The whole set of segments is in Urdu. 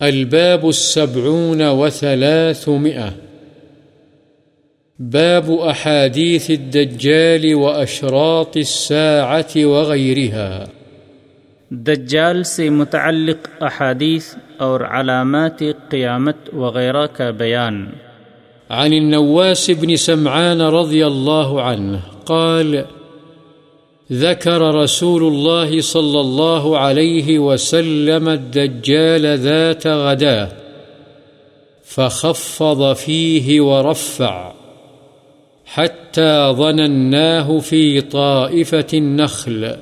الباب السبعون وثلاثمئة باب أحاديث الدجال وأشراط الساعة وغيرها. دجال سے متعلق احادیث اور علامات قیامت وغیرہ کا بیان. عن النواس بن سمعان رضي الله عنه قال ذكر رسول الله صلى الله عليه وسلم الدجال ذات غداه فخفض فيه ورفع، حتى ظنناه في طائفة النخل.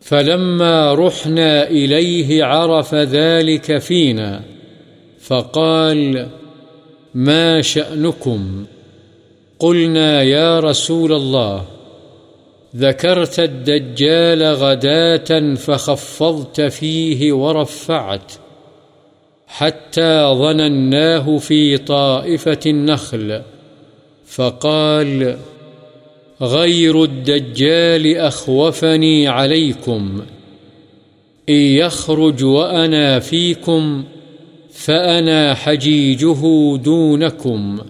فلما رحنا إليه عرف ذلك فينا، فقال ما شأنكم؟ قلنا يا رسول الله. ذكرت الدجال غداة فخفضت فيه ورفعت حتى ظنناه في طائفة النخل فقال غير الدجال أخوفني عليكم إن يخرج وأنا فيكم فأنا حجيجه دونكم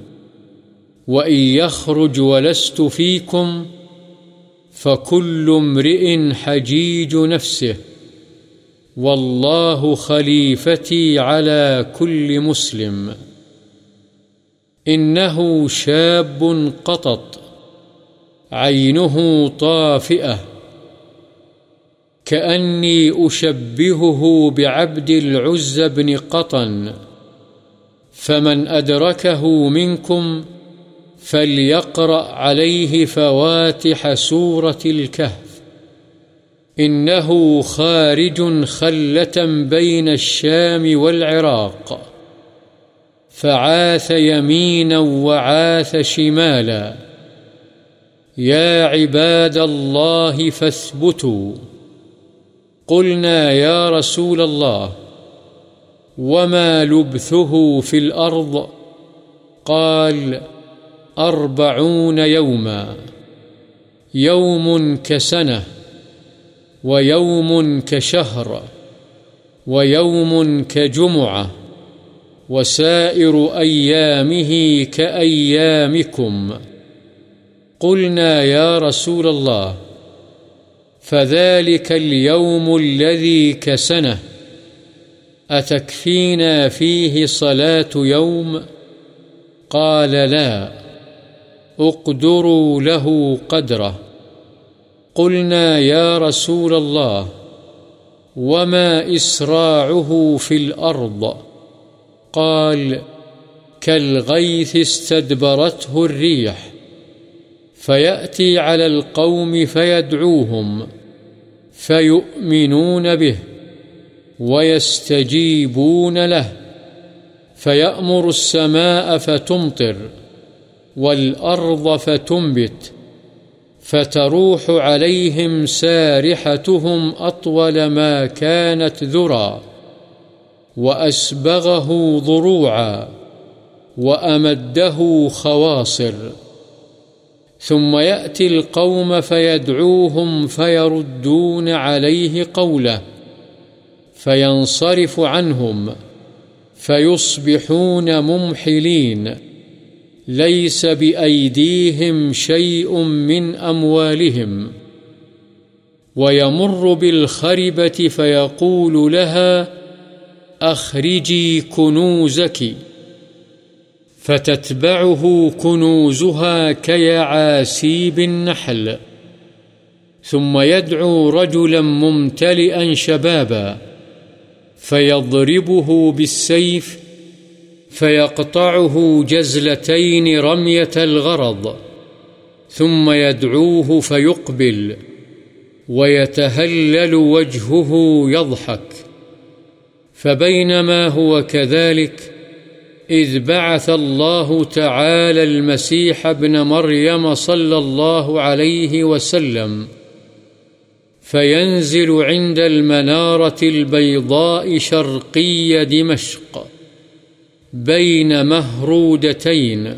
وإن يخرج ولست فيكم فأنا فكل امرئ حجيج نفسه والله خليفتي على كل مسلم إنه شاب قطط عينه طافئة كأني أشبهه بعبد العز بن قطن فمن أدركه منكم فليقرأ عليه فواتح سورة الكهف. إنه خارج خلة بين الشام والعراق. فعاث يمينا وعاث شمالا. يا عباد الله فاثبتوا. قلنا يا رسول الله، وما لبثه في الأرض؟ قال أربعون يوما. يوم كسنة، ويوم كشهر، ويوم كجمعة، وسائر أيامه كأيامكم. قلنا يا رسول الله، فذلك اليوم الذي كسنه أتكفينا فيه صلاة يوم؟ قال لا. اقدروا له قدره. قلنا يا رسول الله، وما إسراعه في الأرض؟ قال، كالغيث استدبرته الريح، فيأتي على القوم فيدعوهم، فيؤمنون به، ويستجيبون له، فيأمر السماء فتمطر. والأرض فتنبت، فتروح عليهم سارحتهم أطول ما كانت ذرى وأسبغه ضروعا، وأمده خواصر. ثم يأتي القوم فيدعوهم فيردون عليه قوله، فينصرف عنهم، فيصبحون ممحلين. ليس بأيديهم شيء من أموالهم ويمر بالخربة فيقول لها، أخرجي كنوزك، فتتبعه كنوزها كيعاسيب النحل. ثم يدعو رجلا ممتلئا شبابا، فيضربه بالسيف فيقطعه جزلتين رمية الغرض، ثم يدعوه فيقبل، ويتهلل وجهه يضحك، فبينما هو كذلك إذ بعث الله تعالى المسيح ابن مريم صلى الله عليه وسلم، فينزل عند المنارة البيضاء شرقي دمشق. بين مهرودتين،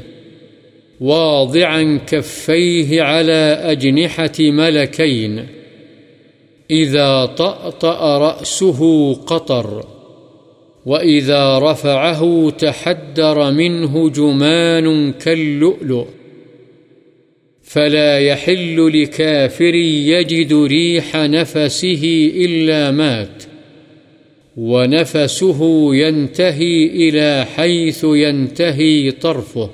واضعا كفيه على أجنحة ملكين. إذا طأطأ رأسه قطر، وإذا رفعه تحدر منه جمان كاللؤلؤ. فلا يحل لكافر يجد ريح نفسه إلا مات. ونفسه ينتهي إلى حيث ينتهي طرفه،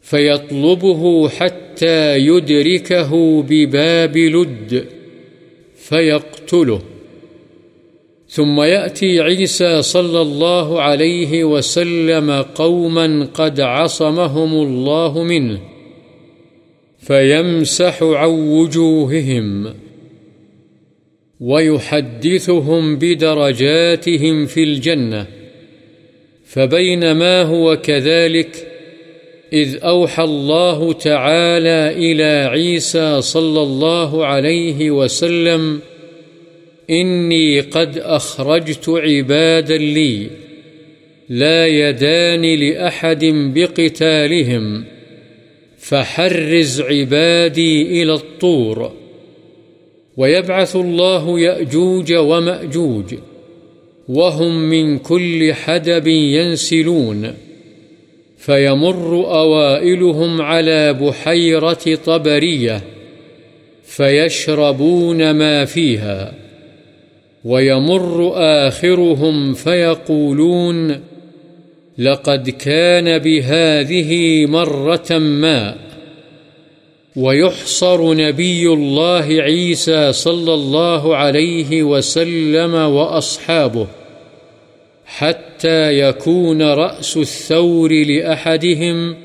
فيطلبه حتى يدركه بباب لد، فيقتله. ثم يأتي عيسى صلى الله عليه وسلم قوما قد عصمهم الله منه، فيمسح عن وجوههم. ويحدثهم بدرجاتهم في الجنة فبينما هو كذلك إذ أوحى الله تعالى إلى عيسى صلى الله عليه وسلم إني قد أخرجت عبادا لي لا يدان لأحد بقتالهم فحرز عبادي إلى الطور ويبعث الله يأجوج ومأجوج وهم من كل حدب ينسلون فيمر أوائلهم على بحيرة طبرية فيشربون ما فيها ويمر آخرهم فيقولون لقد كان بهذه مرة ما ويحصر نبي الله عيسى صلى الله عليه وسلم وأصحابه حتى يكون رأس الثور لأحدهم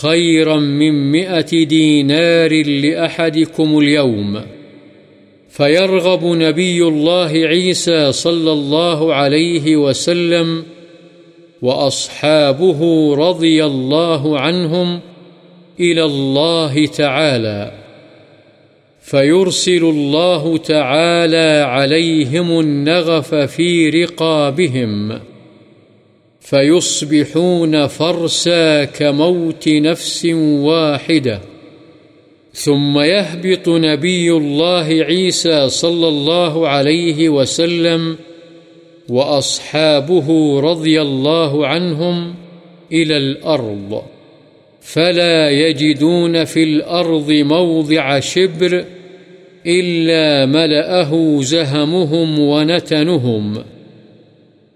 خيرا من مئة دينار لأحدكم اليوم. فيرغب نبي الله عيسى صلى الله عليه وسلم وأصحابه رضي الله عنهم إلى الله تعالى، فيرسل الله تعالى عليهم النغف في رقابهم، فيصبحون فرسا كموت نفس واحدة. ثم يهبط نبي الله عيسى صلى الله عليه وسلم وأصحابه رضي الله عنهم إلى الأرض. فلا يجدون في الأرض موضع شبر إلا ملأه زهمهم ونتنهم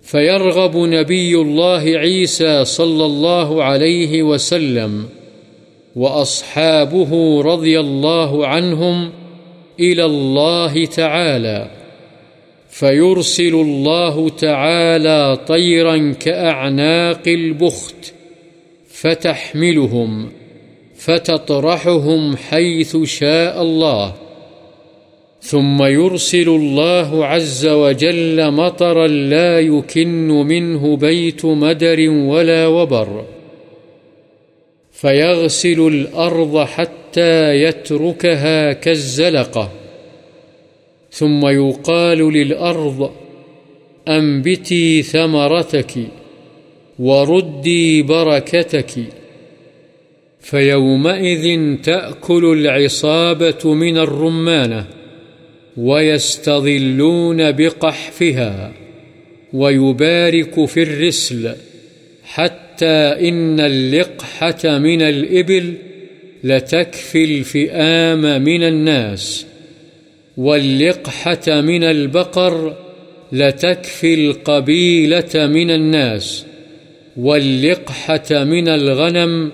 فيرغب نبي الله عيسى صلى الله عليه وسلم وأصحابه رضي الله عنهم إلى الله تعالى فيرسل الله تعالى طيرا كأعناق البخت فتحملهم، فتطرحهم حيث شاء الله. ثم يرسل الله عز وجل مطرا لا يكن منه بيت مدر ولا وبر. فيغسل الأرض حتى يتركها كالزلقة. ثم يقال للأرض، أنبتي ثمرتك. وردي بركتك فيومئذ تأكل العصابة من الرمانة ويستظلون بقحفها ويبارك في الرسل حتى إن اللقحة من الإبل لتكفي الفئام من الناس واللقحة من البقر لتكفي القبيلة من الناس واللقحة من الغنم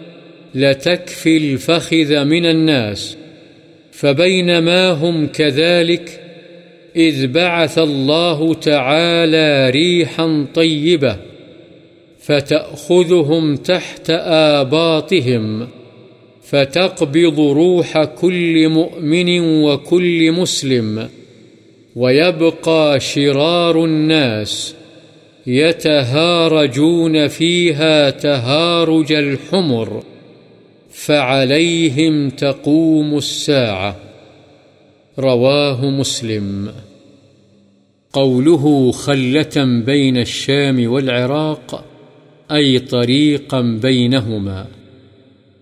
لتكفي الفخذ من الناس فبينما هم كذلك إذ بعث الله تعالى ريحا طيبة فتأخذهم تحت آباطهم فتقبض روح كل مؤمن وكل مسلم ويبقى شرار الناس يتهارجون فيها تهارج الحمر، فعليهم تقوم الساعة. رواه مسلم. قوله خلة بين الشام والعراق، أي طريقا بينهما.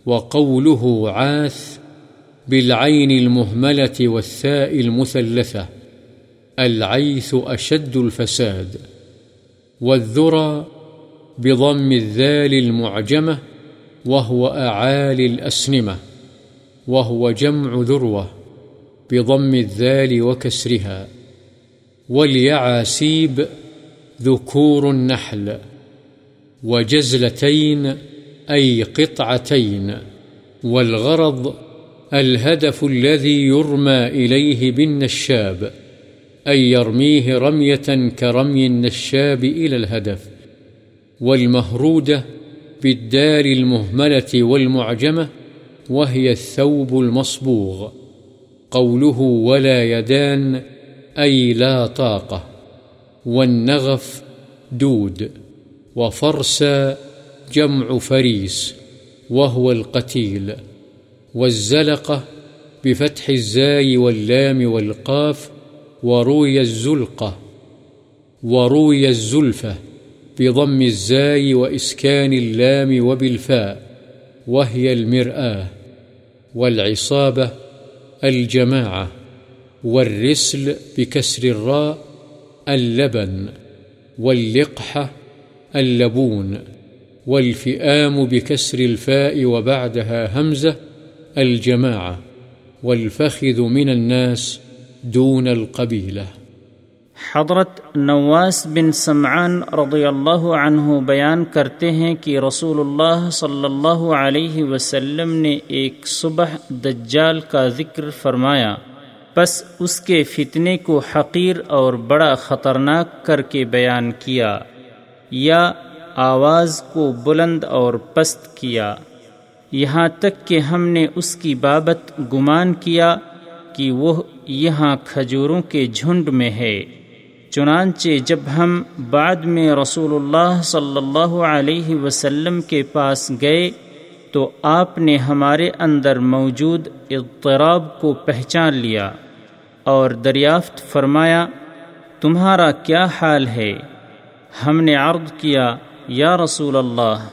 وقوله عاث، بالعين المهملة والثاء المثلثة، العيث أشد الفساد. والذرى بضم الذال المعجمة وهو أعالي الأسنمة وهو جمع ذروة بضم الذال وكسرها واليعاسيب ذكور النحل وجزلتين أي قطعتين والغرض الهدف الذي يرمى إليه بالنشاب أي يرميه رمية كرمي النشاب إلى الهدف والمهرودة بالدار المهملة والمعجمة، وهي الثوب المصبوغ. قوله ولا يدان، أي لا طاقة، والنغف دود، وفرس جمع فريس، وهو القتيل. والزلقة بفتح الزاي واللام والقاف وروي الزلقة وروي الزلفة بضم الزاي وإسكان اللام وبالفاء، وهي المرآة، والعصابة الجماعة، والرسل بكسر الراء اللبن واللقحة اللبون، والفئام بكسر الفاء وبعدها همزة الجماعة، والفخذ من الناس دون القبيلة. حضرت نواس بن سمعان رضی اللہ عنہ بیان کرتے ہیں کہ رسول اللہ صلی اللہ علیہ وسلم نے ایک صبح دجال کا ذکر فرمایا۔ بس اس کے فتنے کو حقیر اور بڑا خطرناک کر کے بیان کیا۔ یا آواز کو بلند اور پست کیا۔ یہاں تک کہ ہم نے اس کی بابت گمان کیا کہ وہ یہاں کھجوروں کے جھنڈ میں ہے۔ چنانچہ جب ہم بعد میں رسول اللہ صلی اللہ علیہ وسلم کے پاس گئے، تو آپ نے ہمارے اندر موجود اضطراب کو پہچان لیا اور دریافت فرمایا، تمہارا کیا حال ہے؟ ہم نے عرض کیا، یا رسول اللہ،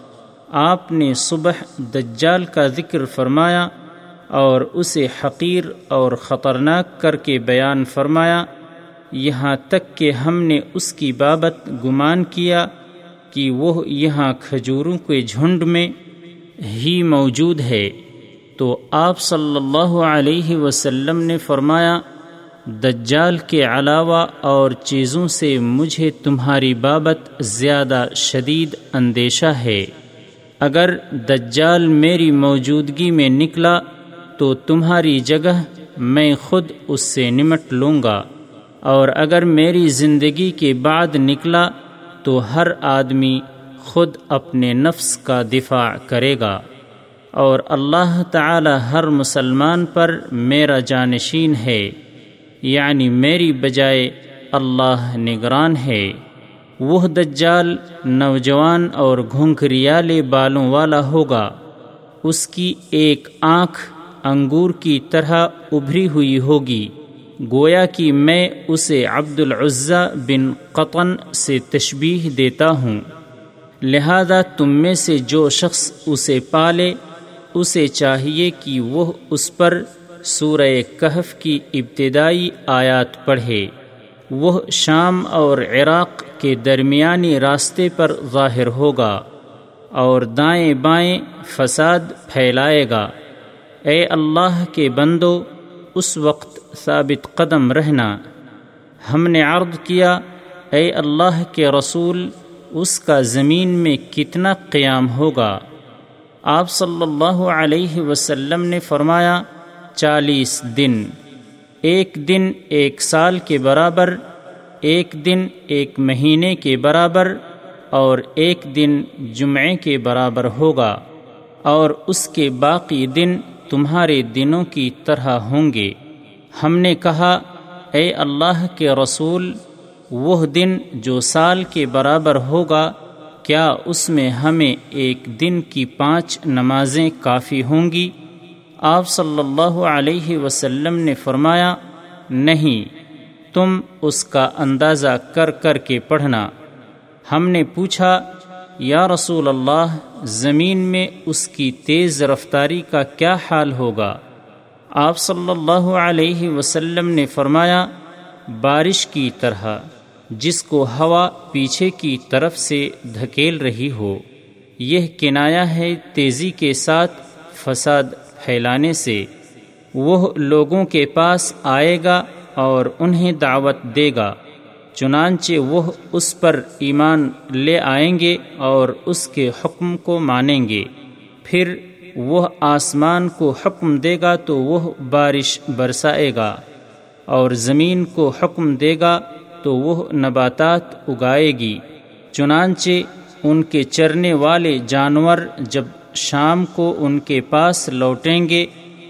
آپ نے صبح دجال کا ذکر فرمایا اور اسے حقیر اور خطرناک کر کے بیان فرمایا، یہاں تک کہ ہم نے اس کی بابت گمان کیا کہ وہ یہاں کھجوروں کے جھنڈ میں ہی موجود ہے۔ تو آپ صلی اللہ علیہ وسلم نے فرمایا، دجال کے علاوہ اور چیزوں سے مجھے تمہاری بابت زیادہ شدید اندیشہ ہے۔ اگر دجال میری موجودگی میں نکلا تو تمہاری جگہ میں خود اس سے نمٹ لوں گا۔ اور اگر میری زندگی کے بعد نکلا تو ہر آدمی خود اپنے نفس کا دفاع کرے گا۔ اور اللہ تعالی ہر مسلمان پر میرا جانشین ہے یعنی میری بجائے اللہ نگران ہے۔ وہ دجال، نوجوان اور گھنگریالے بالوں والا ہوگا۔ اس کی ایک آنکھ انگور کی طرح ابھری ہوئی ہوگی۔ گویا کہ میں اسے عبد العزا بن قطن سے تشبیح دیتا ہوں۔ لہذا تم میں سے جو شخص اسے پالے، اسے چاہیے کہ وہ اس پر سورہ کہف کی ابتدائی آیات پڑھے۔ وہ شام اور عراق کے درمیانی راستے پر ظاہر ہوگا اور دائیں بائیں فساد پھیلائے گا۔ اے اللہ کے بندو، اس وقت ثابت قدم رہنا۔ ہم نے عرض کیا، اے اللہ کے رسول، اس کا زمین میں کتنا قیام ہوگا۔ آپ صلی اللہ علیہ وسلم نے فرمایا، چالیس دن۔ ایک دن ایک سال کے برابر، ایک دن ایک مہینے کے برابر، اور ایک دن جمعے کے برابر ہوگا۔ اور اس کے باقی دن تمہارے دنوں کی طرح ہوں گے۔ ہم نے کہا، اے اللہ کے رسول، وہ دن جو سال کے برابر ہوگا، کیا اس میں ہمیں ایک دن کی پانچ نمازیں کافی ہوں گی؟ آپ صلی اللہ علیہ وسلم نے فرمایا، نہیں، تم اس کا اندازہ کر کر کے پڑھنا۔ ہم نے پوچھا یا رسول اللہ، زمین میں اس کی تیز رفتاری کا کیا حال ہوگا؟ آپ صلی اللہ علیہ وسلم نے فرمایا، بارش کی طرح، جس کو ہوا پیچھے کی طرف سے دھکیل رہی ہو۔ یہ کنایا ہے تیزی کے ساتھ فساد پھیلانے سے۔ وہ لوگوں کے پاس آئے گا اور انہیں دعوت دے گا۔ چنانچہ وہ اس پر ایمان لے آئیں گے اور اس کے حکم کو مانیں گے۔ پھر وہ آسمان کو حکم دے گا تو وہ بارش برسائے گا اور زمین کو حکم دے گا تو وہ نباتات اگائے گی۔ چنانچہ ان کے چرنے والے جانور جب شام کو ان کے پاس لوٹیں گے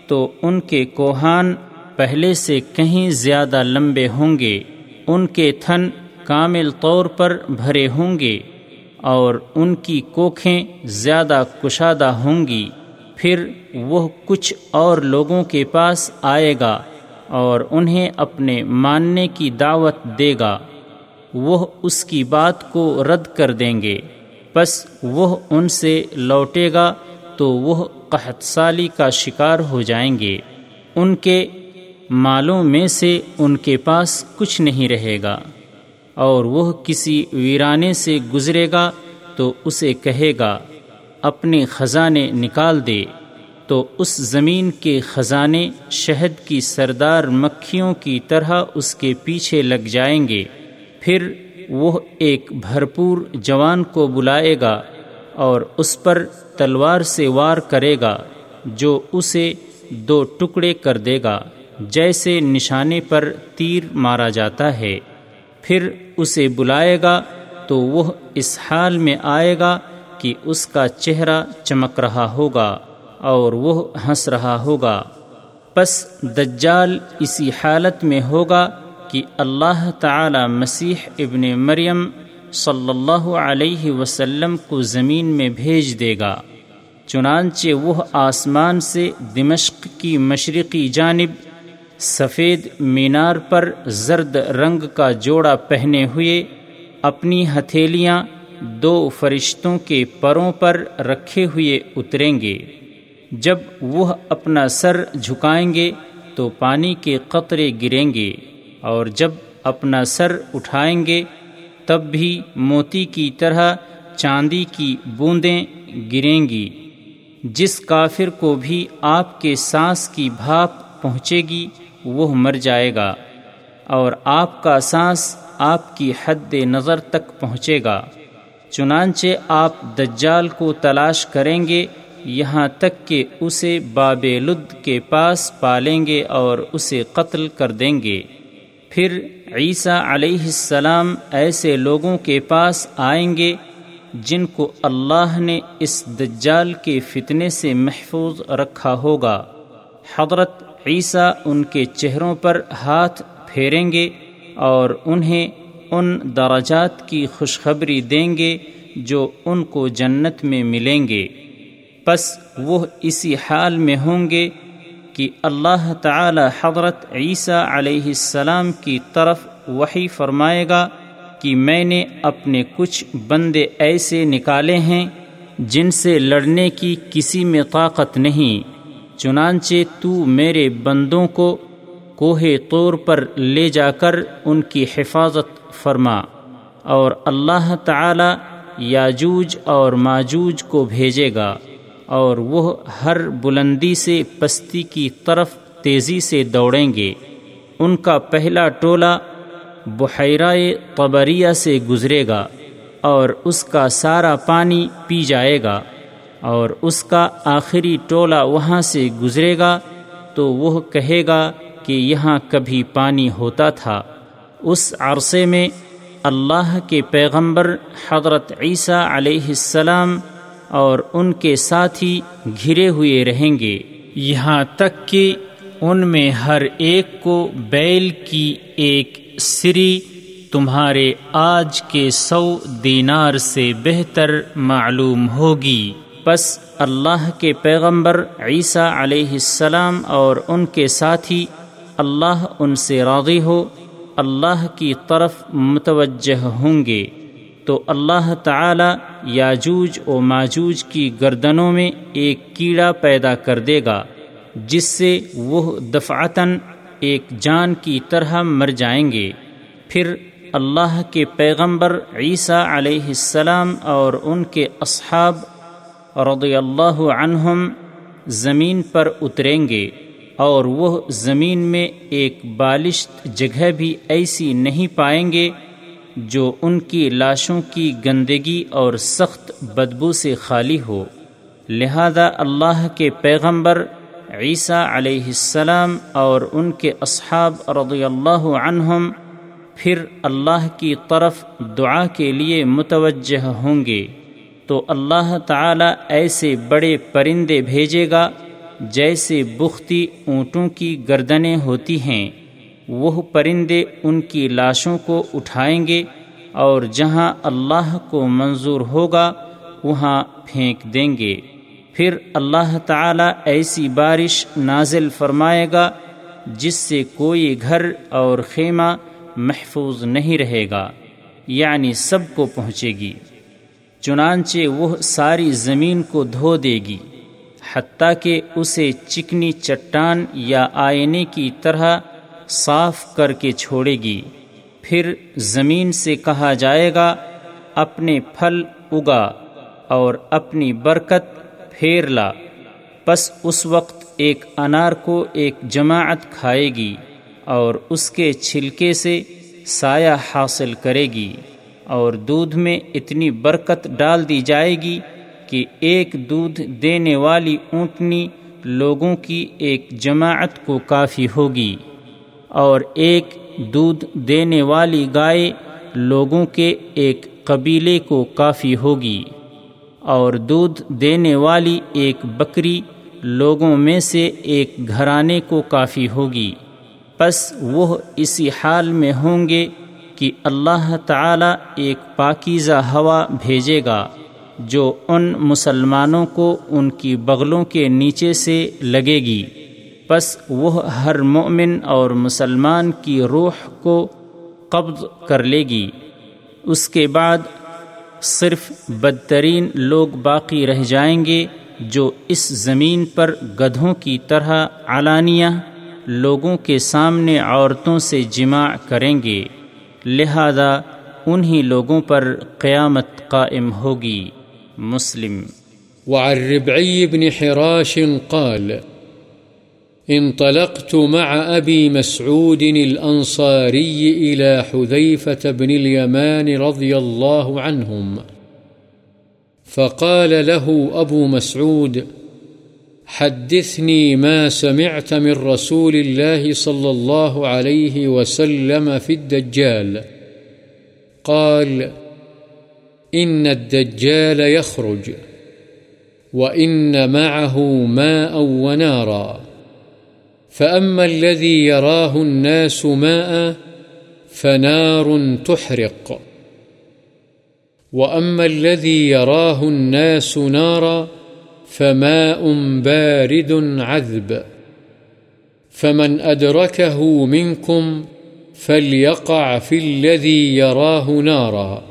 تو ان کے کوہان پہلے سے کہیں زیادہ لمبے ہوں گے۔ ان کے تھن کامل طور پر بھرے ہوں گے اور ان کی کوکھیں زیادہ کشادہ ہوں گی۔ پھر وہ کچھ اور لوگوں کے پاس آئے گا اور انہیں اپنے ماننے کی دعوت دے گا۔ وہ اس کی بات کو رد کر دیں گے۔ بس وہ ان سے لوٹے گا تو وہ قحط سالی کا شکار ہو جائیں گے۔ ان کے مالوں میں سے ان کے پاس کچھ نہیں رہے گا۔ اور وہ کسی ویرانے سے گزرے گا تو اسے کہے گا، اپنے خزانے نکال دے۔ تو اس زمین کے خزانے شہد کی سردار مکھیوں کی طرح اس کے پیچھے لگ جائیں گے۔ پھر وہ ایک بھرپور جوان کو بلائے گا اور اس پر تلوار سے وار کرے گا، جو اسے دو ٹکڑے کر دے گا۔ جیسے نشانے پر تیر مارا جاتا ہے، پھر اسے بلائے گا تو وہ اس حال میں آئے گا کہ اس کا چہرہ چمک رہا ہوگا اور وہ ہنس رہا ہوگا۔ پس دجال اسی حالت میں ہوگا کہ اللہ تعالی مسیح ابن مریم صلی اللہ علیہ وسلم کو زمین میں بھیج دے گا۔ چنانچہ وہ آسمان سے دمشق کی مشرقی جانب سفید مینار پر زرد رنگ کا جوڑا پہنے ہوئے اپنی ہتھیلیاں دو فرشتوں کے پروں پر رکھے ہوئے اتریں گے۔ جب وہ اپنا سر جھکائیں گے تو پانی کے قطرے گریں گے اور جب اپنا سر اٹھائیں گے تب بھی موتی کی طرح چاندی کی بوندیں گریں گی۔ جس کافر کو بھی آپ کے سانس کی بھاپ پہنچے گی وہ مر جائے گا اور آپ کا سانس آپ کی حد نظر تک پہنچے گا۔ چنانچہ آپ دجال کو تلاش کریں گے، یہاں تک کہ اسے باب لد کے پاس پالیں گے اور اسے قتل کر دیں گے۔ پھر عیسیٰ علیہ السلام ایسے لوگوں کے پاس آئیں گے جن کو اللہ نے اس دجال کے فتنے سے محفوظ رکھا ہوگا۔ حضرت عیسیٰ ان کے چہروں پر ہاتھ پھیریں گے اور انہیں ان درجات کی خوشخبری دیں گے جو ان کو جنت میں ملیں گے۔ پس وہ اسی حال میں ہوں گے کہ اللہ تعالی حضرت عیسیٰ علیہ السلام کی طرف وہی فرمائے گا کہ میں نے اپنے کچھ بندے ایسے نکالے ہیں جن سے لڑنے کی کسی میں طاقت نہیں۔ چنانچہ تو میرے بندوں کو کوہ طور پر لے جا کر ان کی حفاظت فرما اور اللہ تعالی یاجوج اور ماجوج کو بھیجے گا اور وہ ہر بلندی سے پستی کی طرف تیزی سے دوڑیں گے۔ ان کا پہلا ٹولہ بحیرۂ قبریہ سے گزرے گا اور اس کا سارا پانی پی جائے گا۔ اور اس کا آخری ٹولہ وہاں سے گزرے گا، تو وہ کہے گا کہ یہاں کبھی پانی ہوتا تھا۔ اس عرصے میں اللہ کے پیغمبر حضرت عیسیٰ علیہ السلام اور ان کے ساتھی گھرے ہوئے رہیں گے۔ یہاں تک کہ ان میں ہر ایک کو بیل کی ایک سری تمہارے آج کے سو دینار سے بہتر معلوم ہوگی۔ پس اللہ کے پیغمبر عیسیٰ علیہ السلام اور ان کے ساتھی اللہ ان سے راضی ہو، اللہ کی طرف متوجہ ہوں گے۔ تو اللہ تعالی یاجوج و ماجوج کی گردنوں میں ایک کیڑا پیدا کر دے گا، جس سے وہ دفعتاً ایک جان کی طرح مر جائیں گے۔ پھر اللہ کے پیغمبر عیسیٰ علیہ السلام اور ان کے اصحاب رضی اللہ عنہم زمین پر اتریں گے اور وہ زمین میں ایک بالشت جگہ بھی ایسی نہیں پائیں گے جو ان کی لاشوں کی گندگی اور سخت بدبو سے خالی ہو۔ لہذا اللہ کے پیغمبر عیسیٰ علیہ السلام اور ان کے اصحاب رضی اللہ عنہم پھر اللہ کی طرف دعا کے لیے متوجہ ہوں گے۔ تو اللہ تعالی ایسے بڑے پرندے بھیجے گا جیسے بختی اونٹوں کی گردنیں ہوتی ہیں۔ وہ پرندے ان کی لاشوں کو اٹھائیں گے اور جہاں اللہ کو منظور ہوگا وہاں پھینک دیں گے۔ پھر اللہ تعالی ایسی بارش نازل فرمائے گا جس سے کوئی گھر اور خیمہ محفوظ نہیں رہے گا یعنی سب کو پہنچے گی۔ چنانچہ وہ ساری زمین کو دھو دے گی، حتیٰ کہ اسے چکنی چٹان یا آئینے کی طرح صاف کر کے چھوڑے گی۔ پھر زمین سے کہا جائے گا، اپنے پھل اگا اور اپنی برکت پھیر لا۔ پس اس وقت ایک انار کو ایک جماعت کھائے گی اور اس کے چھلکے سے سایہ حاصل کرے گی۔ اور دودھ میں اتنی برکت ڈال دی جائے گی کہ ایک دودھ دینے والی اونٹنی لوگوں کی ایک جماعت کو کافی ہوگی۔ اور ایک دودھ دینے والی گائے لوگوں کے ایک قبیلے کو کافی ہوگی۔ اور دودھ دینے والی ایک بکری لوگوں میں سے ایک گھرانے کو کافی ہوگی۔ پس وہ اسی حال میں ہوں گے کہ اللہ تعالی ایک پاکیزہ ہوا بھیجے گا جو ان مسلمانوں کو ان کی بغلوں کے نیچے سے لگے گی۔ پس وہ ہر مومن اور مسلمان کی روح کو قبض کر لے گی۔ اس کے بعد صرف بدترین لوگ باقی رہ جائیں گے جو اس زمین پر گدھوں کی طرح علانیہ لوگوں کے سامنے عورتوں سے جمع کریں گے۔ لہذا انہی لوگوں پر قیامت قائم ہوگی۔ مسلم۔ وعن ربعي بن حراش قال، انطلقت مع أبي مسعود الأنصاري إلى حذيفة بن اليمان رضي الله عنهم فقال له أبو مسعود حدثني ما سمعت من رسول الله صلى الله عليه وسلم في الدجال. قال، إن الدجال يخرج، وإن معه ماء ونارا. فأما الذي يراه الناس ماء، فنار تحرق. وأما الذي يراه الناس نارا فماء بارد عذب فمن أدركه منكم فليقع في الذي يراه نارا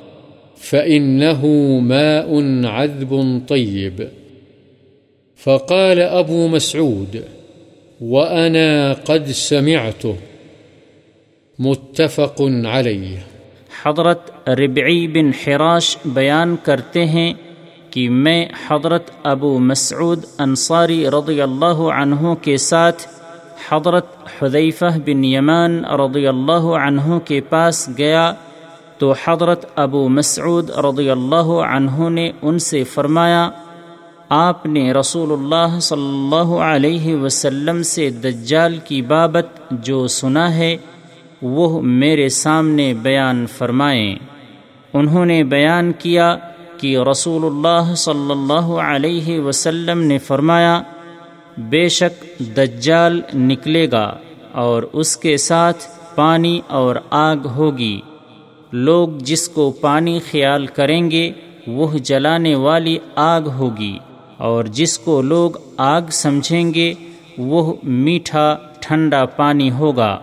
فإنه ماء عذب طيب فقال أبو مسعود وأنا قد سمعته متفق عليه حضرت ربعی بن حراش بیان کرتے ہیں کہ میں حضرت ابو مسعود انصاری رضی اللہ عنہ کے ساتھ حضرت حذیفہ بن یمان رضی اللہ عنہ کے پاس گیا تو حضرت ابو مسعود رضی اللہ عنہ نے ان سے فرمایا، آپ نے رسول اللہ صلی اللہ علیہ وسلم سے دجال کی بابت جو سنا ہے، وہ میرے سامنے بیان فرمائیں۔ انہوں نے بیان کیا کہ رسول اللہ صلی اللہ علیہ وسلم نے فرمایا، بے شک دجال نکلے گا اور اس کے ساتھ پانی اور آگ ہوگی۔ لوگ جس کو پانی خیال کریں گے، وہ جلانے والی آگ ہوگی۔ اور جس کو لوگ آگ سمجھیں گے، وہ میٹھا ٹھنڈا پانی ہوگا۔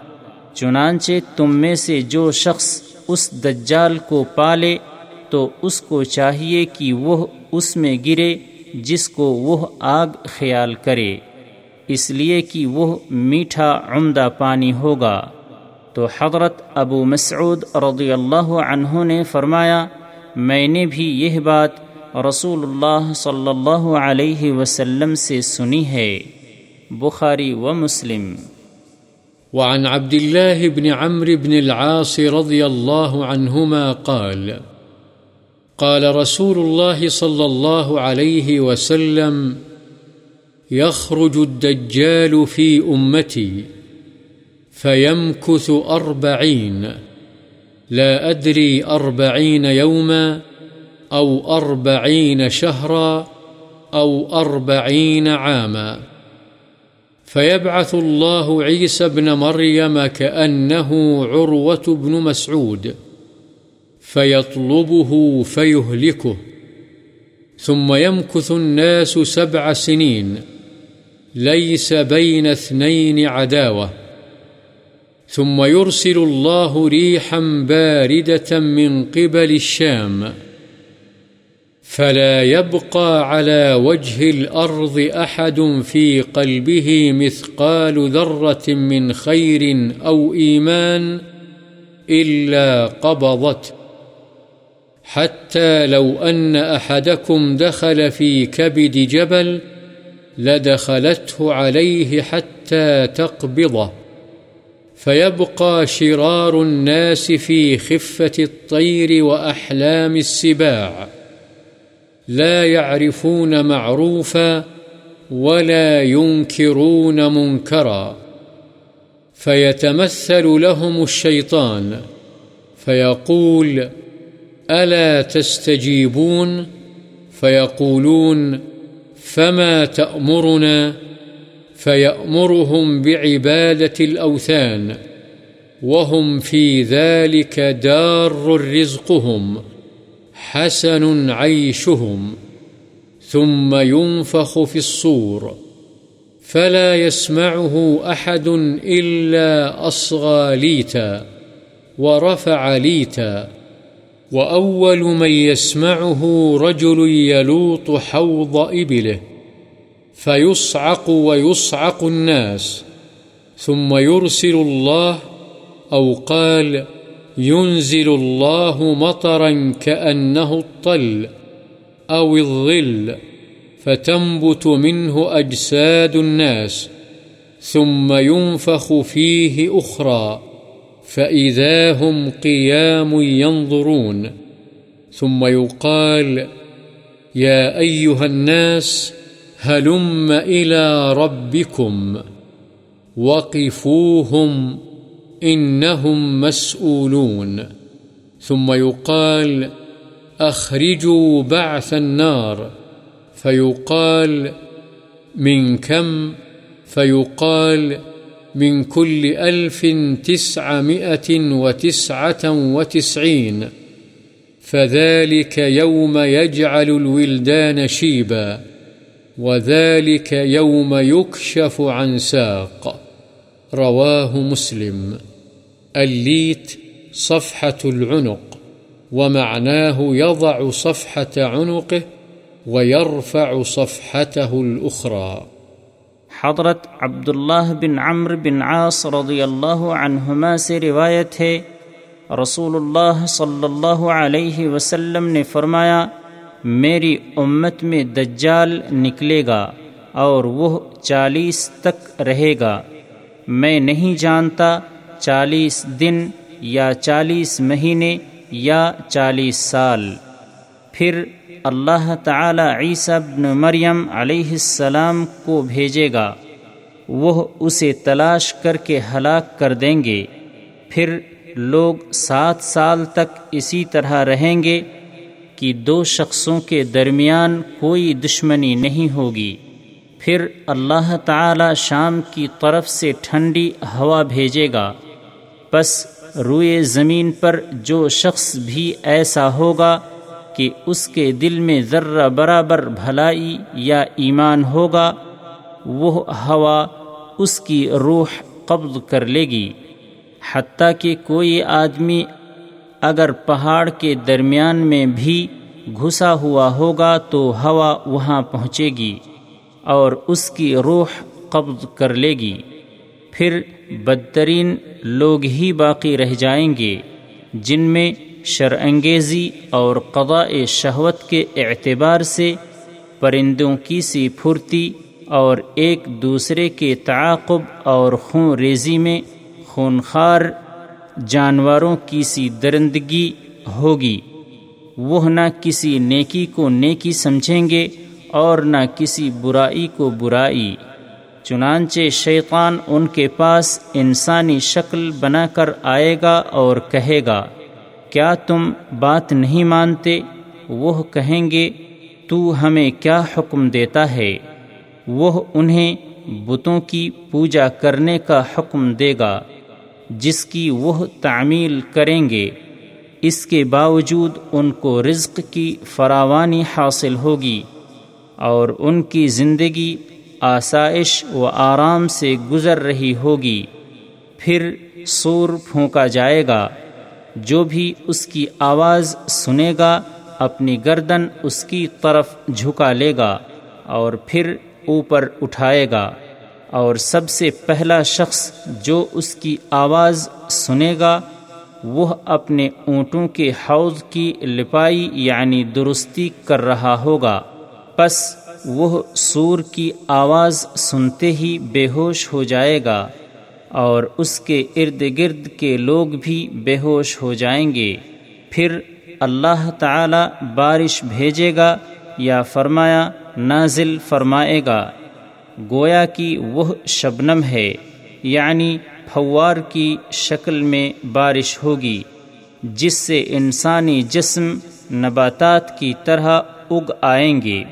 چنانچہ تم میں سے جو شخص اس دجال کو پالے تو اس کو چاہیے کہ وہ اس میں گرے جس کو وہ آگ خیال کرے۔ اس لیے کہ وہ میٹھا عمدہ پانی ہوگا۔ تو حضرت ابو مسعود رضی اللہ عنہ نے فرمایا، میں نے بھی یہ بات رسول اللہ صلی اللہ علیہ وسلم سے سنی ہے۔ بخاری و مسلم۔ وعن عبد الله بن عمرو بن العاص رضي الله عنهما قال قال رسول الله صلى الله عليه وسلم، يخرج الدجال في أمتي، فيمكث أربعين، لا أدري أربعين يوما أو أربعين شهرا أو أربعين عاما. فيبعث الله عيسى بن مريم كأنه عروة بن مسعود. فيطلبه فيهلكه، ثم يمكث الناس سبع سنين، ليس بين اثنين عداوه ثم يرسل الله ريحا باردة من قبل الشام، فلا يبقى على وجه الأرض أحد في قلبه مثقال ذرة من خير أو إيمان إلا قبضت حتى لو أن أحدكم دخل في كبد جبل لدخلته عليه حتى تقبضه، فيبقى شرار الناس في خفة الطير وأحلام السباع. لا يعرفون معروفا ولا ينكرون منكرا. فيتمثل لهم الشيطان، فيقول فيقول ألا تستجيبون فيقولون فما تأمرنا فيأمرهم بعبادة الأوثان وهم في ذلك دار رزقهم حسن عيشهم ثم ينفخ في الصور فلا يسمعه أحد إلا أصغى ليتا ورفع ليتا وأول من يسمعه رجل يلوط حوض إبله فيصعق ويصعق الناس ثم يرسل الله أو قال ينزل الله مطرا كأنه الطل أو الظل فتنبت منه أجساد الناس ثم ينفخ فيه أخرى فإذا هم قيام ينظرون ثم يقال يا أيها الناس هلم إلى ربكم وقفوهم إنهم مسؤولون ثم يقال أخرجوا بعث النار فيقال من كم فيقال من كل ألف تسعمائة وتسعة وتسعين. فذلك يوم يجعل الولدان شيبا، وذلك يوم يكشف عن ساق. رواه مسلم. الليت صفحة العنق، ومعناه يضع صفحة عنقه ويرفع صفحته الأخرى. حضرت عبداللہ بن عمر بن عاص رضی اللہ عنہما سے روایت ہے رسول اللہ صلی اللہ علیہ وسلم نے فرمایا، میری امت میں دجال نکلے گا اور وہ چالیس تک رہے گا۔ میں نہیں جانتا چالیس دن یا چالیس مہینے یا چالیس سال۔ پھر اللہ تعالی عیسیٰ بن مریم علیہ السلام کو بھیجے گا۔ وہ اسے تلاش کر کے ہلاک کر دیں گے۔ پھر لوگ سات سال تک اسی طرح رہیں گے کہ دو شخصوں کے درمیان کوئی دشمنی نہیں ہوگی۔ پھر اللہ تعالی شام کی طرف سے ٹھنڈی ہوا بھیجے گا۔ بس روئے زمین پر جو شخص بھی ایسا ہوگا کہ اس کے دل میں ذرہ برابر بھلائی یا ایمان ہوگا، وہ ہوا اس کی روح قبض کر لے گی۔ حتیٰ کہ کوئی آدمی اگر پہاڑ کے درمیان میں بھی گھسا ہوا ہوگا تو ہوا وہاں پہنچے گی اور اس کی روح قبض کر لے گی۔ پھر بدترین لوگ ہی باقی رہ جائیں گے، جن میں شرانگیزی اور قضاء شہوت کے اعتبار سے پرندوں کی سی پھرتی اور ایک دوسرے کے تعاقب اور خون ریزی میں خونخوار جانوروں کی سی درندگی ہوگی۔ وہ نہ کسی نیکی کو نیکی سمجھیں گے اور نہ کسی برائی کو برائی۔ چنانچہ شیطان ان کے پاس انسانی شکل بنا کر آئے گا اور کہے گا۔ کیا تم بات نہیں مانتے؟ وہ کہیں گے، تو ہمیں کیا حکم دیتا ہے؟ وہ انہیں بتوں کی پوجا کرنے کا حکم دے گا، جس کی وہ تعمیل کریں گے۔ اس کے باوجود ان کو رزق کی فراوانی حاصل ہوگی، اور ان کی زندگی آسائش و آرام سے گزر رہی ہوگی۔ پھر سور پھونکا جائے گا۔ جو بھی اس کی آواز سنے گا، اپنی گردن اس کی طرف جھکا لے گا اور پھر اوپر اٹھائے گا۔ اور سب سے پہلا شخص جو اس کی آواز سنے گا، وہ اپنے اونٹوں کے حوض کی لپائی یعنی درستی کر رہا ہوگا۔ پس وہ سور کی آواز سنتے ہی بے ہوش ہو جائے گا۔ اور اس کے ارد گرد کے لوگ بھی بے ہوش ہو جائیں گے۔ پھر اللہ تعالی بارش بھیجے گا یا فرمایا نازل فرمائے گا۔ گویا کی وہ شبنم ہے یعنی پھوار کی شکل میں بارش ہوگی، جس سے انسانی جسم نباتات کی طرح اگ آئیں گے۔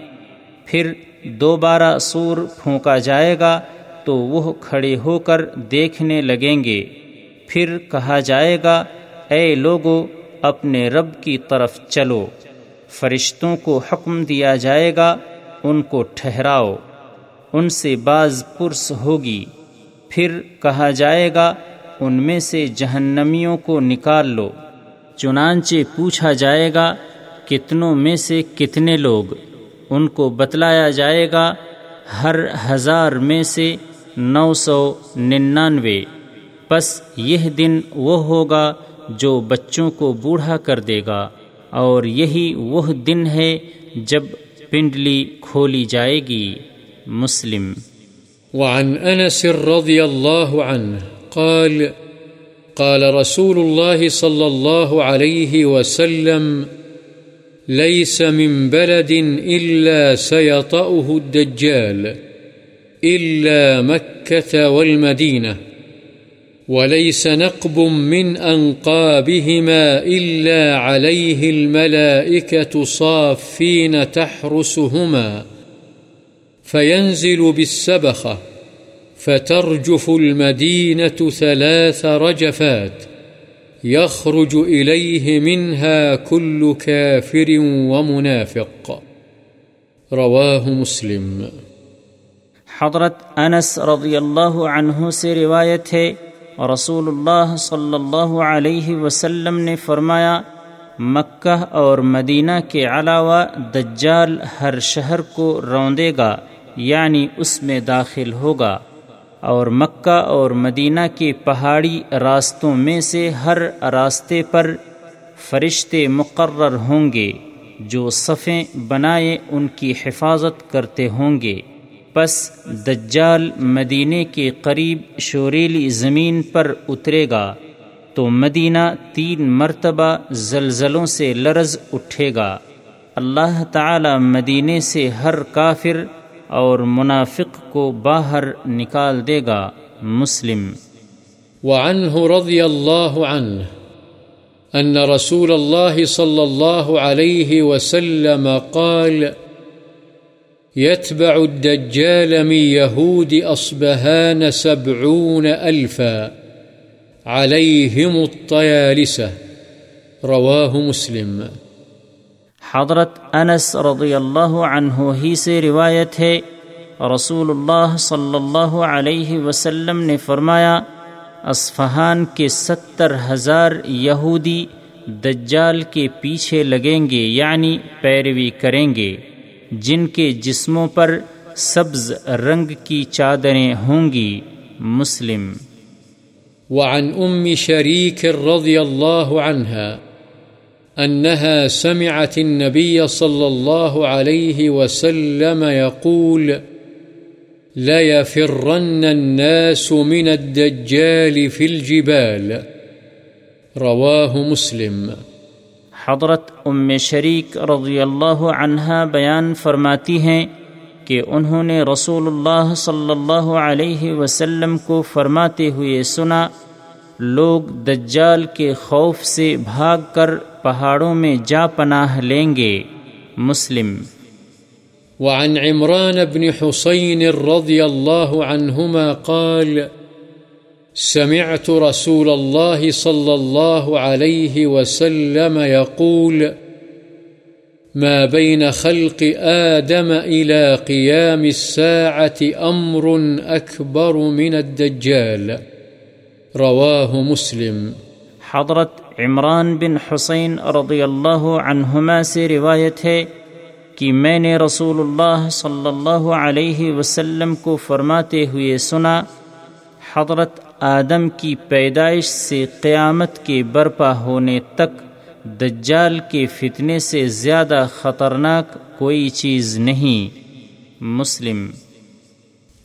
پھر دوبارہ سور پھونکا جائے گا تو وہ کھڑے ہو کر دیکھنے لگیں گے۔ پھر کہا جائے گا، اے لوگو، اپنے رب کی طرف چلو۔ فرشتوں کو حکم دیا جائے گا، ان کو ٹھہراؤ۔ ان سے بعض پرس ہوگی۔ پھر کہا جائے گا، ان میں سے جہنمیوں کو نکال لو۔ چنانچہ پوچھا جائے گا، کتنوں میں سے کتنے لوگ؟ ان کو بتلایا جائے گا، ہر ہزار میں سے نو سو ننانوے۔ بس یہ دن وہ ہوگا جو بچوں کو بوڑھا کر دے گا، اور یہی وہ دن ہے جب پنڈلی کھولی جائے گی۔ مسلم۔ وعن أنس رضي الله عنه قال قال رسول الله صلى الله عليه وسلم ليس من بلد إلا سيطأه الدجال۔ إلا مكة والمدينة، وليس نقب من أنقابهما إلا عليه الملائكة صافين تحرسهما، فينزل بالسبخة، فترجف المدينة ثلاث رجفات، يخرج إليه منها كل كافر ومنافق. رواه مسلم. حضرت انس رضی اللہ عنہ سے روایت ہے رسول اللہ صلی اللہ علیہ وسلم نے فرمایا، مکہ اور مدینہ کے علاوہ دجال ہر شہر کو روندے گا یعنی اس میں داخل ہوگا۔ اور مکہ اور مدینہ کے پہاڑی راستوں میں سے ہر راستے پر فرشتے مقرر ہوں گے، جو صفیں بنائے ان کی حفاظت کرتے ہوں گے۔ پس دجال مدینے کے قریب شوریلی زمین پر اترے گا تو مدینہ تین مرتبہ زلزلوں سے لرز اٹھے گا۔ اللہ تعالی مدینے سے ہر کافر اور منافق کو باہر نکال دے گا۔ مسلم۔ وعنه رضي الله عنه أن رسول الله صلى الله عليه وسلم قال يتبع الدجال من يهود أصبهان سبعون ألفا عليهم الطيالسة. رواه مسلم. حضرت انس رضی اللہ عنہ ہی سے روایت ہے، رسول اللہ صلی اللہ علیہ وسلم نے فرمایا، اصفہان کے ستر ہزار یہودی دجال کے پیچھے لگیں گے یعنی پیروی کریں گے۔ جن کے جسموں پر سبز رنگ کی چادریں ہوں گی، مسلم۔ وعن أم شريك رضي الله عنها أنها سمعت النبي صلى الله عليه وسلم يقول، لا يفرن الناس من الدجال في الجبال، رواه مسلم۔ حضرت ام شریک رضی اللہ عنہا بیان فرماتی ہیں کہ انہوں نے رسول اللہ صلی اللہ علیہ وسلم کو فرماتے ہوئے سنا، لوگ دجال کے خوف سے بھاگ کر پہاڑوں میں جا پناہ لیں گے۔ مسلم۔ وعن عمران بن حسين رضي الله عنهما قال سمعت رسول الله صلى الله عليه وسلم يقول، ما بين خلق آدم إلى قيام الساعة أمر أكبر من الدجال رواه مسلم. حضرت عمران بن حسین رضی اللہ عنہما سے روایت ہے کہ میں نے رسول اللہ صلی اللہ علیہ وسلم کو فرماتے ہوئے سنا، حضرت آدم کی پیدائش سے قیامت کے برپا ہونے تک دجال کے فتنے سے زیادہ خطرناک کوئی چیز نہیں۔ مسلم۔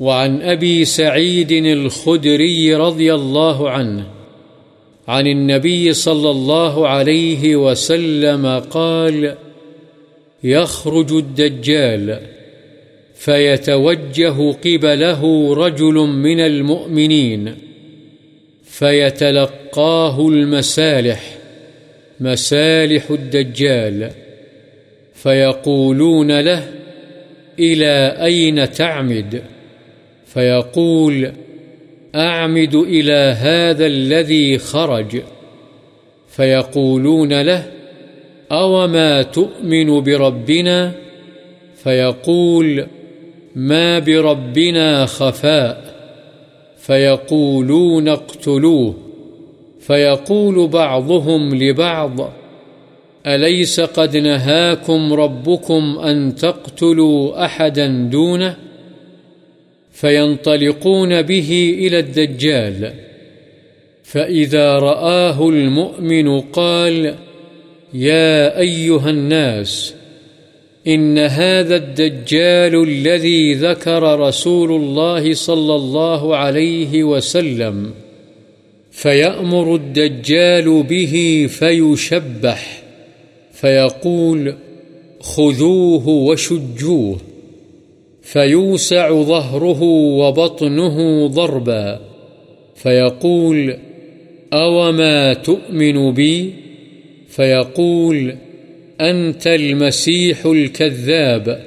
وعن أبي سعيد الخدري رضي الله عنه، عن النبي صلى الله عليه وسلم قال يخرج الدجال، فيتوجه قبله رجل من المؤمنين. فيتلقاه المسالح، مسالح الدجال. فيقولون له، إلى أين تعمد؟ فيقول، أعمد إلى هذا الذي خرج؟ فيقولون له، أوما تؤمن بربنا؟ فيقول، ما بربنا خفاء. فيقولون اقتلوه. فيقول بعضهم لبعض، أليس قد نهاكم ربكم أن تقتلوا أحدا دونه؟ فينطلقون به إلى الدجال. فإذا رآه المؤمن قال، يا أيها الناس إن هذا الدجال الذي ذكر رسول الله صلى الله عليه وسلم فيأمر الدجال به فيشبح، فيقول خذوه وشجوه، فيوسع ظهره وبطنه ضربا، فيقول أوما تؤمن بي؟ فيقول أنت المسيح الكذاب،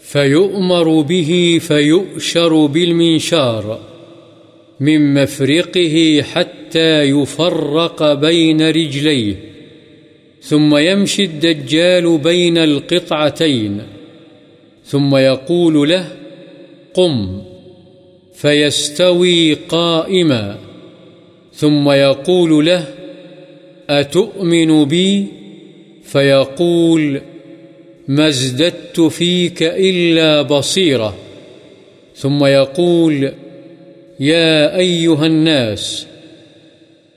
فيؤمر به فيؤشر بالمنشار، من مفرقه حتى يفرق بين رجليه، ثم يمشي الدجال بين القطعتين، ثم يقول له قم، فيستوي قائما، ثم يقول له أتؤمن بي؟ فيقول ما ازددت فيك إلا بصيرة. ثم يقول، يا أيها الناس،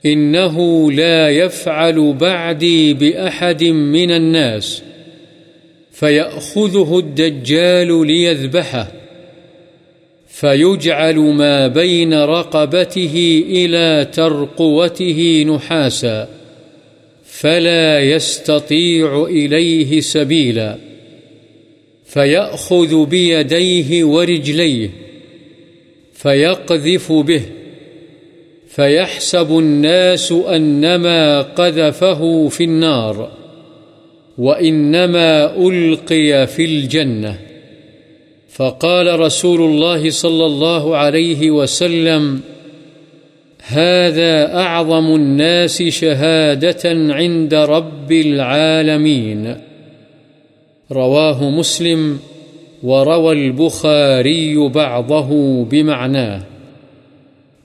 إنه لا يفعل بعدي بأحد من الناس، فيأخذه الدجال ليذبحه، فيجعل ما بين رقبته إلى ترقوته نحاسا. فلا يستطيع إليه سبيلا فيأخذ بيديه ورجليه فيقذف به فيحسب الناس أنما قذفه في النار وإنما ألقي في الجنة فقال رسول الله صلى الله عليه وسلم هذا أعظم الناس شهادة عند رب العالمين. رواه مسلم وروى البخاري بعضه بمعناه.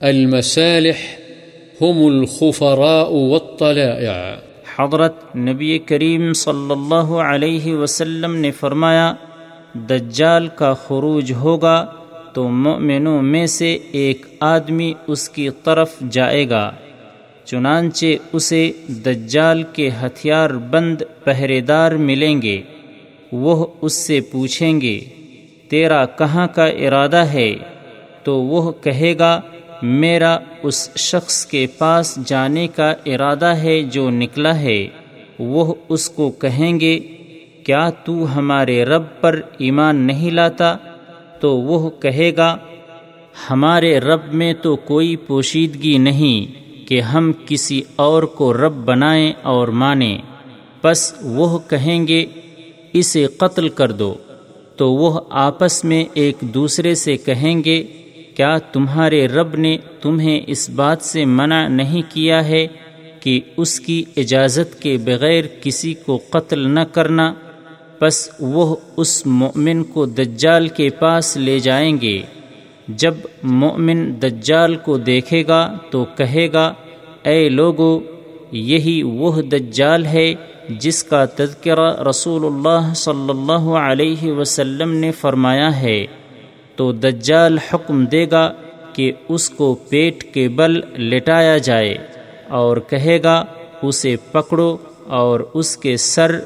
المسالح هم الخفراء والطلائع. حضرت نبی کریم صلی اللہ علیہ وسلم نے فرمایا، دجال کا خروج ہوگا تو مومنوں میں سے ایک آدمی اس کی طرف جائے گا، چنانچہ اسے دجال کے ہتھیار بند پہرے دار ملیں گے، وہ اس سے پوچھیں گے، تیرا کہاں کا ارادہ ہے؟ تو وہ کہے گا، میرا اس شخص کے پاس جانے کا ارادہ ہے جو نکلا ہے، وہ اس کو کہیں گے، کیا تو ہمارے رب پر ایمان نہیں لاتا؟ تو وہ کہے گا، ہمارے رب میں تو کوئی پوشیدگی نہیں کہ ہم کسی اور کو رب بنائیں اور مانیں۔ پس وہ کہیں گے، اسے قتل کر دو۔ تو وہ آپس میں ایک دوسرے سے کہیں گے، کیا تمہارے رب نے تمہیں اس بات سے منع نہیں کیا ہے کہ اس کی اجازت کے بغیر کسی کو قتل نہ کرنا؟ پس وہ اس مومن کو دجال کے پاس لے جائیں گے۔ جب مومن دجال کو دیکھے گا تو کہے گا، اے لوگو، یہی وہ دجال ہے جس کا تذکرہ رسول اللہ صلی اللہ علیہ وسلم نے فرمایا ہے۔ تو دجال حکم دے گا کہ اس کو پیٹ کے بل لٹایا جائے اور کہے گا، اسے پکڑو اور اس کے سر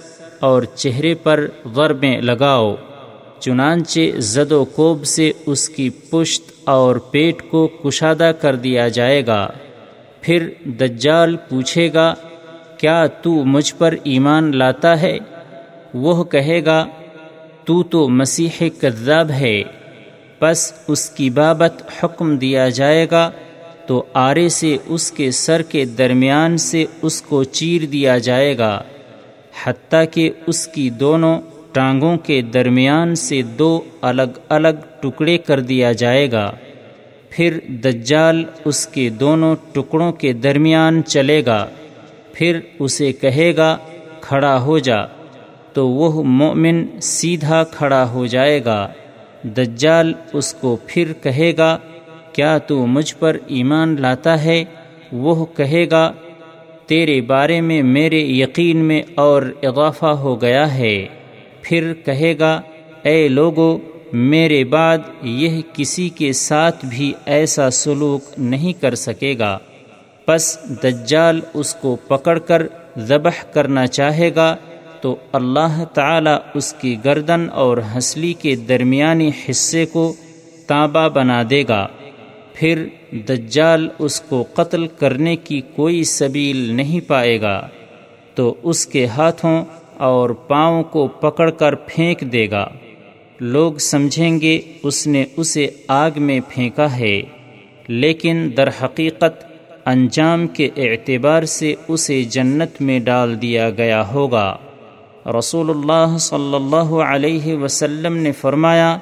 اور چہرے پر غربیں لگاؤ، چنانچہ زد و کوب سے اس کی پشت اور پیٹ کو کشادہ کر دیا جائے گا۔ پھر دجال پوچھے گا، کیا تو مجھ پر ایمان لاتا ہے؟ وہ کہے گا، تو تو مسیح کذاب ہے بس اس کی بابت حکم دیا جائے گا، تو آرے سے اس کے سر کے درمیان سے اس کو چیر دیا جائے گا۔ حتیٰ کہ اس کی دونوں ٹانگوں کے درمیان سے دو الگ الگ ٹکڑے کر دیا جائے گا۔ پھر دجال اس کے دونوں ٹکڑوں کے درمیان چلے گا۔ پھر اسے کہے گا، کھڑا ہو جا۔ تو وہ مومن سیدھا کھڑا ہو جائے گا۔ دجال اس کو پھر کہے گا، کیا تو مجھ پر ایمان لاتا ہے؟ وہ کہے گا تیرے بارے میں میرے یقین میں اور اضافہ ہو گیا ہے۔ پھر کہے گا، اے لوگو، میرے بعد یہ کسی کے ساتھ بھی ایسا سلوک نہیں کر سکے گا۔ پس دجال اس کو پکڑ کر ذبح کرنا چاہے گا تو اللہ تعالی اس کی گردن اور ہنسلی کے درمیانی حصے کو تانبا بنا دے گا۔ پھر دجال اس کو قتل کرنے کی کوئی سبیل نہیں پائے گا، تو اس کے ہاتھوں اور پاؤں کو پکڑ کر پھینک دے گا۔ لوگ سمجھیں گے اس نے اسے آگ میں پھینکا ہے، لیکن در حقیقت انجام کے اعتبار سے اسے جنت میں ڈال دیا گیا ہوگا۔ رسول اللہ صلی اللہ علیہ وسلم نے فرمایا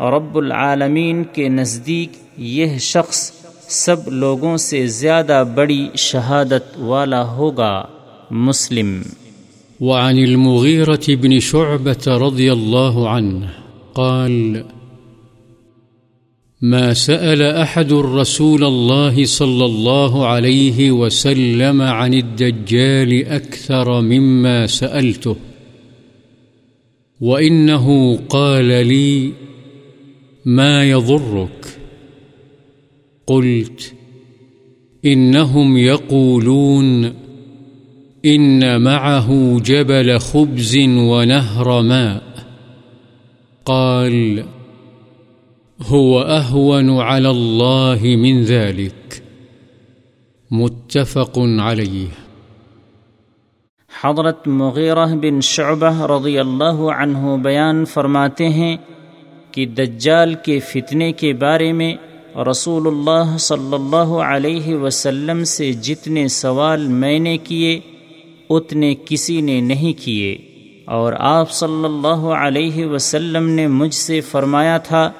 رب العالمین کے نزدیک یہ شخص سب لوگوں سے زیادہ بڑی شہادت والا ہوگا، مسلم۔ وعن المغيرة بن شعبة رضي الله عنه قال، ما سأل أحد رسول الله صلى الله عليه وسلم عن الدجال أكثر مما سألته، وإنه قال لي ما يضرك. قلت، إنهم يقولون، إن معه جبل خبز ونهر ماء. قال، هو أهون على الله من ذلك. متفق عليه. حضرت مغیرہ بن شعبہ رضی اللہ عنہ بیان فرماتے ہیں کہ دجال کے فتنے کے بارے میں رسول اللہ صلی اللہ علیہ وسلم سے جتنے سوال میں نے کیے، اتنے کسی نے نہیں کیے۔ اور آپ صلی اللہ علیہ وسلم نے مجھ سے فرمایا تھا،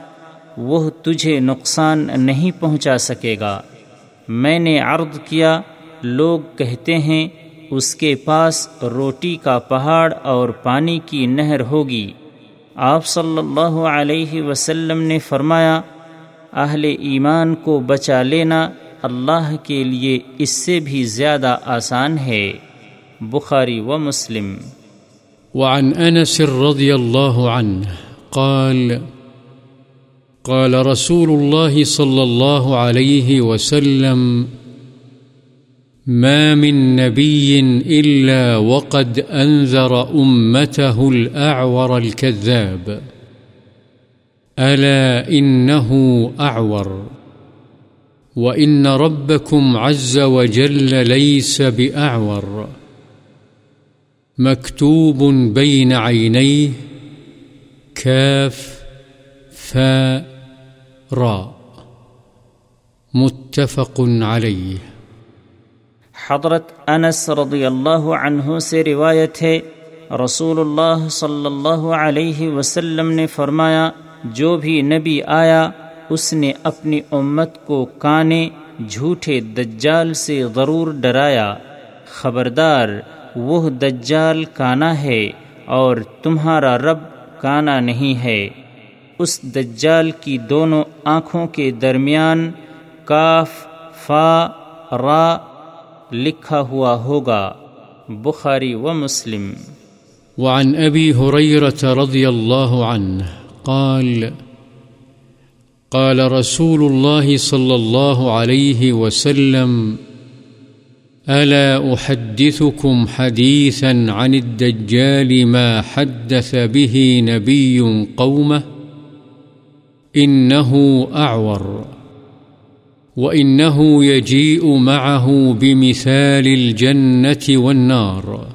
وہ تجھے نقصان نہیں پہنچا سکے گا۔ میں نے عرض کیا، لوگ کہتے ہیں، اس کے پاس روٹی کا پہاڑ اور پانی کی نہر ہوگی۔ آپ صلی اللہ علیہ وسلم نے فرمایا، اہل ایمان کو بچا لینا اللہ کے لیے اس سے بھی زیادہ آسان ہے۔ بخاری و مسلم۔ وعن انس رضی اللہ عنہ قال قال رسول الله صلى الله عليه وسلم ما من نبي إلا وقد أنذر أمته الأعور الكذاب. ألا إنه أعور. وإن ربكم عز وجل ليس بأعور. مكتوب بين عينيه. كاف، فاء، راء. متفق عليه. حضرت انس رضی اللہ عنہ سے روایت ہے رسول اللہ صلی اللہ علیہ وسلم نے فرمایا، جو بھی نبی آیا، اس نے اپنی امت کو کانے جھوٹے دجال سے ضرور ڈرایا۔ خبردار، وہ دجال کانا ہے اور تمہارا رب کانا نہیں ہے۔ اس دجال کی دونوں آنکھوں کے درمیان کاف، فا، را لکھا ہوا ہوگا بخاری و مسلم۔ وعن أبي هريرة رضي الله عنه قال قال رسول الله صلى الله عليه وسلم ألا أحدثكم حديثا عن الدجال ما حدث به نبي قومه إنه أعور وإنه يجيء معه بمثال الجنة والنار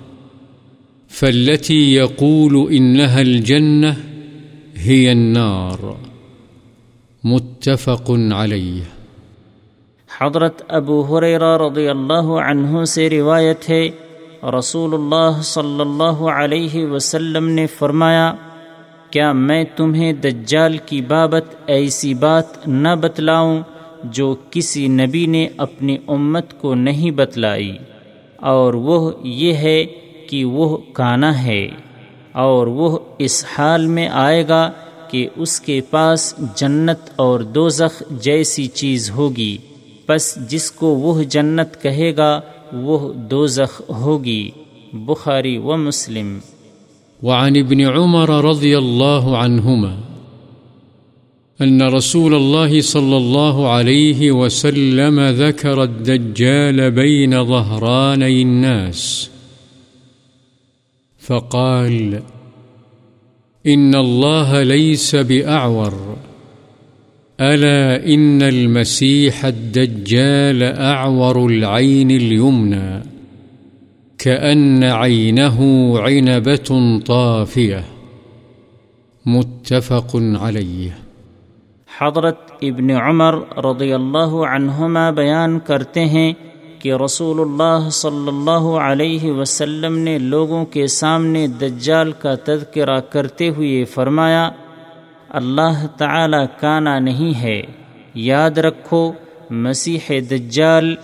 فالتي يقول إنها الجنة هي النار متفق عليه حضرت ابو حریرہ رضی اللہ عنہ سے روایت ہے رسول اللہ صلی اللہ علیہ وسلم نے فرمایا، کیا میں تمہیں دجال کی بابت ایسی بات نہ بتلاؤں جو کسی نبی نے اپنی امت کو نہیں بتلائی، اور وہ یہ ہے کہ وہ کانا ہے، اور وہ اس حال میں آئے گا کہ اس کے پاس جنت اور دوزخ جیسی چیز ہوگی۔ بس جس کو وہ جنت کہے گا، وہ دوزخ ہوگی۔ بخاری و مسلم۔ وعن ابن عمر رضي الله عنهما أن رسول الله صلى الله عليه وسلم ذكر الدجال بين ظهراني الناس. فقال، إن الله ليس بأعور. ألا إن المسيح الدجال أعور العين اليمنى، كأن عينه عنبة طافية. متفق عليه. حضرت ابن عمر رضی اللہ عنہما بیان کرتے ہیں کہ رسول اللہ صلی اللہ علیہ وسلم نے لوگوں کے سامنے دجال کا تذکرہ کرتے ہوئے فرمایا، اللہ تعالی کانا نہیں ہے، یاد رکھو، مسیح دجال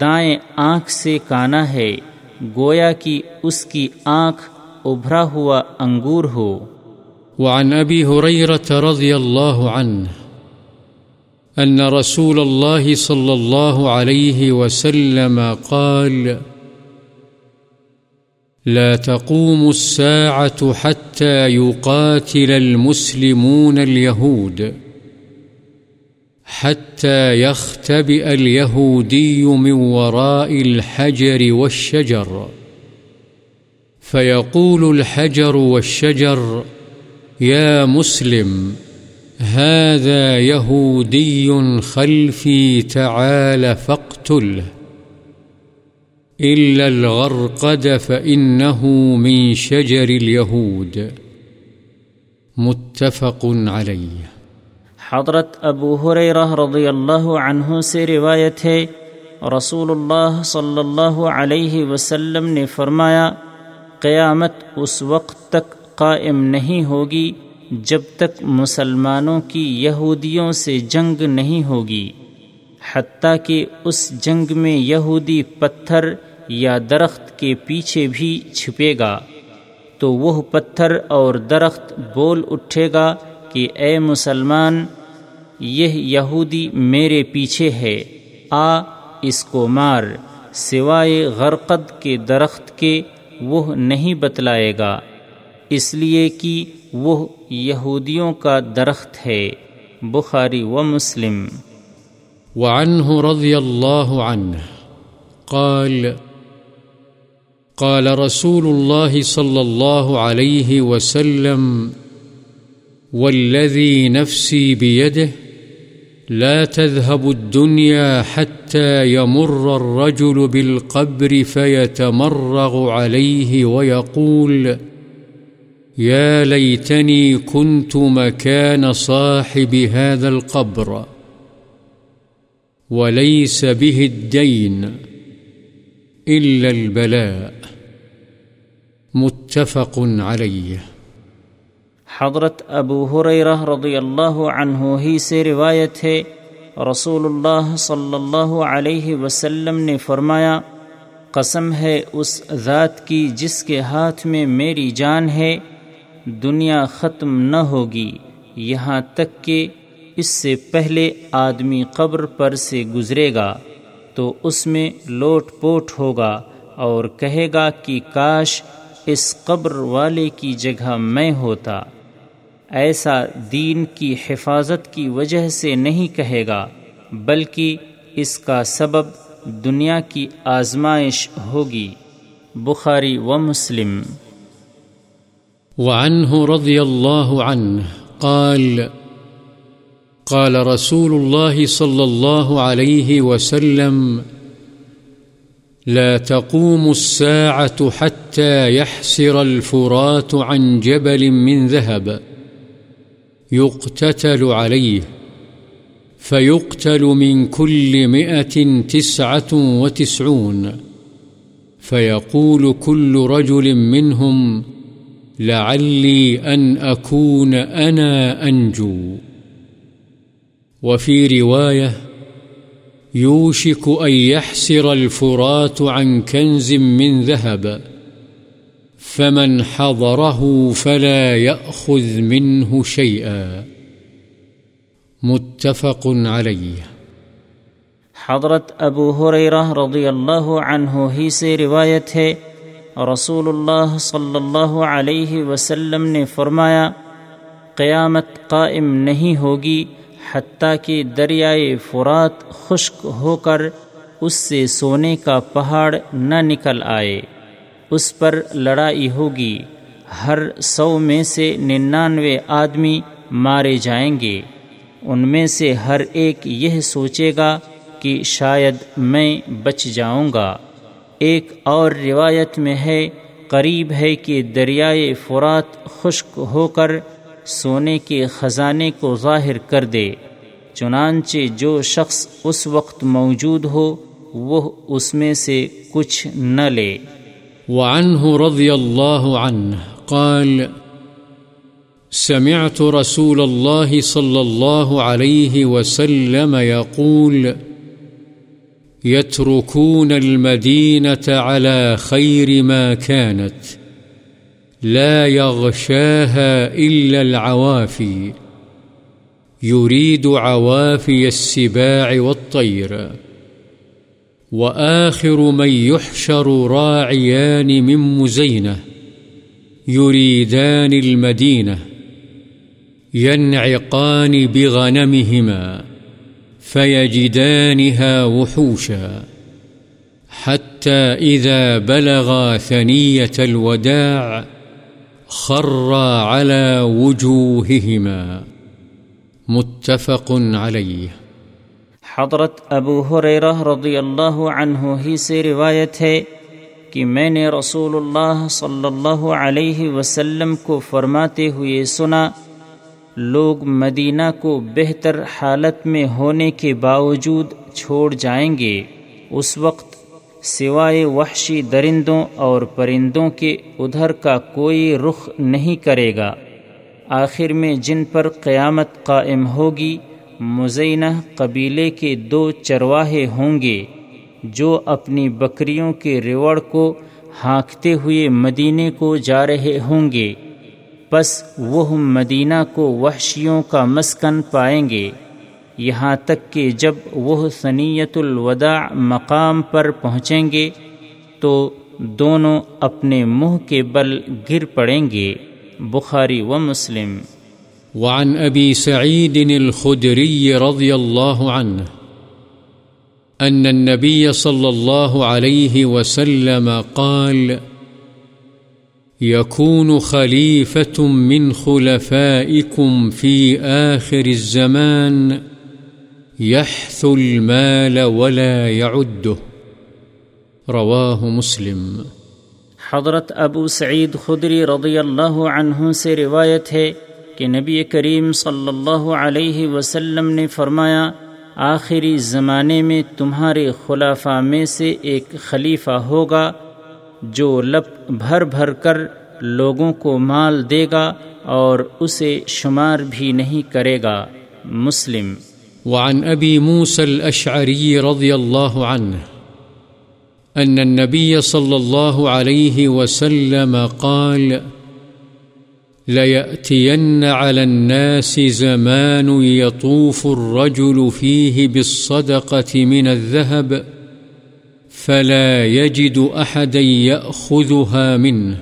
دائیں آنکھ سے کانا ہے، گویا کہ اس کی آنکھ ابھرا ہوا انگور ہو۔ وعن أبي هريرة رضي الله عنه أن رسول الله صلى الله عليه وسلم قال، لا تقوم الساعة حتى يقاتل المسلمون اليهود، حتى يختبئ اليهودي من وراء الحجر والشجر، فيقول الحجر والشجر يا مسلم، هذا يهودي خلفي، تعال فاقتله. إلا الغرقد فإنه من شجر اليهود. متفق عليه. حضرت ابو حریرہ رضی اللہ عنہ سے روایت ہے رسول اللہ صلی اللہ علیہ وسلم نے فرمایا، قیامت اس وقت تک قائم نہیں ہوگی جب تک مسلمانوں کی یہودیوں سے جنگ نہیں ہوگی، حتیٰ کہ اس جنگ میں یہودی پتھر یا درخت کے پیچھے بھی چھپے گا۔ تو وہ پتھر اور درخت بول اٹھے گا کہ اے مسلمان، یہ یہودی میرے پیچھے ہے، آ، اس کو مار، سوائے غرقد کے درخت کے وہ نہیں بتلائے گا۔ اس لیے کہ وہ یہودیوں کا درخت ہے، بخاری و مسلم۔ وعنه رضي الله عنه قال قال رسول الله صلى الله عليه وسلم والذي نفسي بيده لا تذهب الدنيا حتى يمر الرجل بالقبر فيتمرغ عليه ويقول يا ليتني كنت مكان صاحب هذا القبر وليس به الدين إلا البلاء متفق عليه حضرت ابو حریرہ رضی اللہ عنہ ہی سے روایت ہے، رسول اللہ صلی اللہ علیہ وسلم نے فرمایا، قسم ہے اس ذات کی جس کے ہاتھ میں میری جان ہے۔ دنیا ختم نہ ہوگی، یہاں تک کہ اس سے پہلے آدمی قبر پر سے گزرے گا، تو اس میں لوٹ پوٹ ہوگا اور کہے گا کہ کاش اس قبر والے کی جگہ میں ہوتا۔ ایسا دین کی حفاظت کی وجہ سے نہیں کہے گا، بلکہ اس کا سبب دنیا کی آزمائش ہوگی۔ بخاری و مسلم وعنه رضي الله عنه قال قال رسول الله صلى الله عليه وسلم، لا تقوم الساعة حتى يحسر الفرات عن جبل من ذهب. يقتتل عليه، فيقتل من كل مئة تسعة وتسعون. فيقول كل رجل منهم لعلي أن أكون أنا أنجو وفي رواية يوشك أن يحسر الفرات عن كنز من ذهب، فمن حضره فلا يأخذ منه شيئا متفق عليه حضرت ابو حریرہ رضی اللہ عنہ ہی سے روایت ہے رسول اللہ صلی اللہ علیہ وسلم نے فرمایا قیامت قائم نہیں ہوگی حتیٰ کہ دریائے فرات خشک ہو کر اس سے سونے کا پہاڑ نہ نکل آئے اس پر لڑائی ہوگی ہر سو میں سے ننانوے آدمی مارے جائیں گے ان میں سے ہر ایک یہ سوچے گا کہ شاید میں بچ جاؤں گا ایک اور روایت میں ہے، قریب ہے کہ دریائے فرات خشک ہو کر سونے کے خزانے کو ظاہر کر دے۔ چنانچہ جو شخص اس وقت موجود ہو، وہ اس میں سے کچھ نہ لے۔ وعنه رضي الله عنه قال، سمعت رسول الله صلى الله عليه وسلم يقول يتركون المدينة على خير ما كانت، لا يغشاها إلا العوافي. يريد عوافي السباع والطير. وآخر من يحشر راعيان من مزينة، يريدان المدينة، ينعقان بغنمهما. فيجدانها وحوشا حتى إذا بلغا ثنية الوداع خرا على وجوههما متفق عليه. حضرت ابو حریرہ رضی اللہ عنہ ہی سے روایت ہے کہ میں نے رسول اللہ صلی اللہ علیہ وسلم کو فرماتے ہوئے سنا لوگ مدینہ کو بہتر حالت میں ہونے کے باوجود چھوڑ جائیں گے۔ اس وقت سوائے وحشی درندوں اور پرندوں کے ادھر کا کوئی رخ نہیں کرے گا۔ آخر میں جن پر قیامت قائم ہوگی، مزینہ قبیلے کے دو چرواہے ہوں گے، جو اپنی بکریوں کے ریوڑ کو ہانکتے ہوئے مدینے کو جا رہے ہوں گے۔ بس وہ مدینہ کو وحشیوں کا مسکن پائیں گے۔ یہاں تک کہ جب وہ سنیت الوداع مقام پر پہنچیں گے، تو دونوں اپنے منہ کے بل گر پڑیں گے۔ بخاری و مسلم۔ وعن أبي سعيد الخدري رضي الله عنه أن النبي صلى الله عليه وسلم قال يكون خليفة من خلفائكم في آخر الزمان يحث المال ولا يعده. رواه مسلم. حضرت ابو سعید خدری رضی اللہ عنہ سے روایت ہے کہ نبی کریم صلی اللہ علیہ وسلم نے فرمایا، آخری زمانے میں تمہارے خلافہ میں سے ایک خلیفہ ہوگا جو لپ بھر بھر کر لوگوں کو مال دے گا اور اسے شمار بھی نہیں کرے گا۔ مسلم۔ وعن ابی موسى الاشعری رضی اللہ عنہ ان النبي صلى الله عليه وسلم قال ليأتين على الناس زمان يطوف الرجل فيه بالصدقة من الذهب فلا يجد أحدا يأخذها منه،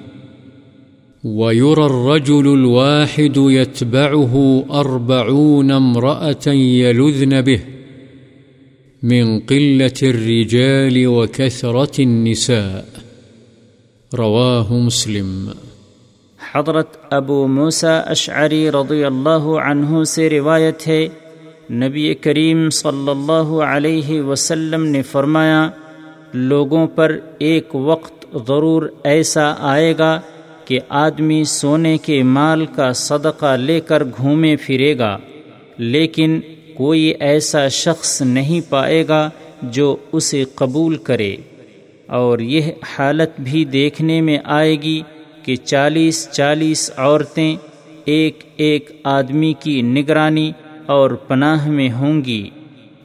ويرى الرجل الواحد يتبعه أربعون امرأة يلذن به من قلة الرجال وكثرة النساء. رواه مسلم. حضرت ابو موسا اشعری رضی اللہ عنہ سے روایت ہے، نبی کریم صلی اللہ علیہ وسلم نے فرمایا لوگوں پر ایک وقت ضرور ایسا آئے گا کہ آدمی سونے کے مال کا صدقہ لے کر گھومے پھرے گا، لیکن کوئی ایسا شخص نہیں پائے گا جو اسے قبول کرے۔ اور یہ حالت بھی دیکھنے میں آئے گی کہ چالیس چالیس عورتیں ایک ایک آدمی کی نگرانی اور پناہ میں ہوں گی،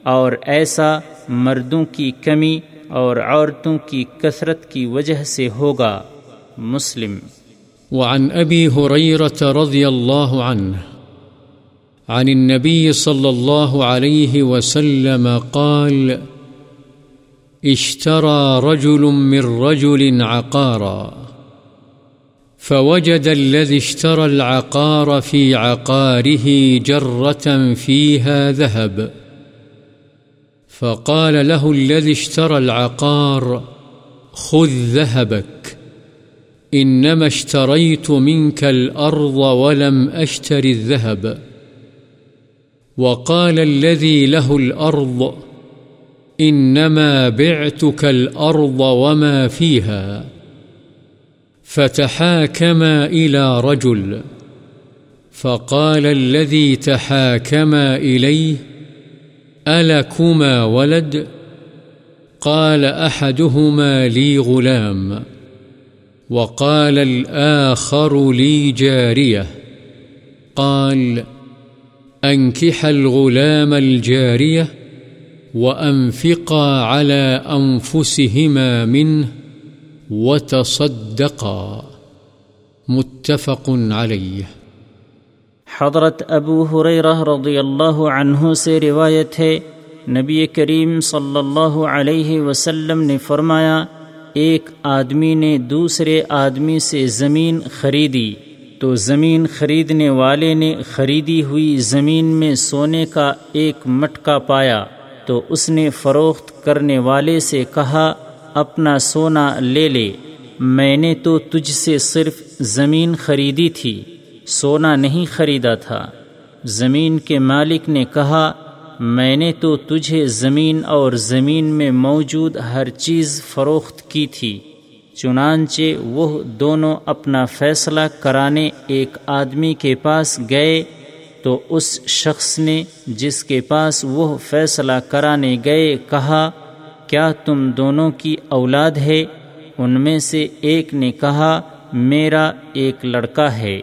اور ایسا مردوں کی کمی اور عورتوں کی کثرت کی وجہ سے ہوگا مسلم۔ وعن ابی حریرت رضی اللہ عنہ، عن النبي صلى الله عليه وسلم قال، اشترى رجل من رجل عقارا، فوجد الذي اشترى العقار في عقاره جرة فيها ذهب۔ فقال له الذي اشترى العقار، خذ ذهبك. إنما اشتريت منك الأرض ولم أشتري الذهب. وقال الذي له الأرض، إنما بعتك الأرض وما فيها. فتحاكما إلى رجل، فقال الذي تحاكما إليه ألكما ولد؟ قال أحدهما لي غلام. وقال الآخر لي جارية. قال أنكح الغلام الجارية وأنفقا على أنفسهما منه وتصدقا. متفق عليه. حضرت ابو حریرہ رضی اللہ عنہ سے روایت ہے، نبی کریم صلی اللہ علیہ وسلم نے فرمایا، ایک آدمی نے دوسرے آدمی سے زمین خریدی، تو زمین خریدنے والے نے خریدی ہوئی زمین میں سونے کا ایک مٹکا پایا، تو اس نے فروخت کرنے والے سے کہا، اپنا سونا لے لے، میں نے تو تجھ سے صرف زمین خریدی تھی۔ سونا نہیں خریدا تھا۔ زمین کے مالک نے کہا، میں نے تو تجھے زمین اور زمین میں موجود ہر چیز فروخت کی تھی، چنانچہ وہ دونوں اپنا فیصلہ کرانے ایک آدمی کے پاس گئے۔ تو اس شخص نے جس کے پاس وہ فیصلہ کرانے گئے کہا، کیا تم دونوں کی اولاد ہے؟ ان میں سے ایک نے کہا، میرا ایک لڑکا ہے۔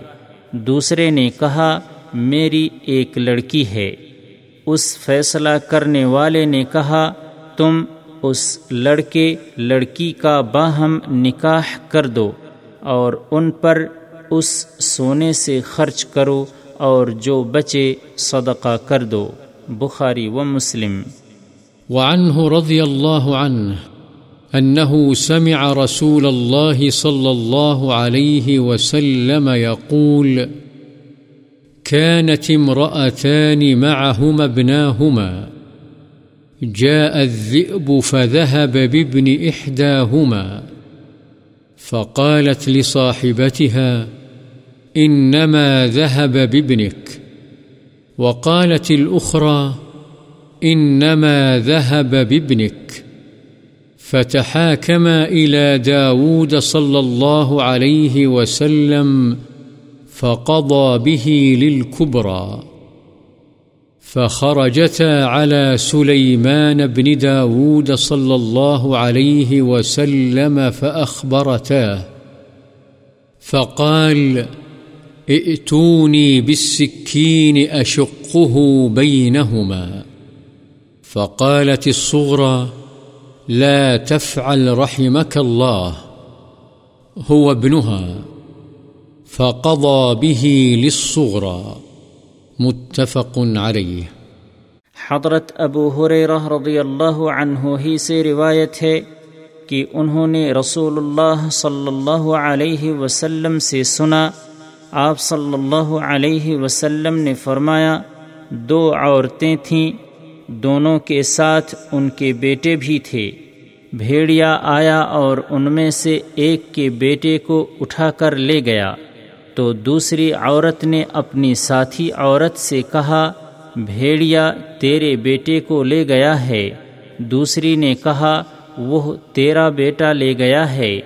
دوسرے نے کہا، میری ایک لڑکی ہے۔ اس فیصلہ کرنے والے نے کہا، تم اس لڑکے، لڑکی کا باہم نکاح کر دو اور ان پر اس سونے سے خرچ کرو اور جو بچے صدقہ کر دو۔ بخاری و مسلم۔ وعنه رضي الله عنه أنه سمع رسول الله صلى الله عليه وسلم يقول، كانت امرأتان معهما ابناهما، جاء الذئب فذهب بابن إحداهما، فقالت لصاحبتها، إنما ذهب بابنك. وقالت الأخرى، إنما ذهب بابنك. فتحاكما إلى داود صلى الله عليه وسلم فقضى به للكبرى فخرجتا على سليمان بن داود صلى الله عليه وسلم فأخبرتاه فقال، ائتوني بالسكين أشقه بينهما فقالت الصغرى لا تفعل رحمك الله، هو ابنها، فقضى به للصغرى، متفق عليه. حضرت ابو حریرہ رضی اللہ عنہ ہی سے روایت ہے کہ انہوں نے رسول اللہ صلی اللہ علیہ وسلم سے سنا، آپ صلی اللہ علیہ وسلم نے فرمایا، دو عورتیں تھیں دونوں کے ساتھ ان کے بیٹے بھی تھے۔ بھیڑیا آیا اور ان میں سے ایک کے بیٹے کو اٹھا کر لے گیا۔ تو دوسری عورت نے اپنی ساتھی عورت سے کہا، بھیڑیا تیرے بیٹے کو لے گیا ہے۔ دوسری نے کہا، وہ تیرا بیٹا لے گیا ہے۔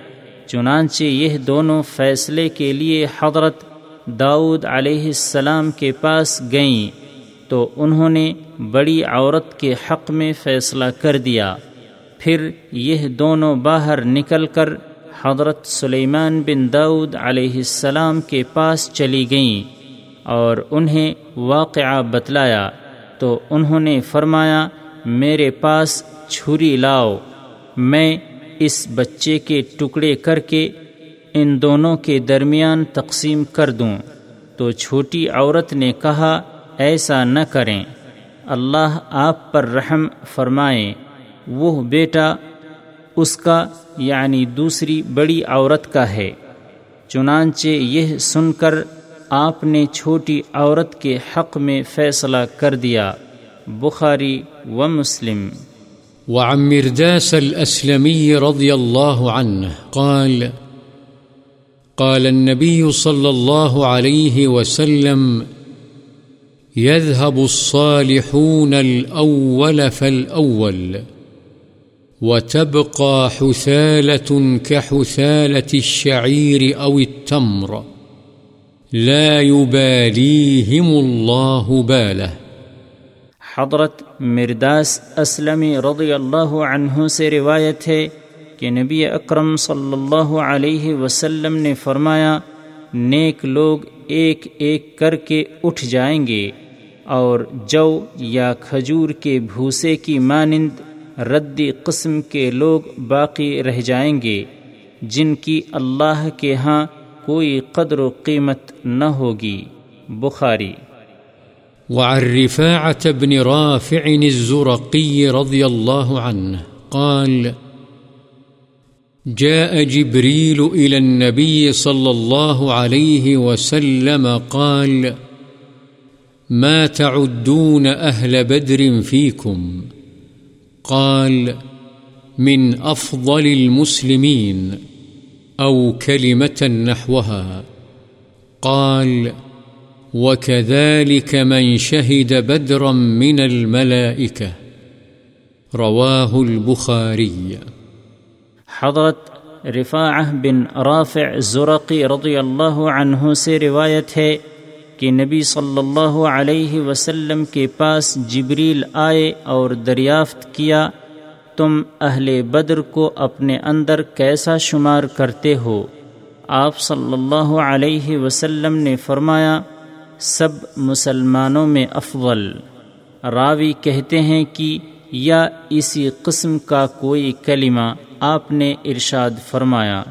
چنانچہ یہ دونوں فیصلے کے لیے حضرت داؤد علیہ السلام کے پاس گئیں۔ تو انہوں نے بڑی عورت کے حق میں فیصلہ کر دیا۔ پھر یہ دونوں باہر نکل کر حضرت سلیمان بن داود علیہ السلام کے پاس چلی گئیں اور انہیں واقعہ بتلایا۔ تو انہوں نے فرمایا، میرے پاس چھری لاؤ۔ میں اس بچے کے ٹکڑے کر کے ان دونوں کے درمیان تقسیم کر دوں۔ تو چھوٹی عورت نے کہا ایسا نہ کریں۔ اللہ آپ پر رحم فرمائیں وہ بیٹا اس کا یعنی دوسری بڑی عورت کا ہے۔ چنانچہ یہ سن کر آپ نے چھوٹی عورت کے حق میں فیصلہ کر دیا۔ بخاری و مسلم۔ وعن مرداس الأسلمي رضي الله عنه قال قال النبي صلى الله عليه وسلم يذهب الصالحون الأول فالأول وتبقى حثالة كحثالة الشعير أو التمر لا يباليهم الله باله حضرت مرداس اسلمی رضی اللہ عنہ سے روایت ہے کہ نبی اکرم صلی اللہ علیہ وسلم نے فرمایا، نیک لوگ ایک ایک کر کے اٹھ جائیں گے۔ اور جو یا کھجور کے بھوسے کی مانند ردی قسم کے لوگ باقی رہ جائیں گے، جن کی اللہ کے ہاں کوئی قدر و قیمت نہ ہوگی۔ بخاری۔ وعن رفاعة بن رافع الزرقي رضي الله عنه قال، جاء جبريل إلى النبي صلى الله عليه وسلم قال ما تعدون أهل بدر فيكم؟ قال، من أفضل المسلمين أو كلمة نحوها. قال، وكذلك من شهد بدرا من الملائكة. رواه البخاري. حضرت رفاعہ بن رافع زرقی رضی اللہ عنہ سے روایت ہے کہ نبی صلی اللہ علیہ وسلم کے پاس جبریل آئے اور دریافت کیا، تم اہل بدر کو اپنے اندر کیسا شمار کرتے ہو؟ آپ صلی اللہ علیہ وسلم نے فرمایا، سب مسلمانوں میں افضل۔ راوی کہتے ہیں کہ یا اسی قسم کا کوئی کلمہ آپ نے ارشاد فرمایا۔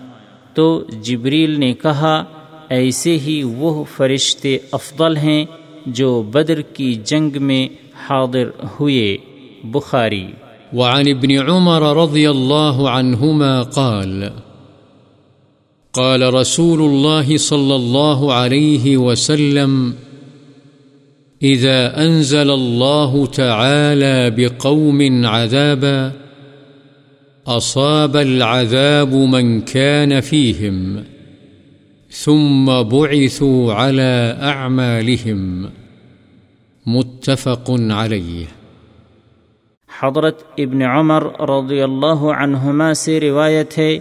تو جبریل نے کہا ایسے ہی وہ فرشتے افضل ہیں جو بدر کی جنگ میں حاضر ہوئے۔ بخاری۔ وعن ابن عمر رضي الله عنهما قال قال رسول الله صلى الله عليه وسلم إذا أنزل الله تعالى بقوم عذابا أصاب العذاب من كان فيهم ثم بعثوا على أعمالهم متفق عليه. حضرت ابن عمر رضی اللہ عنہما سے روایت ہے،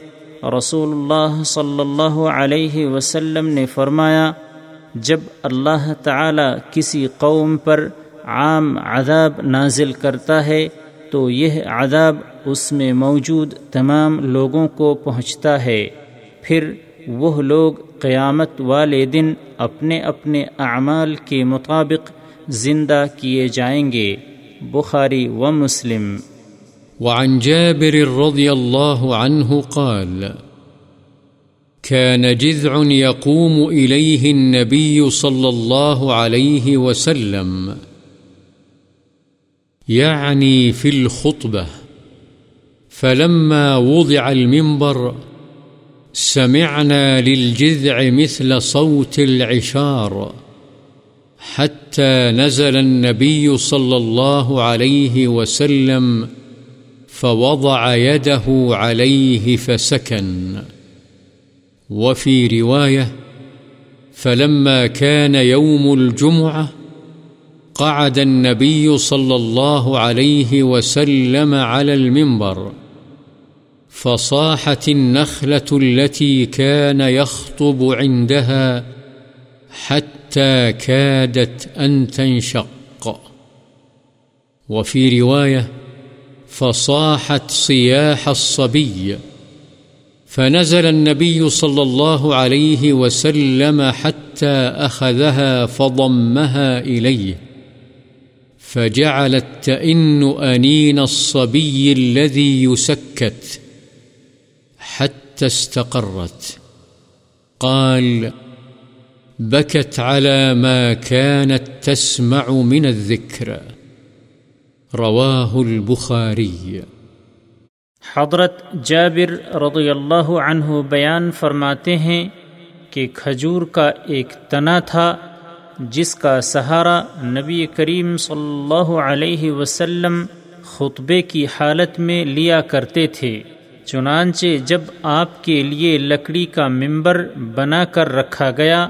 رسول اللہ صلی اللہ علیہ وسلم نے فرمایا، جب اللہ تعالی کسی قوم پر عام عذاب نازل کرتا ہے، تو یہ عذاب اس میں موجود تمام لوگوں کو پہنچتا ہے۔ پھر وہ لوگ قیامت والے دن اپنے اپنے اعمال کے مطابق زندہ کیے جائیں گے۔ بخاري ومسلم وعن جابر رضي الله عنه قال كان جذع يقوم إليه النبي صلى الله عليه وسلم یعنی يعني في الخطبة فلما وضع المنبر سمعنا للجذع مثل صوت العشار حتى نزل النبي صلى الله عليه وسلم فوضع يده عليه فسكن. وفي رواية فلما كان يوم الجمعة قعد النبي صلى الله عليه وسلم على المنبر. فصاحت النخلة التي كان يخطب عندها حتى كادت أن تنشق. وفي رواية فصاحت صياح الصبي، فنزل النبي صلى الله عليه وسلم حتى أخذها فضمها إليه فجعلت تئن أنين الصبي الذي يسكت. حتى استقرت. قال بكت على ما كانت تسمع من الذكر. رواه البخاري. حضرت جابر رضی اللہ عنہ بیان فرماتے ہیں کہ کھجور کا ایک تنا تھا جس کا سہارا نبی کریم صلی اللہ علیہ وسلم خطبے کی حالت میں لیا کرتے تھے۔ چنانچہ جب آپ کے لیے لکڑی کا ممبر بنا کر رکھا گیا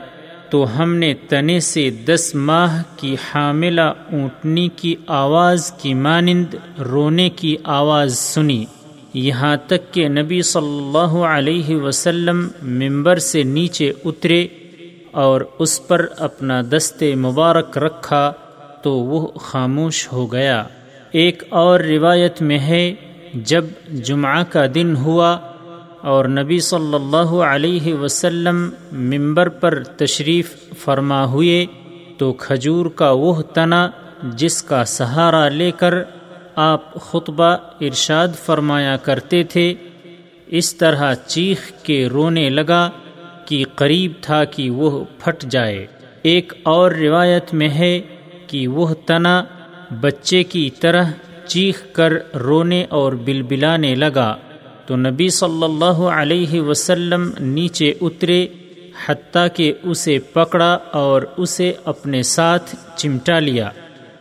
تو ہم نے تنے سے دس ماہ کی حاملہ اونٹنی کی آواز کی مانند رونے کی آواز سنی۔ یہاں تک کہ نبی صلی اللہ علیہ وسلم ممبر سے نیچے اترے اور اس پر اپنا دست مبارک رکھا تو وہ خاموش ہو گیا۔ ایک اور روایت میں ہے جب جمعہ کا دن ہوا اور نبی صلی اللہ علیہ وسلم ممبر پر تشریف فرما ہوئے تو کھجور کا وہ تنا جس کا سہارا لے کر آپ خطبہ ارشاد فرمایا کرتے تھے، اس طرح چیخ کے رونے لگا کہ قریب تھا کہ وہ پھٹ جائے۔ ایک اور روایت میں ہے کہ وہ تنا بچے کی طرح چیخ کر رونے اور بلبلانے لگا تو نبی صلی اللہ علیہ وسلم نیچے اترے حتیٰ کہ اسے پکڑا اور اسے اپنے ساتھ چمٹا لیا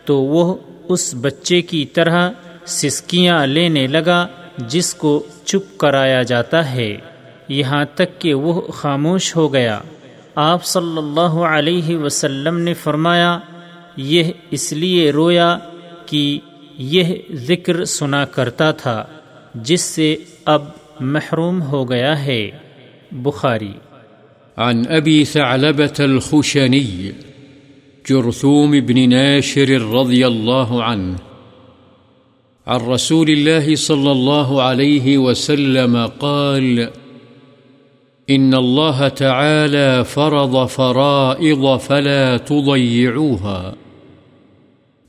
تو وہ اس بچے کی طرح سسکیاں لینے لگا جس کو چپ کرایا جاتا ہے۔ یہاں تک کہ وہ خاموش ہو گیا۔ آپ صلی اللہ علیہ وسلم نے فرمایا، یہ اس لیے رویا کہ یہ ذکر سنا کرتا تھا، جس سے اب محروم ہو گیا ہے۔ بخاری۔ عن ابی ثعلبة الخشني جرثوم بن ناشر رضي الله عنه عن رسول الله صلى الله عليه وسلم قال إن الله تعالى فرض فرائض فلا تضيعوها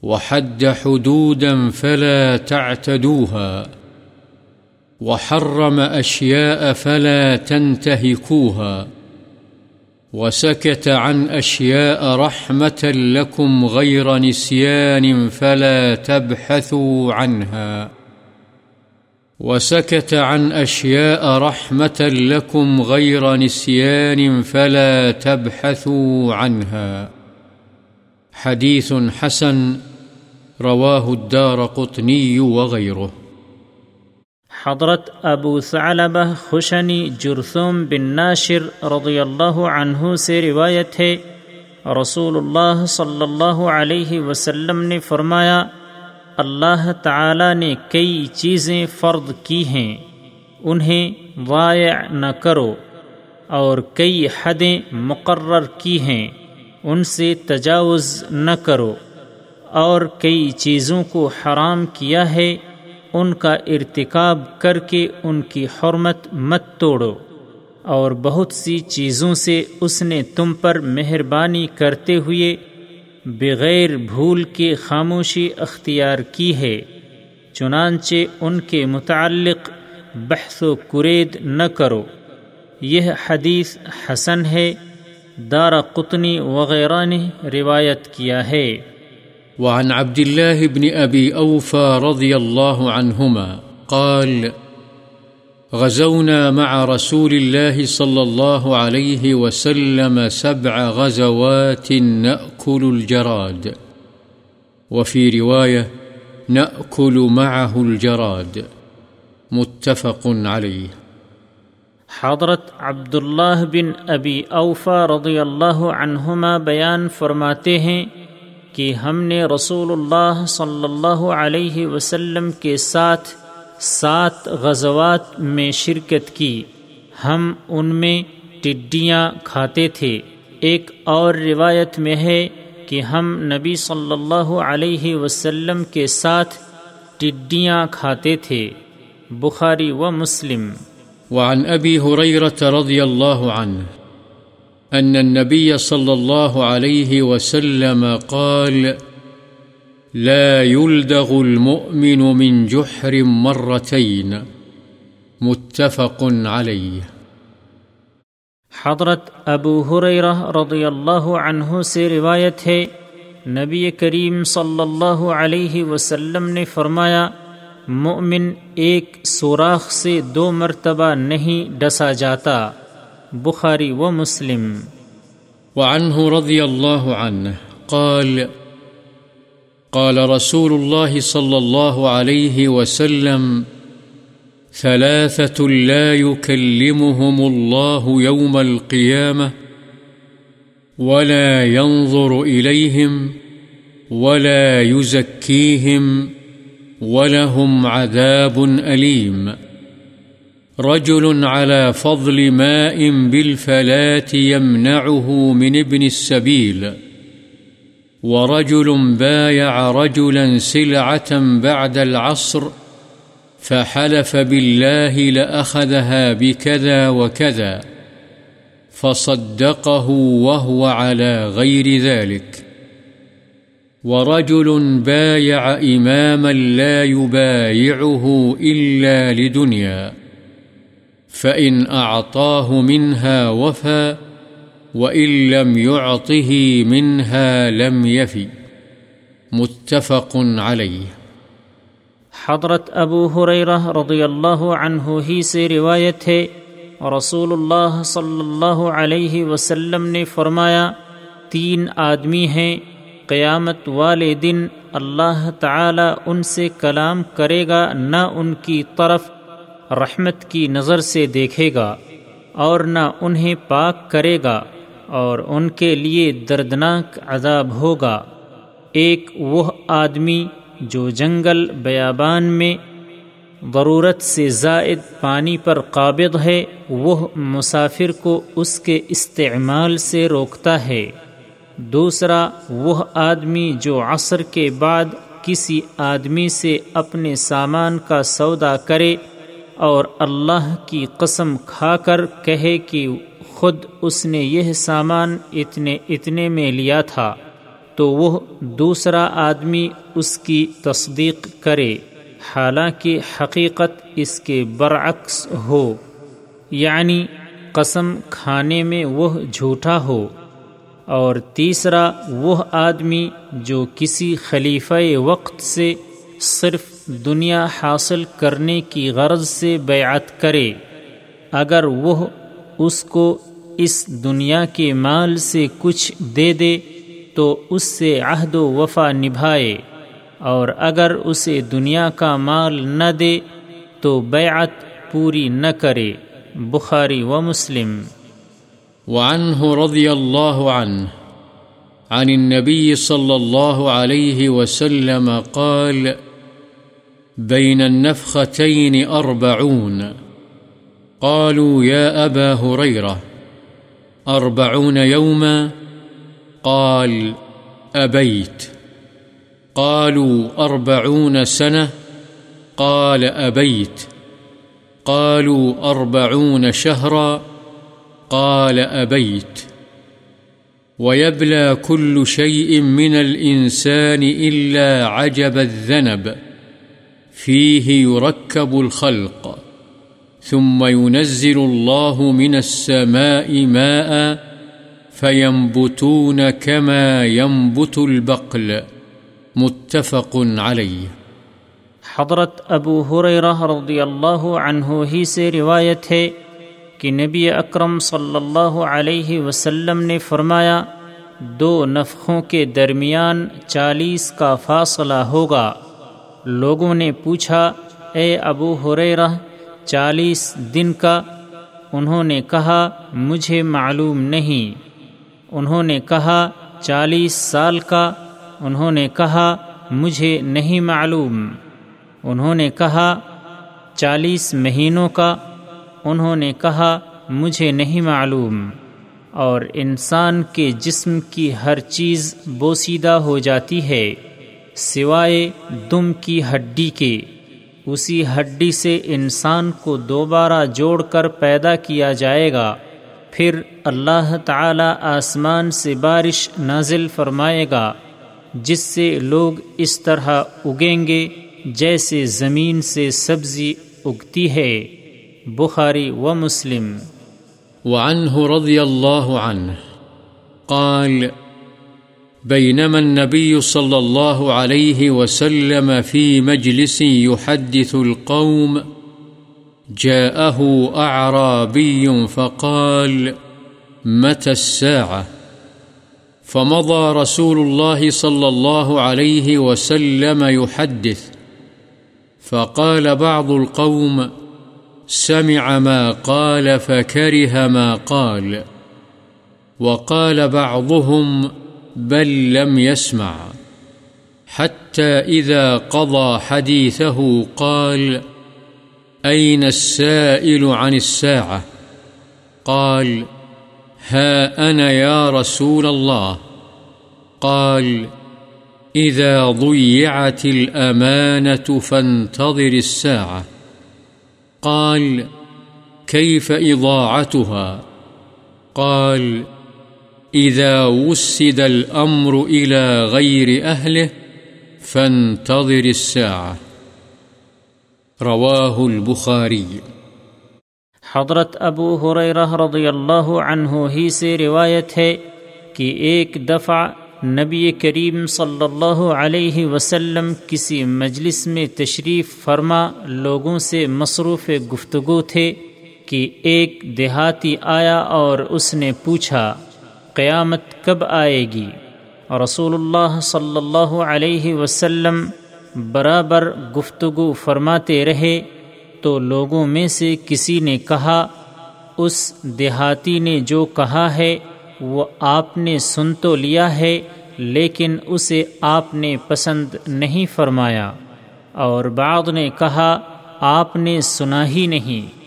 وحد حدودا فلا تعتدوها وحرم أشياء فلا تنتهكوها وسكت عن أشياء رحمة لكم غير نسيان فلا تبحثوا عنها وسكت عن أشياء رحمة لكم غير نسيان فلا تبحثوا عنها حديث حسن رواه الدار قطني وغيره. حضرت ابو ثعلبہ خوشنی جرثوم بن ناشر رضی اللہ عنہ سے روایت ہے رسول اللہ صلی اللہ علیہ وسلم نے فرمایا، اللہ تعالی نے کئی چیزیں فرد کی ہیں، انہیں ضائع نہ کرو اور کئی حدیں مقرر کی ہیں، ان سے تجاوز نہ کرو۔ اور کئی چیزوں کو حرام کیا ہے، ان کا ارتکاب کر کے ان کی حرمت مت توڑو۔ اور بہت سی چیزوں سے اس نے تم پر مہربانی کرتے ہوئے بغیر بھول کے خاموشی اختیار کی ہے، چنانچہ ان کے متعلق بحث و کرید نہ کرو۔ یہ حدیث حسن ہے دار قطنی وغیرہ نے روایت کیا ہے۔ وعن عبد الله بن أبي أوفى رضي الله عنهما قال، غزونا مع رسول الله صلى الله عليه وسلم سبع غزوات نأكل الجراد، وفي رواية نأكل معه الجراد، متفق عليه. حضرت عبداللہ بن ابی اوفا رضی اللہ عنہما بیان فرماتے ہیں کہ ہم نے رسول اللہ صلی اللہ علیہ وسلم کے ساتھ سات غزوات میں شرکت کی۔ ہم ان میں ٹڈیاں کھاتے تھے۔ ایک اور روایت میں ہے کہ ہم نبی صلی اللہ علیہ وسلم کے ساتھ ٹڈیاں کھاتے تھے۔ بخاری و مسلم۔ وعن ابی رضی اللہ عنہ۔ أن النبي صلى الله عليه وسلم قال، لا يلدغ المؤمن من جحر مرتين. متفق عليه. حضرت ابو حریرہ رضی اللہ عنہ سے روایت ہے، نبی کریم صلی اللہ علیہ وسلم نے فرمایا، مؤمن ایک سوراخ سے دو مرتبہ نہیں ڈسا جاتا۔ بخاري ومسلم وعنه رضي الله عنه قال قال رسول الله صلى الله عليه وسلم، ثلاثة لا يكلمهم الله يوم القيامة ولا ينظر إليهم، ولا يزكيهم ولهم عذاب أليم رجل على فضل ماء بالفلاة يمنعه من ابن السبيل، ورجل بايع رجلا سلعة بعد العصر، فحلف بالله لأخذها بكذا وكذا، فصدقه وهو على غير ذلك. ورجل بايع إماما لا يبايعه إلا لدنيا. فإن أعطاه منها وفى وإن لم يعطه منها لم يفي متفق عليه حضرت ابو حریرہ رضی اللہ عنہ ہی سے روایت ہے، رسول اللہ صلی اللہ علیہ وسلم نے فرمایا، تین آدمی ہیں، قیامت والے دن اللہ تعالی ان سے کلام کرے گا، نہ ان کی طرف رحمت کی نظر سے دیکھے گا اور نہ انہیں پاک کرے گا اور ان کے لیے دردناک عذاب ہوگا۔ ایک وہ آدمی جو جنگل بیابان میں ضرورت سے زائد پانی پر قابض ہے، وہ مسافر کو اس کے استعمال سے روکتا ہے۔ دوسرا وہ آدمی جو عصر کے بعد کسی آدمی سے اپنے سامان کا سودا کرے اور اللہ کی قسم کھا کر کہے کہ خود اس نے یہ سامان اتنے اتنے میں لیا تھا، تو وہ دوسرا آدمی اس کی تصدیق کرے، حالانکہ حقیقت اس کے برعکس ہو یعنی قسم کھانے میں وہ جھوٹا ہو۔ اور تیسرا وہ آدمی جو کسی خلیفہ وقت سے صرف دنیا حاصل کرنے کی غرض سے بیعت کرے، اگر وہ اس کو اس دنیا کے مال سے کچھ دے دے تو اس سے عہد و وفا نبھائے، اور اگر اسے دنیا کا مال نہ دے تو بیعت پوری نہ کرے۔ بخاری و مسلم۔ وعنه رضي الله عنه عن النبي صلى الله عليه وسلم قال بين النفختين أربعون. قالوا يا أبا هريرة، أربعون يوما؟ قال، أبيت. قالوا، أربعون سنة؟ قال، أبيت. قالوا، أربعون شهرا؟ قال، أبيت. ويبلى كل شيء من الإنسان إلا عجب الذنب. فيه يركب الخلق، ثم ينزل الله من السماء ماء فينبتون كما ينبت البقل، متفق عليه. حضرت ابو حریرہ رضی اللہ عنہ ہی سے روایت ہے کہ نبی اکرم صلی اللہ علیہ وسلم نے فرمایا، دو نفخوں کے درمیان چالیس کا فاصلہ ہوگا۔ لوگوں نے پوچھا، اے ابو حریرہ چالیس دن کا؟ انہوں نے کہا، مجھے معلوم نہیں۔ انہوں نے کہا، چالیس سال کا؟ انہوں نے کہا، مجھے نہیں معلوم۔ انہوں نے کہا، چالیس مہینوں کا؟ انہوں نے کہا، مجھے نہیں معلوم۔ اور انسان کے جسم کی ہر چیز بوسیدہ ہو جاتی ہے۔ سوائے دم کی ہڈی کے۔ اسی ہڈی سے انسان کو دوبارہ جوڑ کر پیدا کیا جائے گا۔ پھر اللہ تعالی آسمان سے بارش نازل فرمائے گا، جس سے لوگ اس طرح اگیں گے جیسے زمین سے سبزی اگتی ہے۔ بخاری و مسلم۔ وعنه رضي الله عنه قال بينما النبي صلى الله عليه وسلم في مجلس يحدث القوم، جاءه أعرابي فقال، متى الساعة؟ فمضى رسول الله صلى الله عليه وسلم يحدث، فقال بعض القوم، سمع ما قال فكره ما قال. وقال بعضهم بل لم يسمع. حتى إذا قضى حديثه قال، أين السائل عن الساعة؟ قال، ها أنا يا رسول الله. قال، إذا ضيعت الأمانة فانتظر الساعة. قال، كيف إضاعتها؟ قال إذا وسد الأمر إلى غير أهله فانتظر الساعة. رواه البخاري. حضرت ابو حریرہ رضی اللہ عنہ ہی سے روایت ہے کہ ایک دفعہ نبی کریم صلی اللہ علیہ وسلم کسی مجلس میں تشریف فرما لوگوں سے مصروف گفتگو تھے کہ ایک دیہاتی آیا اور اس نے پوچھا قیامت کب آئے گی؟ رسول اللہ صلی اللہ علیہ وسلم برابر گفتگو فرماتے رہے تو لوگوں میں سے کسی نے کہا، اس دیہاتی نے جو کہا ہے، وہ آپ نے سن تو لیا ہے، لیکن اسے آپ نے پسند نہیں فرمایا۔ اور بعض نے کہا، آپ نے سنا ہی نہیں۔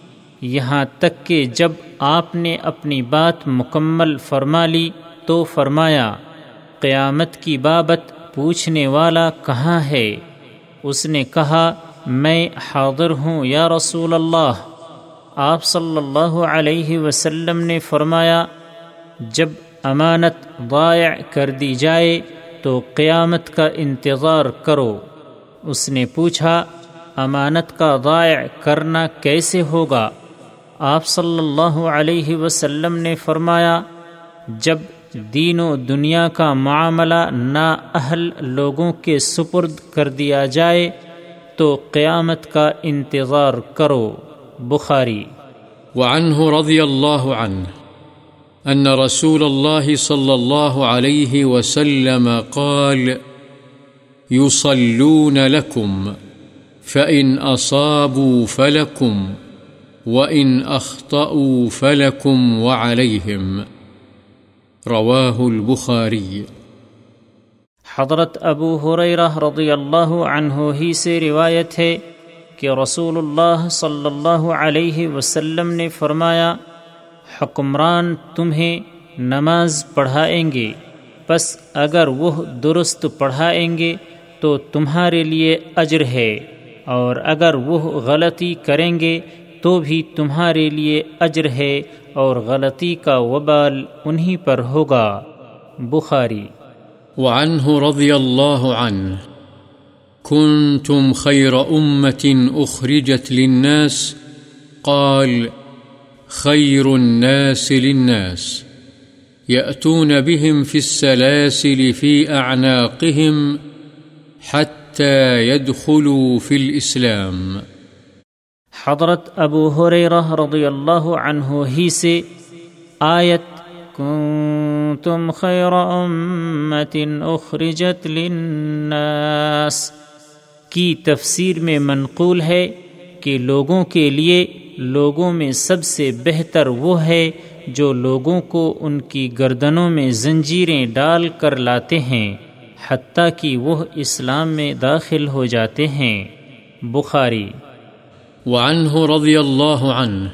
یہاں تک کہ جب آپ نے اپنی بات مکمل فرما لی تو فرمایا، قیامت کی بابت پوچھنے والا کہاں ہے؟ اس نے کہا، میں حاضر ہوں، یا رسول اللہ۔ آپ صلی اللہ علیہ وسلم نے فرمایا، جب امانت ضائع کر دی جائے تو قیامت کا انتظار کرو۔ اس نے پوچھا، امانت کا ضائع کرنا کیسے ہوگا؟ آپ صلی اللہ علیہ وسلم نے فرمایا، جب دین و دنیا کا معاملہ نا اہل لوگوں کے سپرد کر دیا جائے، تو قیامت کا انتظار کرو۔ بخاری۔ وعنه رضي الله عنه أن رسول الله صلى الله عليه وسلم قال يصلون لكم فإن أصابوا فلكم وإن أخطأوا فلكم وعليهم۔ رواه البخاري۔ حضرت ابو حریرہ رضی اللہ عنہ ہی سے روایت ہے کہ رسول اللہ صلی اللہ علیہ وسلم نے فرمایا، حکمران تمہیں نماز پڑھائیں گے۔ بس اگر وہ درست پڑھائیں گے تو تمہارے لیے اجر ہے، اور اگر وہ غلطی کریں گے تو بھی تمہارے لیے اجر ہے اور غلطی کا وبال انہی پر ہوگا۔ بخاری۔ وعنه رضي الله عنه كنتم خير أمة أخرجت للناس۔ قال خير الناس للناس۔ يأتون بهم في السلاسل في أعناقهم حتى يدخلوا في الإسلام حضرت ابو حریرہ رضی اللہ عنہ ہی سے آیت، کنتم خیر امت اخرجت للناس کی تفسیر میں منقول ہے کہ لوگوں کے لیے لوگوں میں سب سے بہتر وہ ہے جو لوگوں کو ان کی گردنوں میں زنجیریں ڈال کر لاتے ہیں، حتیٰ کہ وہ اسلام میں داخل ہو جاتے ہیں۔ بخاری وعنه رضي الله عنه.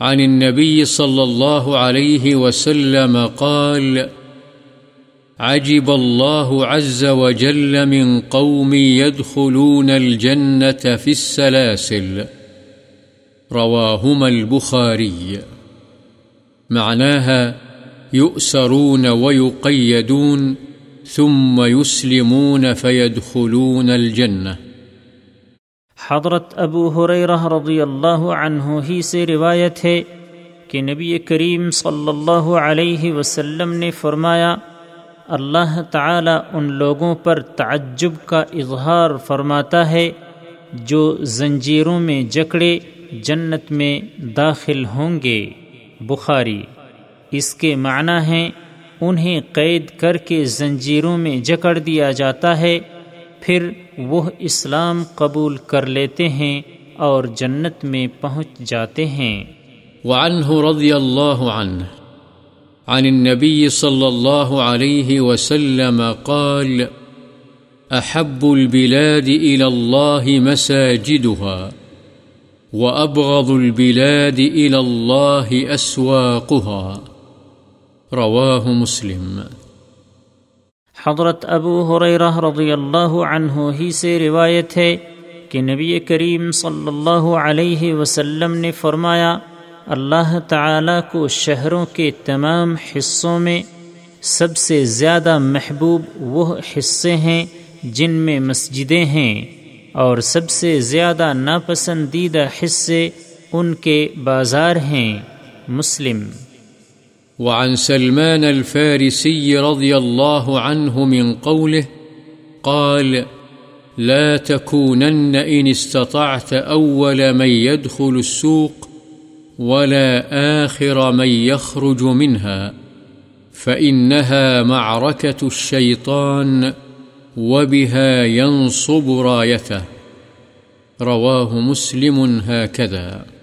عن النبي صلى الله عليه وسلم قال عجب الله عز وجل من قوم يدخلون الجنة في السلاسل. رواهما البخاري. معناها يؤسرون ويقيدون ثم يسلمون فيدخلون الجنة. حضرت ابو حریرہ رضی اللہ عنہ ہی سے روایت ہے کہ نبی کریم صلی اللہ علیہ وسلم نے فرمایا، اللہ تعالی ان لوگوں پر تعجب کا اظہار فرماتا ہے جو زنجیروں میں جکڑے جنت میں داخل ہوں گے۔ بخاری۔ اس کے معنی ہیں، انہیں قید کر کے زنجیروں میں جکڑ دیا جاتا ہے پھر وہ اسلام قبول کر لیتے ہیں اور جنت میں پہنچ جاتے ہیں۔ وعنه رضي الله عنه عن النبي صلى الله عليه وسلم قال أحب البلاد إلى الله مساجدها وأبغض البلاد إلى الله أسواقها رواه مسلم۔ حضرت ابو حریرہ رضی اللہ عنہ ہی سے روایت ہے کہ نبی کریم صلی اللہ علیہ وسلم نے فرمایا، اللہ تعالی کو شہروں کے تمام حصوں میں سب سے زیادہ محبوب وہ حصے ہیں جن میں مسجدیں ہیں اور سب سے زیادہ ناپسندیدہ حصے ان کے بازار ہیں، مسلم۔ وعن سلمان الفارسي رضي الله عنه من قوله، قال لا تكونن إن استطعت أول من يدخل السوق ولا آخر من يخرج منها، فإنها معركة الشيطان وبها ينصب رايته. رواه مسلم هكذا.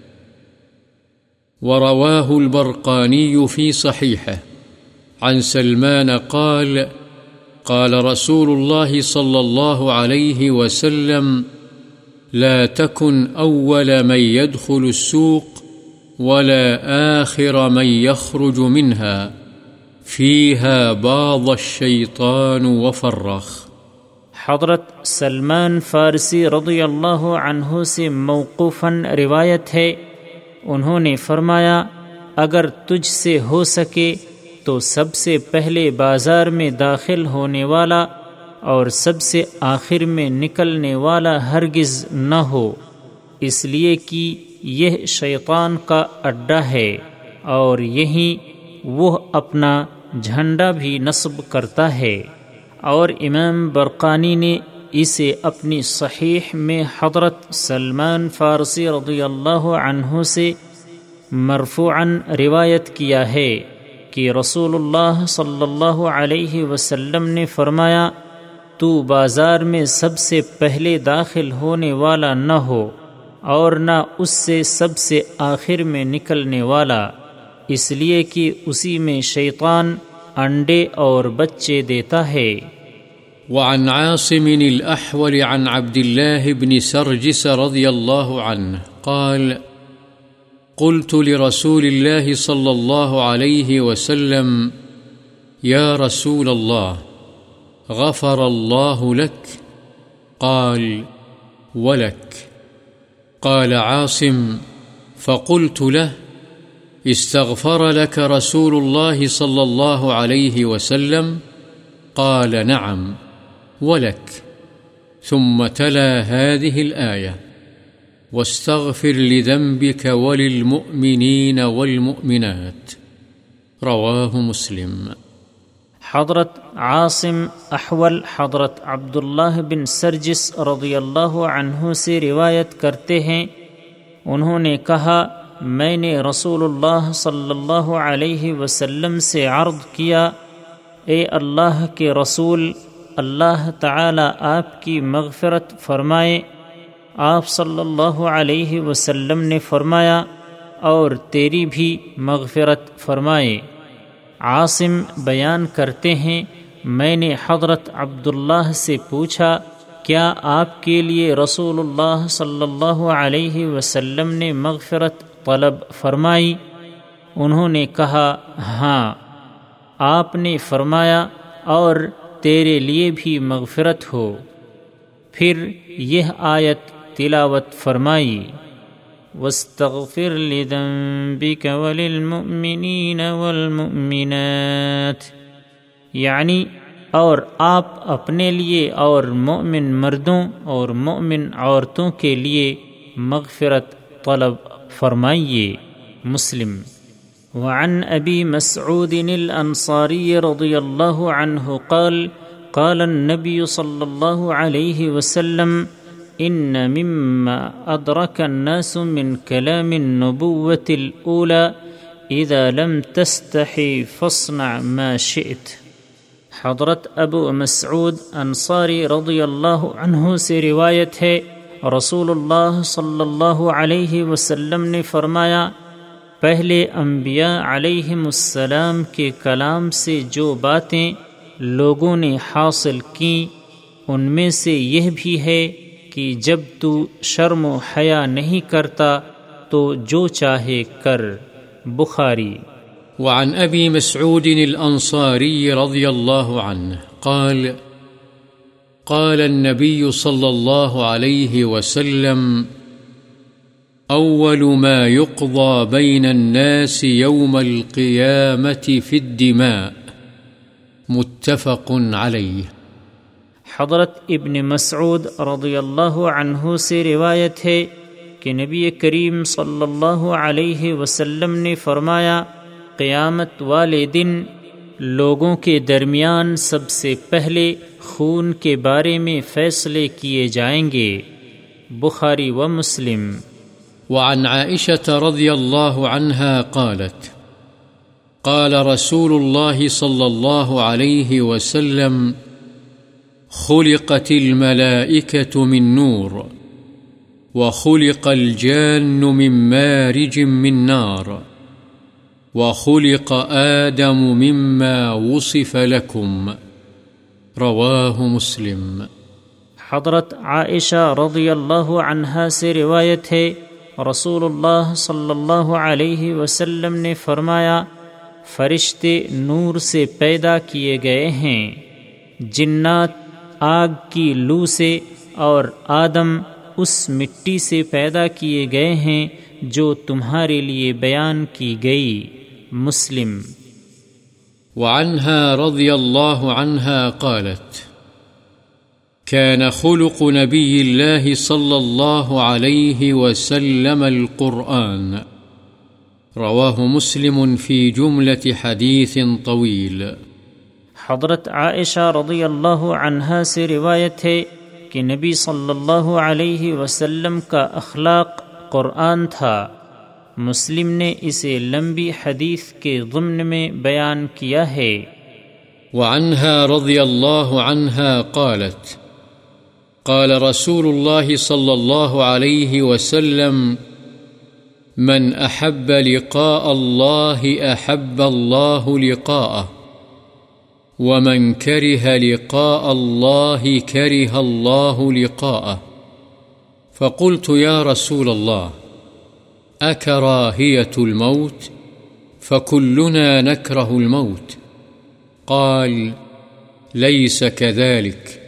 ورواه البرقاني في صحيحه. عن سلمان قال قال رسول الله صلى الله عليه وسلم لا تكن أول من يدخل السوق ولا آخر من يخرج منها. فيها باض الشيطان وفرخ. حضرت سلمان فارسی رضی اللہ عنہ سے موقوفاً روایت ہے انہوں نے فرمایا، اگر تجھ سے ہو سکے تو سب سے پہلے بازار میں داخل ہونے والا اور سب سے آخر میں نکلنے والا ہرگز نہ ہو۔ اس لیے کہ یہ شیطان کا اڈا ہے اور یہی وہ اپنا جھنڈا بھی نصب کرتا ہے۔ اور امام برقانی نے اسے اپنی صحیح میں حضرت سلمان فارسی رضی اللہ عنہ سے مرفوعاً روایت کیا ہے کہ رسول اللہ صلی اللہ علیہ وسلم نے فرمایا، تو بازار میں سب سے پہلے داخل ہونے والا نہ ہو اور نہ اس سے سب سے آخر میں نکلنے والا، اس لیے کہ اسی میں شیطان انڈے اور بچے دیتا ہے۔ وعن عاصم الأحول عن عبد الله بن سرجس رضي الله عنه قال، قلت لرسول الله صلى الله عليه وسلم، يا رسول الله، غفر الله لك؟ قال، ولك. قال عاصم، فقلت له، استغفر لك رسول الله صلى الله عليه وسلم؟ قال، نعم. ولك. ثم تلا هذه الآية. واستغفر لذنبك وللمؤمنين والمؤمنات. رواه مسلم. حضرت عاصم احول حضرت عبداللہ بن سرجس رضی اللہ عنہ سے روایت کرتے ہیں۔ انہوں نے کہا، میں نے رسول اللہ صلی اللہ علیہ وسلم سے عرض کیا، اے اللہ کے رسول اللہ تعالی آپ کی مغفرت فرمائے۔ آپ صلی اللہ علیہ وسلم نے فرمایا، اور تیری بھی مغفرت فرمائے۔ عاصم بیان کرتے ہیں، میں نے حضرت عبداللہ سے پوچھا، کیا آپ کے لیے رسول اللہ صلی اللہ علیہ وسلم نے مغفرت طلب فرمائی؟ انہوں نے کہا ہاں۔ آپ نے فرمایا، اور تیرے لیے بھی مغفرت ہو۔ پھر یہ آیت تلاوت فرمائی، واستغفر لذنبك وللمؤمنين والمؤمنات۔ یعنی اور آپ اپنے لیے اور مؤمن مردوں اور مؤمن عورتوں کے لیے مغفرت طلب فرمائیے۔ مسلم وعن أبي مسعود الأنصاري رضي الله عنه قال قال النبي صلى الله عليه وسلم، إن مما أدرك الناس من كلام النبوة الأولى إذا لم تستحي فاصنع ما شئت. حضرت ابو مسعود انصاری رضی اللہ عنہ سے روایت ہے، رسول اللہ صلی اللہ علیہ وسلم نے فرمایا پہلے انبیاء علیہم السلام کے کلام سے جو باتیں لوگوں نے حاصل کیں ان میں سے یہ بھی ہے کہ جب تو شرم و حیا نہیں کرتا تو جو چاہے کر۔ بخاری۔ وعن أبي مسعود الأنصاري رضي الله عنه قال قال النبي صلى الله عليه وسلم أول ما يقضى بين الناس يوم القيامة في الدماء. متفق عليه. حضرت ابن مسعود رضی اللہ عنہ سے روایت ہے کہ نبی کریم صلی اللہ علیہ وسلم نے فرمایا، قیامت والے دن لوگوں کے درمیان سب سے پہلے خون کے بارے میں فیصلے کیے جائیں گے۔ بخاری و مسلم۔ وعن عائشة رضي الله عنها قالت، قال رسول الله صلى الله عليه وسلم، خلقت الملائكة من نور، وخلق الجان من مارج من نار، وخلق آدم مما وصف لكم، رواه مسلم. حضرت عائشہ رضی اللہ عنہا سے روایت ہے رسول اللہ صلی اللہ علیہ وسلم نے فرمایا فرشتے نور سے پیدا کیے گئے ہیں جنات آگ کی لو سے اور آدم اس مٹی سے پیدا کیے گئے ہیں جو تمہارے لیے بیان کی گئی مسلم وعنها رضي الله عنها قالت كان خلق نبي الله صلى الله عليه وسلم القرآن. رواه مسلم في جملة حديث طويل. حضرت عائشہ رضی اللہ عنہا سے روایت ہے کہ نبی صلی اللہ علیہ وسلم کا اخلاق قرآن تھا۔ مسلم نے اسے لمبی حدیث کے ضمن میں بیان کیا ہے۔ وعنها رضي الله عنها قالت قال رسول الله صلى الله عليه وسلم، من أحب لقاء الله، أحب الله لقاءه، ومن كره لقاء الله، كره الله لقاءه. فقلت يا رسول الله، أكراهية الموت؟ فكلنا نكره الموت. قال، ليس كذلك.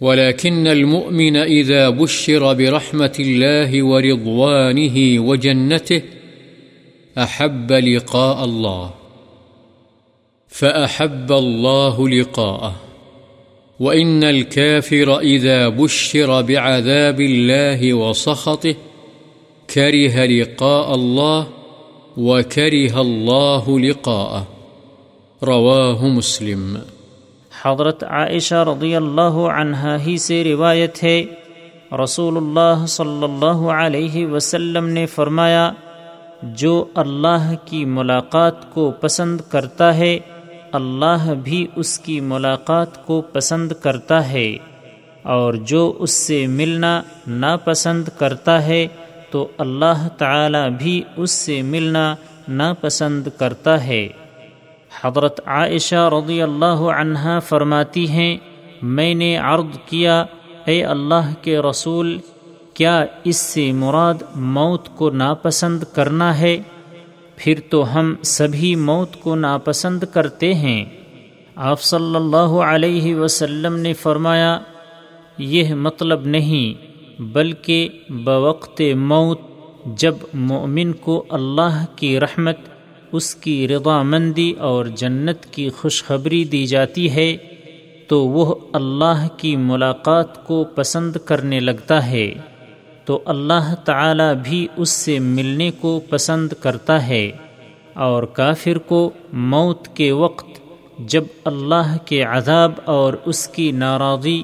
ولكن المؤمن إذا بشر برحمة الله ورضوانه وجنته أحب لقاء الله، فأحب الله لقاءه. وإن الكافر إذا بشر بعذاب الله وسخطه كره لقاء الله وكره الله لقاءه. رواه مسلم. حضرت عائشہ رضی اللہ عنہا ہی سے روایت ہے۔ رسول اللہ صلی اللہ علیہ وسلم نے فرمایا، جو اللہ کی ملاقات کو پسند کرتا ہے، اللہ بھی اس کی ملاقات کو پسند کرتا ہے۔ اور جو اس سے ملنا ناپسند کرتا ہے، تو اللہ تعالی بھی اس سے ملنا ناپسند کرتا ہے۔ حضرت عائشہ رضی اللہ عنہ فرماتی ہیں، میں نے عرض کیا، اے اللہ کے رسول، کیا اس سے مراد موت کو ناپسند کرنا ہے؟ پھر تو ہم سبھی موت کو ناپسند کرتے ہیں۔ آپ صلی اللہ علیہ وسلم نے فرمایا، یہ مطلب نہیں، بلکہ بوقت موت، جب مومن کو اللہ کی رحمت اس کی رضا مندی اور جنت کی خوشخبری دی جاتی ہے، تو وہ اللہ کی ملاقات کو پسند کرنے لگتا ہے۔ تو اللہ تعالی بھی اس سے ملنے کو پسند کرتا ہے۔ اور کافر کو موت کے وقت جب اللہ کے عذاب اور اس کی ناراضی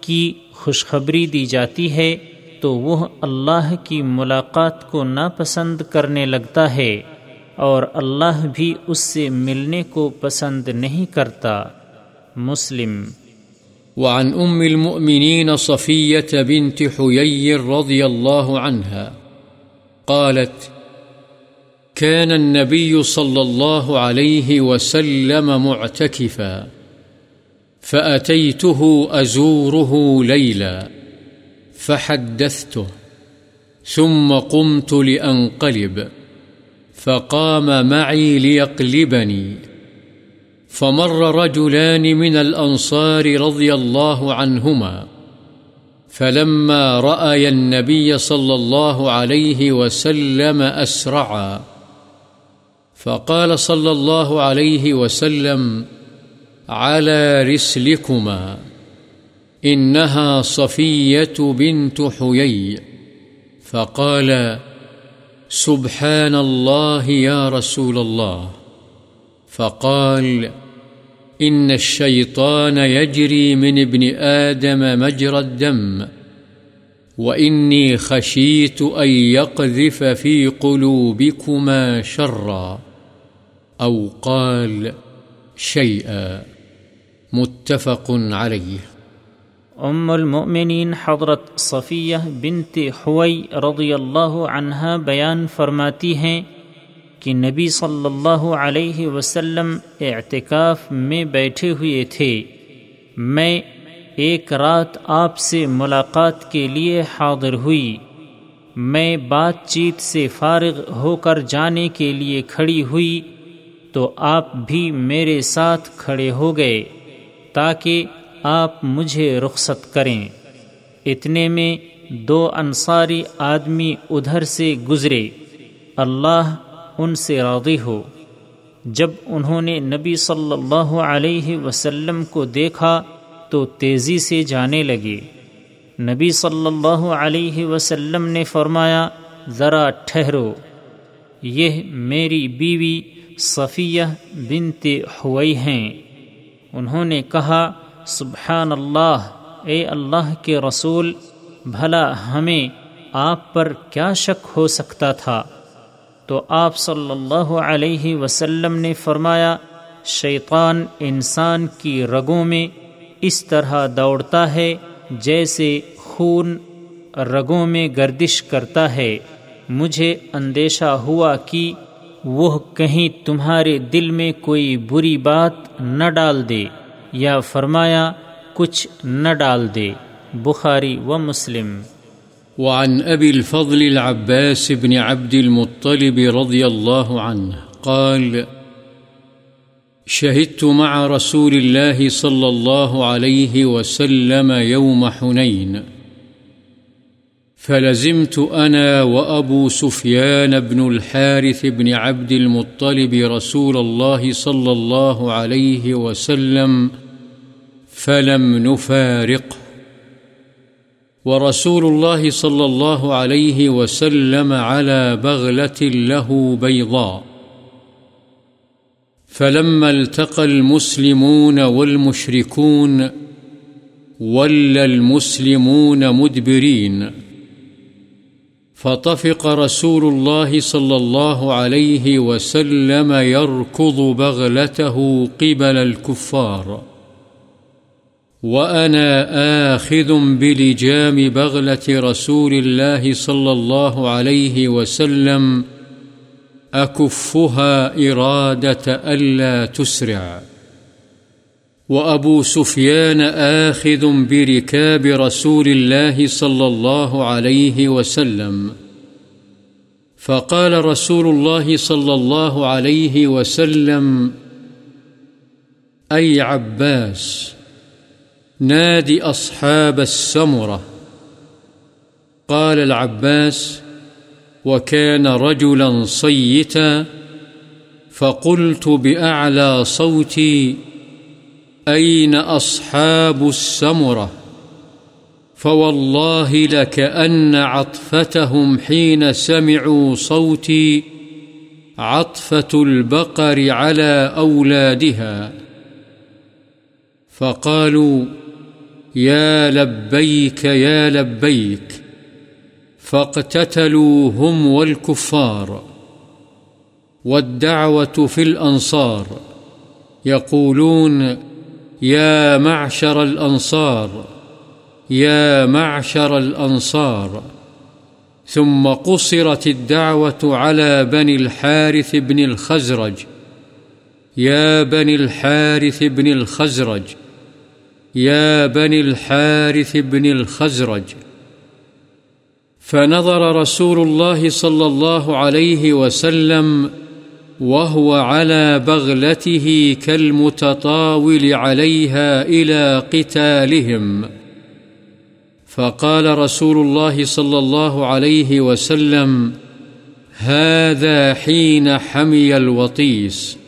کی خوشخبری دی جاتی ہے، تو وہ اللہ کی ملاقات کو ناپسند کرنے لگتا ہے۔ اور اللہ بھی اس سے ملنے کو پسند نہیں کرتا۔ مسلم۔ وعن ام المؤمنين صفية بنت حيي رضي الله عنها قالت، كان النبي صلى الله عليه وسلم معتكفا، فأتيته أزوره ليلا، فحدثته، ثم قمت لأنقلب۔ فقام معي ليقلبني. فمر رجلان من الأنصار رضي الله عنهما. فلما رأي النبي صلى الله عليه وسلم أسرعا. فقال صلى الله عليه وسلم على رسلكما. إنها صفية بنت حيي. فقال سبحان الله يا رسول الله فقال إن الشيطان يجري من ابن آدم مجرى الدم وإني خشيت أن يقذف في قلوبكما شرا أو قال شيئا متفق عليه ام المؤمنین حضرت صفیہ بنت حوی رضی اللہ عنہ بیان فرماتی ہیں کہ نبی صلی اللہ علیہ وسلم اعتکاف میں بیٹھے ہوئے تھے۔ میں ایک رات آپ سے ملاقات کے لیے حاضر ہوئی۔ میں بات چیت سے فارغ ہو کر جانے کے لیے کھڑی ہوئی تو آپ بھی میرے ساتھ کھڑے ہو گئے تاکہ آپ مجھے رخصت کریں۔ اتنے میں دو انصاری آدمی ادھر سے گزرے۔ اللہ ان سے راضی ہو۔ جب انہوں نے نبی صلی اللہ علیہ وسلم کو دیکھا تو تیزی سے جانے لگے۔ نبی صلی اللہ علیہ وسلم نے فرمایا، ذرا ٹھہرو۔ یہ میری بیوی صفیہ بنت ہوئی ہیں۔ انہوں نے کہا سبحان اللہ اے اللہ کے رسول، بھلا ہمیں آپ پر کیا شک ہو سکتا تھا؟ تو آپ صلی اللہ علیہ وسلم نے فرمایا، شیطان انسان کی رگوں میں اس طرح دوڑتا ہے جیسے خون رگوں میں گردش کرتا ہے۔ مجھے اندیشہ ہوا کہ وہ کہیں تمہارے دل میں کوئی بری بات نہ ڈال دے۔ یا فرمایا، کچھ نہ ڈال دے، بخاری و مسلم۔ وعن أبي الفضل العباس بن عبد المطلب رضي الله عنه قال، شهدت مع رسول الله صلى الله عليه وسلم يوم حنين فلزمت أنا وأبو سفيان بن الحارث بن عبد المطلب رسول الله صلى الله عليه وسلم فلم نفارقه. ورسول الله صلى الله عليه وسلم على بغلة له بيضاء. فلما التقى المسلمون والمشركون، ولى المسلمون مدبرين. فطفق رسول الله صلى الله عليه وسلم يركض بغلته قبل الكفار. وأنا آخذ بلجام بغلة رسول الله صلى الله عليه وسلم أكفها إرادة ألا تسرع. وأبو سفيان آخذ بركاب رسول الله صلى الله عليه وسلم. فقال رسول الله صلى الله عليه وسلم، أي عباس، نادي أصحاب السمرة. قال العباس، وكان رجلا صيتا، فقلت بأعلى صوتي أين أصحاب السمرة؟ فوالله لكأن عطفتهم حين سمعوا صوتي عطفة البقر على أولادها. فقالوا، يا لبيك يا لبيك فاقتتلوا هم والكفار والدعوة في الأنصار. يقولون يا معشر الأنصار، يا معشر الأنصار. ثم قصرت الدعوة على بني الحارث بن الخزرج. يا بني الحارث بن الخزرج، يا بني الحارث بن الخزرج. فنظر رسول الله صلى الله عليه وسلم وهو على بغلته كالمتطاول عليها إلى قتالهم. فقال رسول الله صلى الله عليه وسلم، هذا حين حمي الوطيس.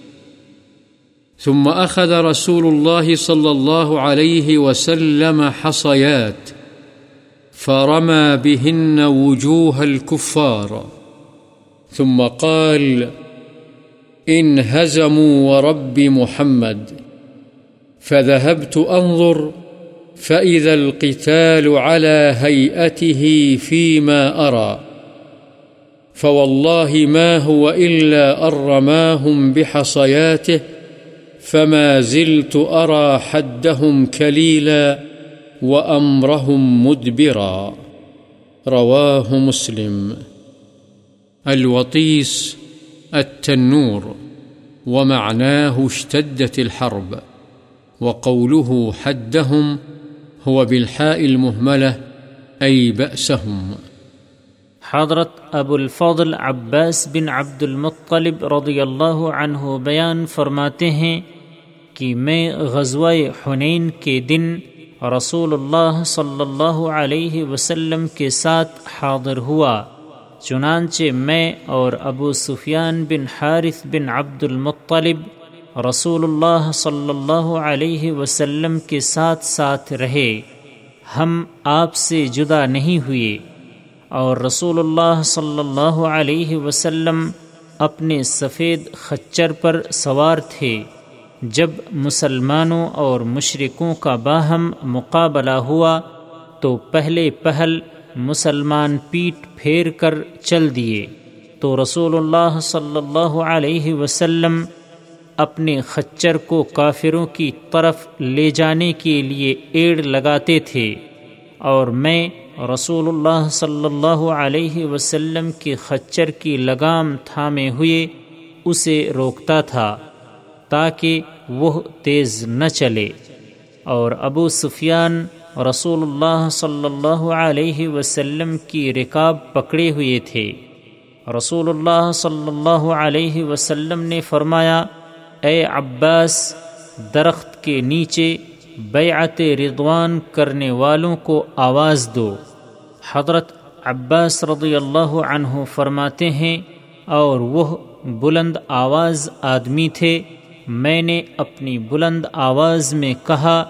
ثم أخذ رسول الله صلى الله عليه وسلم حصيات، فرمى بهن وجوه الكفار. ثم قال انهزموا ورب محمد، فذهبت أنظر فإذا القتال على هيئته فيما أرى، فوالله ما هو إلا أن رماهم بحصياته، فما زلت أرى حدهم كليلا وأمرهم مدبرا. رواه مسلم. الوطيس التنور ومعناه اشتدت الحرب، وقوله حدهم هو بالحاء المهملة، أي بأسهم. حضرت ابو الفضل عباس بن عبد المطلب رضی اللہ عنہ بیان فرماتے ہیں کہ میں غزوہ حنین کے دن رسول اللہ صلی اللہ علیہ وسلم کے ساتھ حاضر ہوا۔ چنانچہ میں اور ابو سفیان بن حارث بن عبد المطلب رسول اللہ صلی اللہ علیہ وسلم کے ساتھ ساتھ رہے۔ ہم آپ سے جدا نہیں ہوئے۔ اور رسول اللہ صلی اللہ علیہ وسلم اپنے سفید خچر پر سوار تھے۔ جب مسلمانوں اور مشرقوں کا باہم مقابلہ ہوا تو پہلے پہل مسلمان پیٹ پھیر کر چل دیے تو رسول اللہ صلی اللہ علیہ وسلم اپنے خچر کو کافروں کی طرف لے جانے کے لیے ایڑ لگاتے تھے اور میں رسول اللہ صلی اللہ علیہ وسلم کے خچر کی لگام تھامے ہوئے اسے روکتا تھا تاکہ وہ تیز نہ چلے اور ابو سفیان رسول اللہ صلی اللہ علیہ وسلم کی رکاب پکڑے ہوئے تھے۔ رسول اللہ صلی اللہ علیہ وسلم نے فرمایا، اے عباس، درخت کے نیچے بیعت رضوان کرنے والوں کو آواز دو۔ حضرت عباس رضی اللہ عنہ فرماتے ہیں، اور وہ بلند آواز آدمی تھے۔ میں نے اپنی بلند آواز میں کہا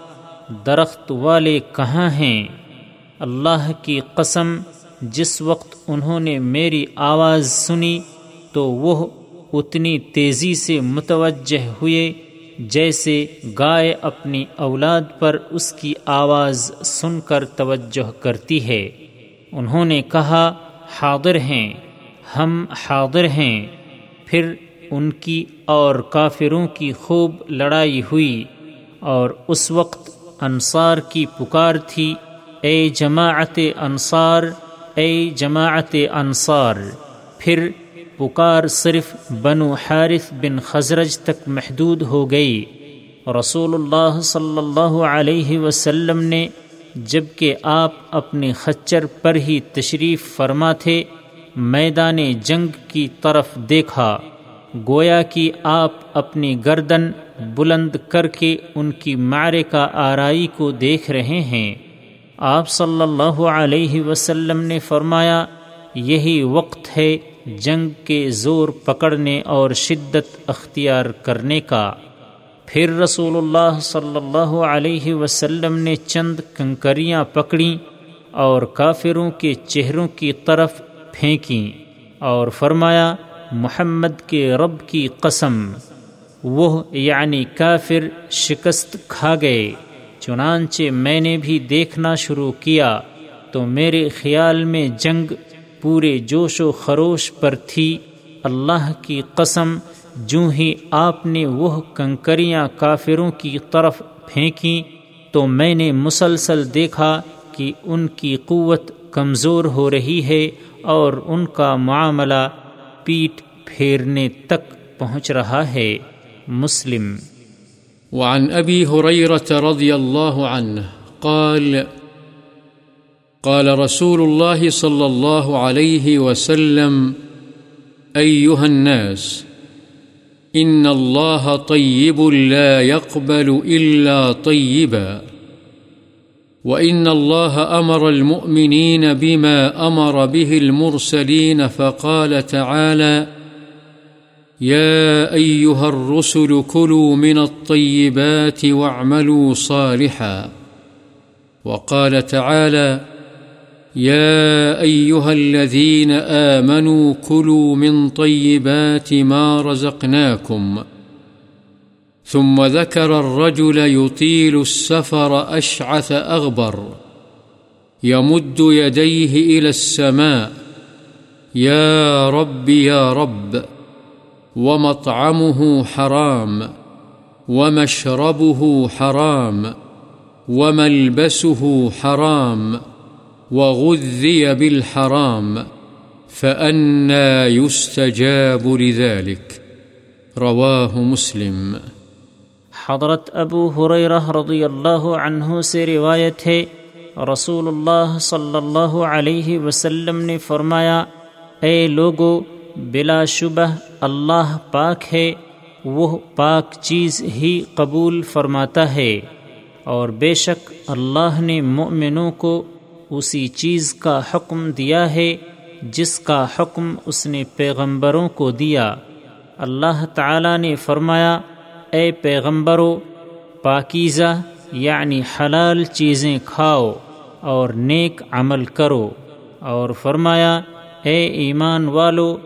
درخت والے کہاں ہیں؟ اللہ کی قسم، جس وقت انہوں نے میری آواز سنی تو وہ اتنی تیزی سے متوجہ ہوئے جیسے گائے اپنی اولاد پر اس کی آواز سن کر توجہ کرتی ہے۔ انہوں نے کہا، حاضر ہیں، ہم حاضر ہیں۔ پھر ان کی اور کافروں کی خوب لڑائی ہوئی اور اس وقت انصار کی پکار تھی، اے جماعت انصار، اے جماعت انصار۔ پھر پکار صرف بنو حارث بن خزرج تک محدود ہو گئی۔ رسول اللہ صلی اللہ علیہ وسلم نے جبکہ آپ اپنے خچر پر ہی تشریف فرما تھے، میدان جنگ کی طرف دیکھا۔ گویا کہ آپ اپنی گردن بلند کر کے ان کی مارے کا آرائی کو دیکھ رہے ہیں۔ آپ صلی اللہ علیہ وسلم نے فرمایا، یہی وقت ہے جنگ کے زور پکڑنے اور شدت اختیار کرنے کا۔ پھر رسول اللہ صلی اللہ علیہ وسلم نے چند کنکریاں پکڑیں اور کافروں کے چہروں کی طرف پھینکیں اور فرمایا محمد کے رب کی قسم، وہ یعنی کافر شکست کھا گئے۔ چنانچہ میں نے بھی دیکھنا شروع کیا، تو میرے خیال میں جنگ پورے جوش و خروش پر تھی۔ اللہ کی قسم جو ہی آپ نے وہ کنکریاں کافروں کی طرف پھینکیں، تو میں نے مسلسل دیکھا کہ ان کی قوت کمزور ہو رہی ہے اور ان کا معاملہ پیٹ پھیرنے تک پہنچ رہا ہے مسلم۔ وعن ابي هريره رضي الله عنه قال قال رسول الله صلى الله عليه وسلم ايها الناس، ان الله طيب لا يقبل الا طيبا وان الله امر المؤمنين بما امر به المرسلين فقال تعالى يا أيها الرسل كلوا من الطيبات واعملوا صالحا. وقال تعالى يا أيها الذين آمنوا كلوا من طيبات ما رزقناكم ثم ذكر الرجل يطيل السفر أشعث أغبر. يمد يديه إلى السماء. يا رب يا رب. ومطعمه حرام. ومشربه حرام. وملبسه حرام. وغذي بالحرام. فأنا يستجاب لذلك. رواه مسلم. حضرت ابو حریرہ رضی اللہ عنہ سے روایت ہے، رسول اللہ صلی اللہ علیہ وسلم نے فرمایا، اے لوگو، بلا شبہ اللہ پاک ہے، وہ پاک چیز ہی قبول فرماتا ہے۔ اور بے شک اللہ نے مؤمنوں کو اسی چیز کا حکم دیا ہے، جس کا حکم اس نے پیغمبروں کو دیا۔ اللہ تعالی نے فرمایا اے پیغمبرو، پاکیزہ یعنی حلال چیزیں کھاؤ اور نیک عمل کرو اور فرمایا، اے ایمان والو،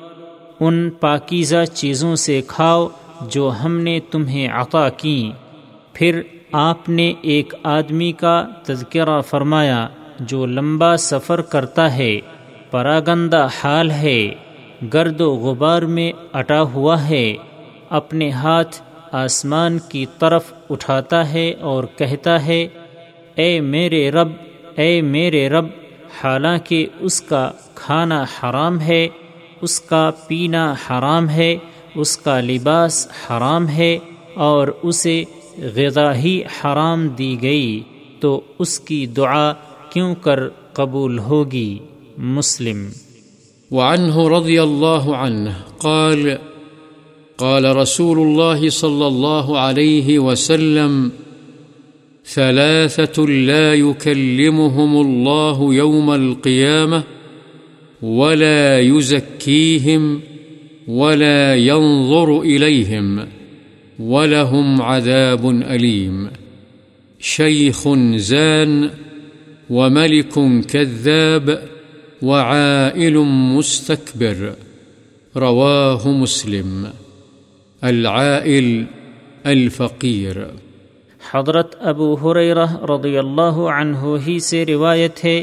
ان پاکیزہ چیزوں سے کھاؤ جو ہم نے تمہیں عطا کیں۔ پھر آپ نے ایک آدمی کا تذکرہ فرمایا جو لمبا سفر کرتا ہے، پراگندہ حال ہے، گرد و غبار میں اٹا ہوا ہے، اپنے ہاتھ آسمان کی طرف اٹھاتا ہے اور کہتا ہے، اے میرے رب، اے میرے رب، حالانکہ اس کا کھانا حرام ہے، اس کا پینا حرام ہے، اس کا لباس حرام ہے اور اسے غذا ہی حرام دی گئی، تو اس کی دعا کیوں کر قبول ہوگی؟ مسلم۔ وعنه رضي الله عنه قال قال رسول الله صلى الله عليه وسلم ثلاثة لا يكلمهم الله يوم القيامة ولا يزكيهم ولا ينظر إليهم ولهم عذاب أليم. شيخ زان وملك كذاب وعائل مستكبر. رواه مسلم. العائل الفقير حضرت ابو حریرہ رضی اللہ عنہ ہی سے روایت ہے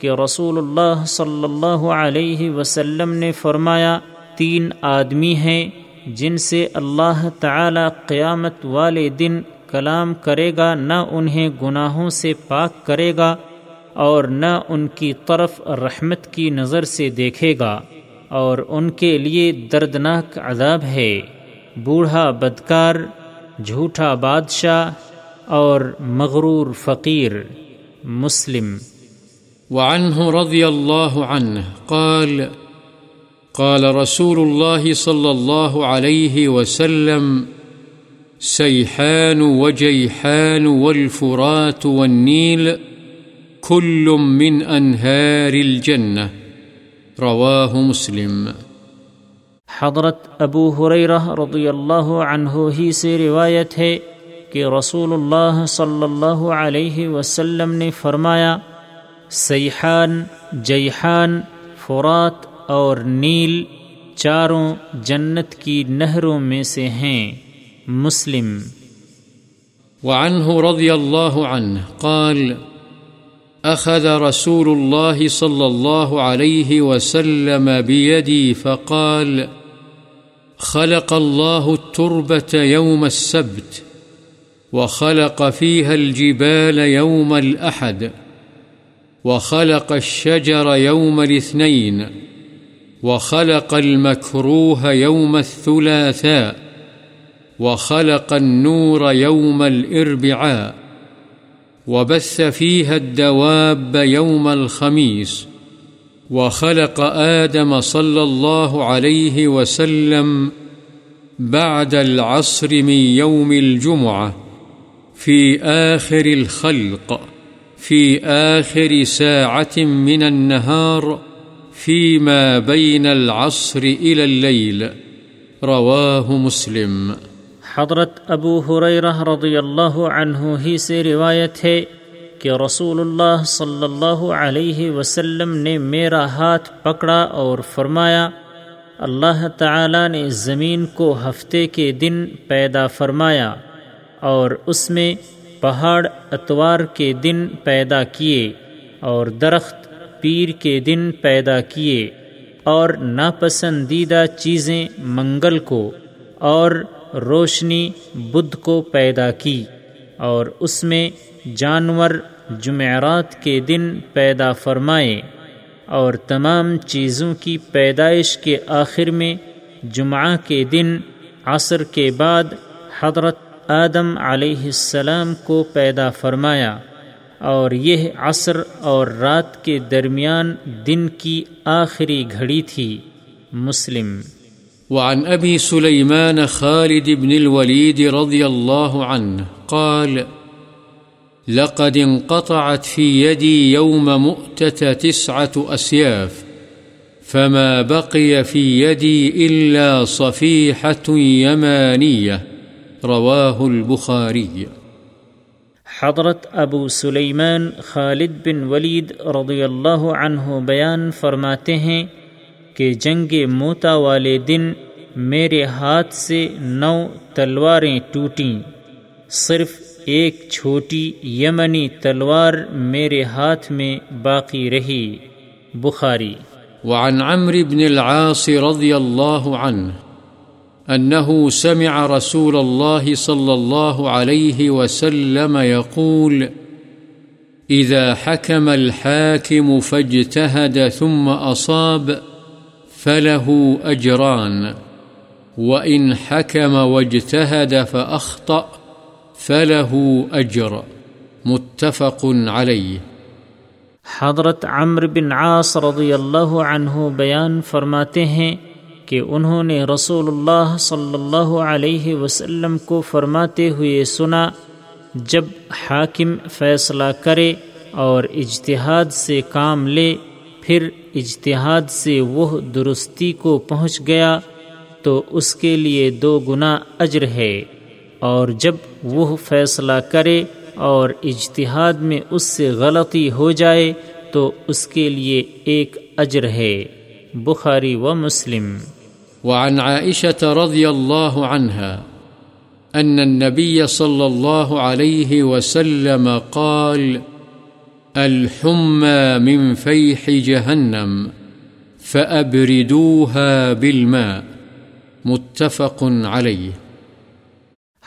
کہ رسول اللہ صلی اللہ علیہ وسلم نے فرمایا، تین آدمی ہیں جن سے اللہ تعالی قیامت والے دن کلام کرے گا، نہ انہیں گناہوں سے پاک کرے گا اور نہ ان کی طرف رحمت کی نظر سے دیکھے گا اور ان کے لیے دردناک عذاب ہے۔ بوڑھا بدکار، جھوٹا بادشاہ اور مغرور فقیر مسلم۔ وعنه رضي الله عنه قال قال رسول الله صلى الله عليه وسلم سيحان وجيحان والفرات والنيل كل من أنهار الجنة رواه مسلم۔ حضرت ابو حریرہ رضی اللہ عنہ ہی سے روایت ہے کہ رسول اللہ صلی اللہ علیہ وسلم نے فرمایا، سیحان، جیحان، فرات اور نیل چاروں جنت کی نہروں میں سے ہیں۔ مسلم۔ وعنه رضي الله عنه قال أخذ رسول الله صلى الله عليه وسلم بيدي فقال، خلق الله التربة يوم السبت، وخلق فيها الجبال يوم الأحد، وخلق الشجر يوم الاثنين، وخلق المكروه يوم الثلاثاء، وخلق النور يوم الإربعاء. وبث فيها الدواب يوم الخميس وخلق آدم صلى الله عليه وسلم بعد العصر من يوم الجمعة في آخر الخلق، في آخر ساعة من النهار فيما بين العصر إلى الليل، رواه مسلم. حضرت ابو حریرہ رضی اللہ عنہ ہی سے روایت ہے کہ رسول اللہ صلی اللہ علیہ وسلم نے میرا ہاتھ پکڑا اور فرمایا، اللہ تعالی نے زمین کو ہفتے کے دن پیدا فرمایا اور اس میں پہاڑ اتوار کے دن پیدا کیے اور درخت پیر کے دن پیدا کیے اور ناپسندیدہ چیزیں منگل کو اور روشنی بدھ کو پیدا کی اور اس میں جانور جمعرات کے دن پیدا فرمائے اور تمام چیزوں کی پیدائش کے آخر میں جمعہ کے دن، عصر کے بعد حضرت آدم علیہ السلام کو پیدا فرمایا اور یہ عصر اور رات کے درمیان دن کی آخری گھڑی تھی۔ مسلم وعن أبي سليمان خالد بن الوليد رضي الله عنه قال، لقد انقطعت في يدي يوم مؤتة تسعة أسياف، فما بقي في يدي إلا صفيحة يمانية. رواه البخاري. حضرت ابو سلیمان خالد بن ولید رضی اللہ عنہ بیان فرماتے ہیں کہ جنگ موتا والے دن میرے ہاتھ سے نو تلواریں ٹوٹیں۔ صرف ایک چھوٹی یمنی تلوار میرے ہاتھ میں باقی رہی۔ بخاری۔ وعن عمرو بن العاص رضي الله عنه أنه سمع رسول الله صلى الله عليه وسلم يقول إذا حكم الحاكم فاجتهد ثم أصاب فله أجران، وإن حكم واجتهد فأخطأ، فله أجر. متفق عليه. حضرت عمر بن عاص رضی اللہ عنہ بیان فرماتے ہیں کہ انہوں نے رسول اللہ صلی اللہ علیہ وسلم کو فرماتے ہوئے سنا، جب حاکم فیصلہ کرے اور اجتہاد سے کام لے، پھر اجتہاد سے وہ درستی کو پہنچ گیا تو اس کے لیے دو گنا اجر ہے۔ اور جب وہ فیصلہ کرے اور اجتہاد میں اس سے غلطی ہو جائے تو اس کے لیے ایک اجر ہے۔ بخاری و مسلم۔ وعن عائشة رضي الله عنها أن النبي صلى الله عليه وسلم قال الحمى من فيح جهنم فأبردوها بالماء، متفق عليه.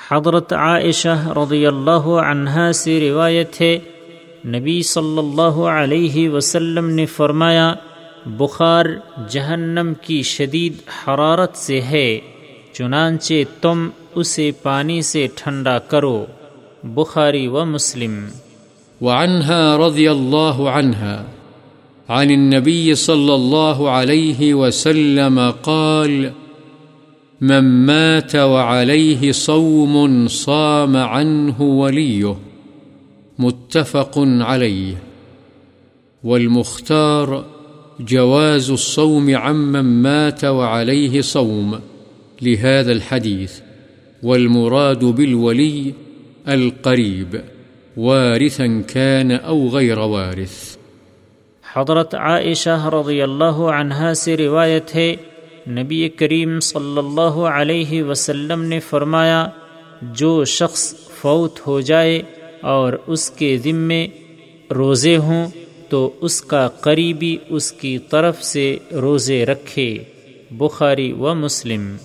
حضرت عائشہ رضی اللہ عنہا سے روایت ہے، نبی صلی اللہ علیہ وسلم نے فرمایا، بخار جہنم کی شدید حرارت سے ہے، چنانچہ تم اسے پانی سے ٹھنڈا کرو، بخاری و مسلم۔ وعنها رضي الله عنها. عن النبي صلى الله عليه وسلم قال من مات وعليه صوم صام عنه وليه. متفق عليه. والمختار جواز الصوم عمن مات وعليه صوم. لهذا الحديث. والمراد بالولي القريب. وارثا كان أو غير وارث. حضرت عائشہ رضی اللہ عنہا سے روایت ہے، نبی کریم صلی اللہ علیہ وسلم نے فرمایا، جو شخص فوت ہو جائے اور اس کے ذمے روزے ہوں، تو اس کا قریبی اس کی طرف سے روزے رکھے، بخاری و مسلم۔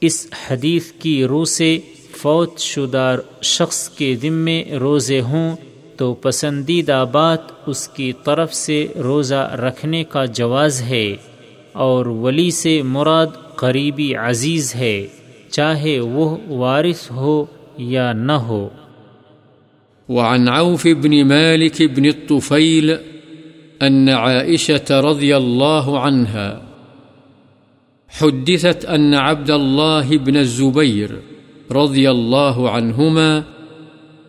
اس حدیث کی روح سے فوت شدہ شخص کے ذمے روزے ہوں تو پسندیدہ بات اس کی طرف سے روزہ رکھنے کا جواز ہے اور ولی سے مراد قریبی عزیز ہے، چاہے وہ وارث ہو یا نہ ہو۔ وعن عوف بن مالك بن الطفيل أن عائشة رضي الله عنها حدثت أن عبد الله بن الزبير رضي الله عنهما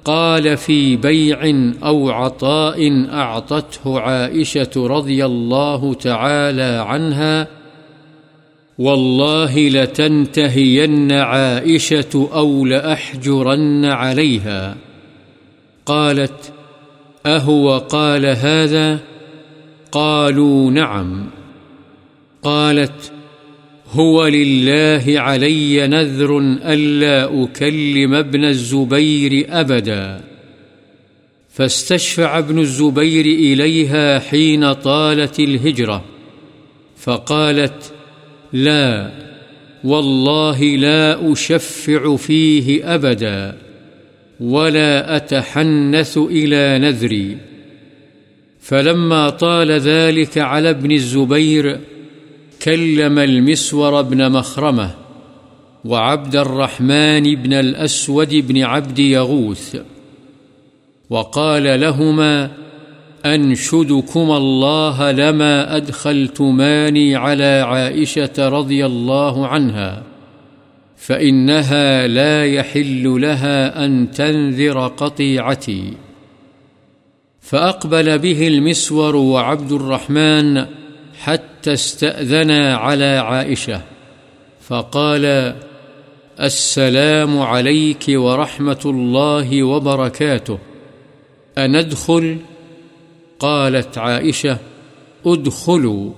قال في بيع أو عطاء أعطته عائشة رضي الله تعالى عنها والله لتنتهين عائشة أو لأحجرن عليها قالت أهو قال هذا؟ قالوا نعم. قالت هو لله علي نذر ألا أكلم ابن الزبير أبدا. فاستشفع ابن الزبير إليها حين طالت الهجرة. فقالت لا، والله لا أشفع فيه أبدا، ولا أتحنث إلى نذري. فلما طال ذلك على ابن الزبير كلم المسور بن مخرمة وعبد الرحمن بن الأسود بن عبد يغوث وقال لهما أنشدكم الله لما أدخلتماني على عائشة رضي الله عنها فإنها لا يحل لها أن تنذر قطيعتي فأقبل به المسور وعبد الرحمن حتى استأذنا على عائشة، فقال السلام عليك ورحمة الله وبركاته. أندخل؟ قالت عائشة ادخلوا.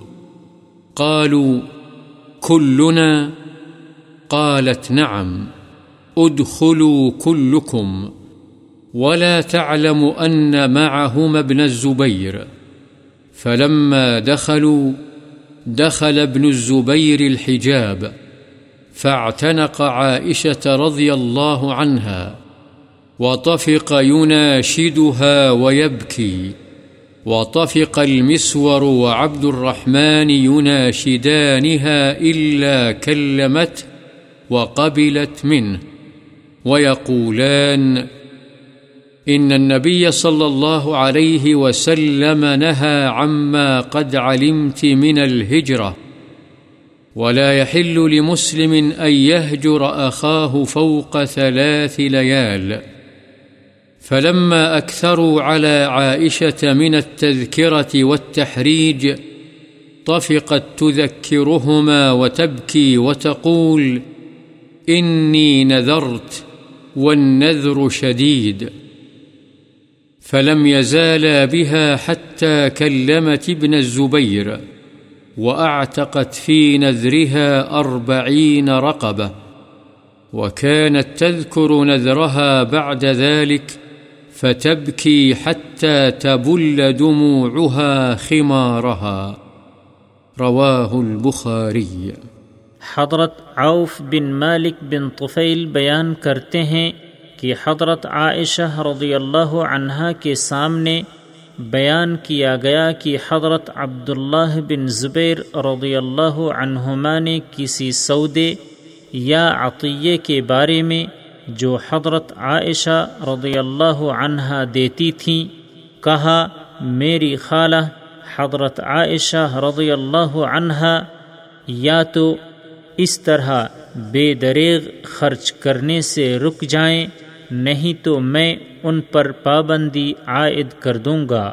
قالوا كلنا؟ قالت نعم. ادخلوا كلكم. ولا تعلم أن معهما ابن الزبير. فلما دخلوا دخل ابن الزبير الحجاب، فاعتنق عائشة رضي الله عنها، وطفق يناشدها ويبكي، وطفق المسور وعبد الرحمن يناشدانها إلا كلمته وقبلت منه، ويقولان إن النبي صلى الله عليه وسلم نهى عما قد علمت من الهجرة. ولا يحل لمسلم أن يهجر أخاه فوق ثلاث ليال. فلما أكثروا على عائشة من التذكرة والتحريج، طفقت تذكرهما وتبكي وتقول، إني نذرت والنذر شديد. فلم يزالا بها حتى كلمت ابن الزبير وأعتقت في نذرها أربعين رقبة وكانت تذكر نذرها بعد ذلك فتبكي حتى تبل دموعها خمارها. رواه البخاري. حضرت عوف بن مالک بن طفیل بیان کرتے ہیں کہ حضرت عائشہ رضی اللہ عنہا کے سامنے بیان کیا گیا کہ حضرت عبداللہ بن زبیر رضی اللہ عنہما نے کسی سودے یا عطیے کے بارے میں جو حضرت عائشہ رضی اللہ عنہا دیتی تھیں کہا، میری خالہ، حضرت عائشہ رضی اللہ عنہا، یا تو اس طرح بے دریغ خرچ کرنے سے رک جائیں نہیں تو میں ان پر پابندی عائد کر دوں گا۔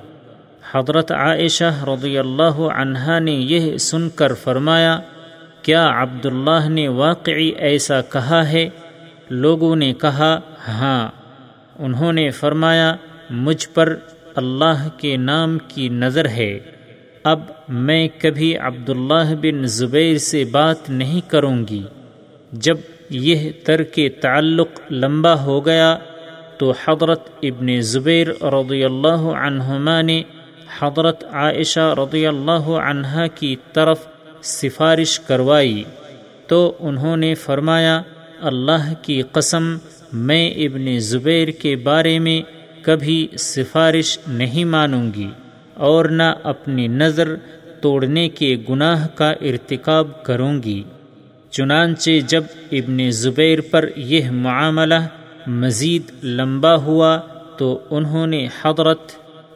حضرت عائشہ رضی اللہ عنہا نے یہ سن کر فرمایا، کیا عبداللہ نے واقعی ایسا کہا ہے؟ لوگوں نے کہا ہاں۔ انہوں نے فرمایا، مجھ پر اللہ کے نام کی نظر ہے۔ اب میں کبھی عبداللہ بن زبیر سے بات نہیں کروں گی۔ جب یہ ترک تعلق لمبا ہو گیا تو حضرت ابن زبیر رضی اللہ عنہما نے حضرت عائشہ رضی اللہ عنہ کی طرف سفارش کروائی۔ تو انہوں نے فرمایا، اللہ کی قسم، میں ابن زبیر کے بارے میں کبھی سفارش نہیں مانوں گی اور نہ اپنی نظر توڑنے کے گناہ کا ارتکاب کروں گی۔ چنانچہ جب ابن زبیر پر یہ معاملہ مزید لمبا ہوا تو انہوں نے حضرت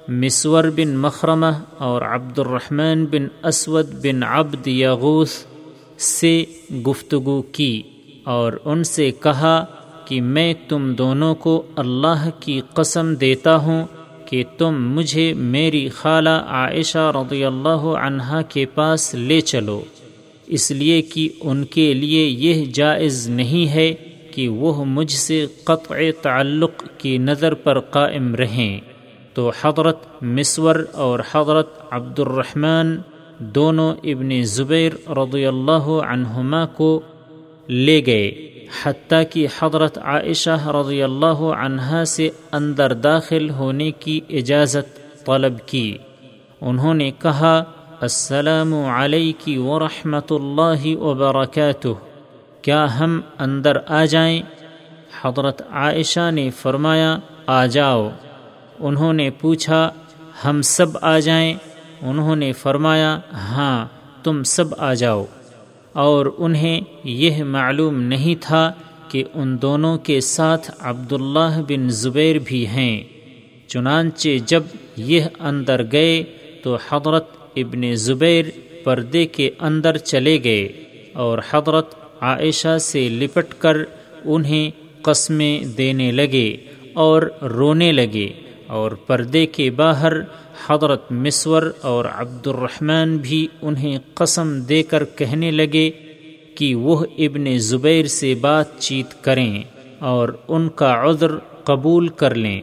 مسور بن مخرمہ اور عبد الرحمن بن اسود بن عبد یغوث سے گفتگو کی اور ان سے کہا کہ میں تم دونوں کو اللہ کی قسم دیتا ہوں کہ تم مجھے میری خالہ عائشہ رضی اللہ عنہا کے پاس لے چلو۔ اس لیے کہ ان کے لیے یہ جائز نہیں ہے کہ وہ مجھ سے قطع تعلق کی نظر پر قائم رہیں۔ تو حضرت مصور اور حضرت عبد الرحمن دونوں ابن زبیر رضی اللہ عنہما کو لے گئے، حتیٰ کہ حضرت عائشہ رضی اللہ عنہا سے اندر داخل ہونے کی اجازت طلب کی۔ انہوں نے کہا السلام علیکی ورحمۃ اللہ وبرکاتہ۔ کیا ہم اندر آ جائیں؟ حضرت عائشہ نے فرمایا، آ جاؤ۔ انہوں نے پوچھا، ہم سب آ جائیں؟ انہوں نے فرمایا ہاں تم سب آ جاؤ۔ اور انہیں یہ معلوم نہیں تھا کہ ان دونوں کے ساتھ عبداللہ بن زبیر بھی ہیں۔ چنانچہ جب یہ اندر گئے تو حضرت ابن زبیر پردے کے اندر چلے گئے اور حضرت عائشہ سے لپٹ کر انہیں قسمیں دینے لگے اور رونے لگے اور پردے کے باہر حضرت مصور اور عبد الرحمن بھی انہیں قسم دے کر کہنے لگے کہ وہ ابن زبیر سے بات چیت کریں اور ان کا عذر قبول کر لیں۔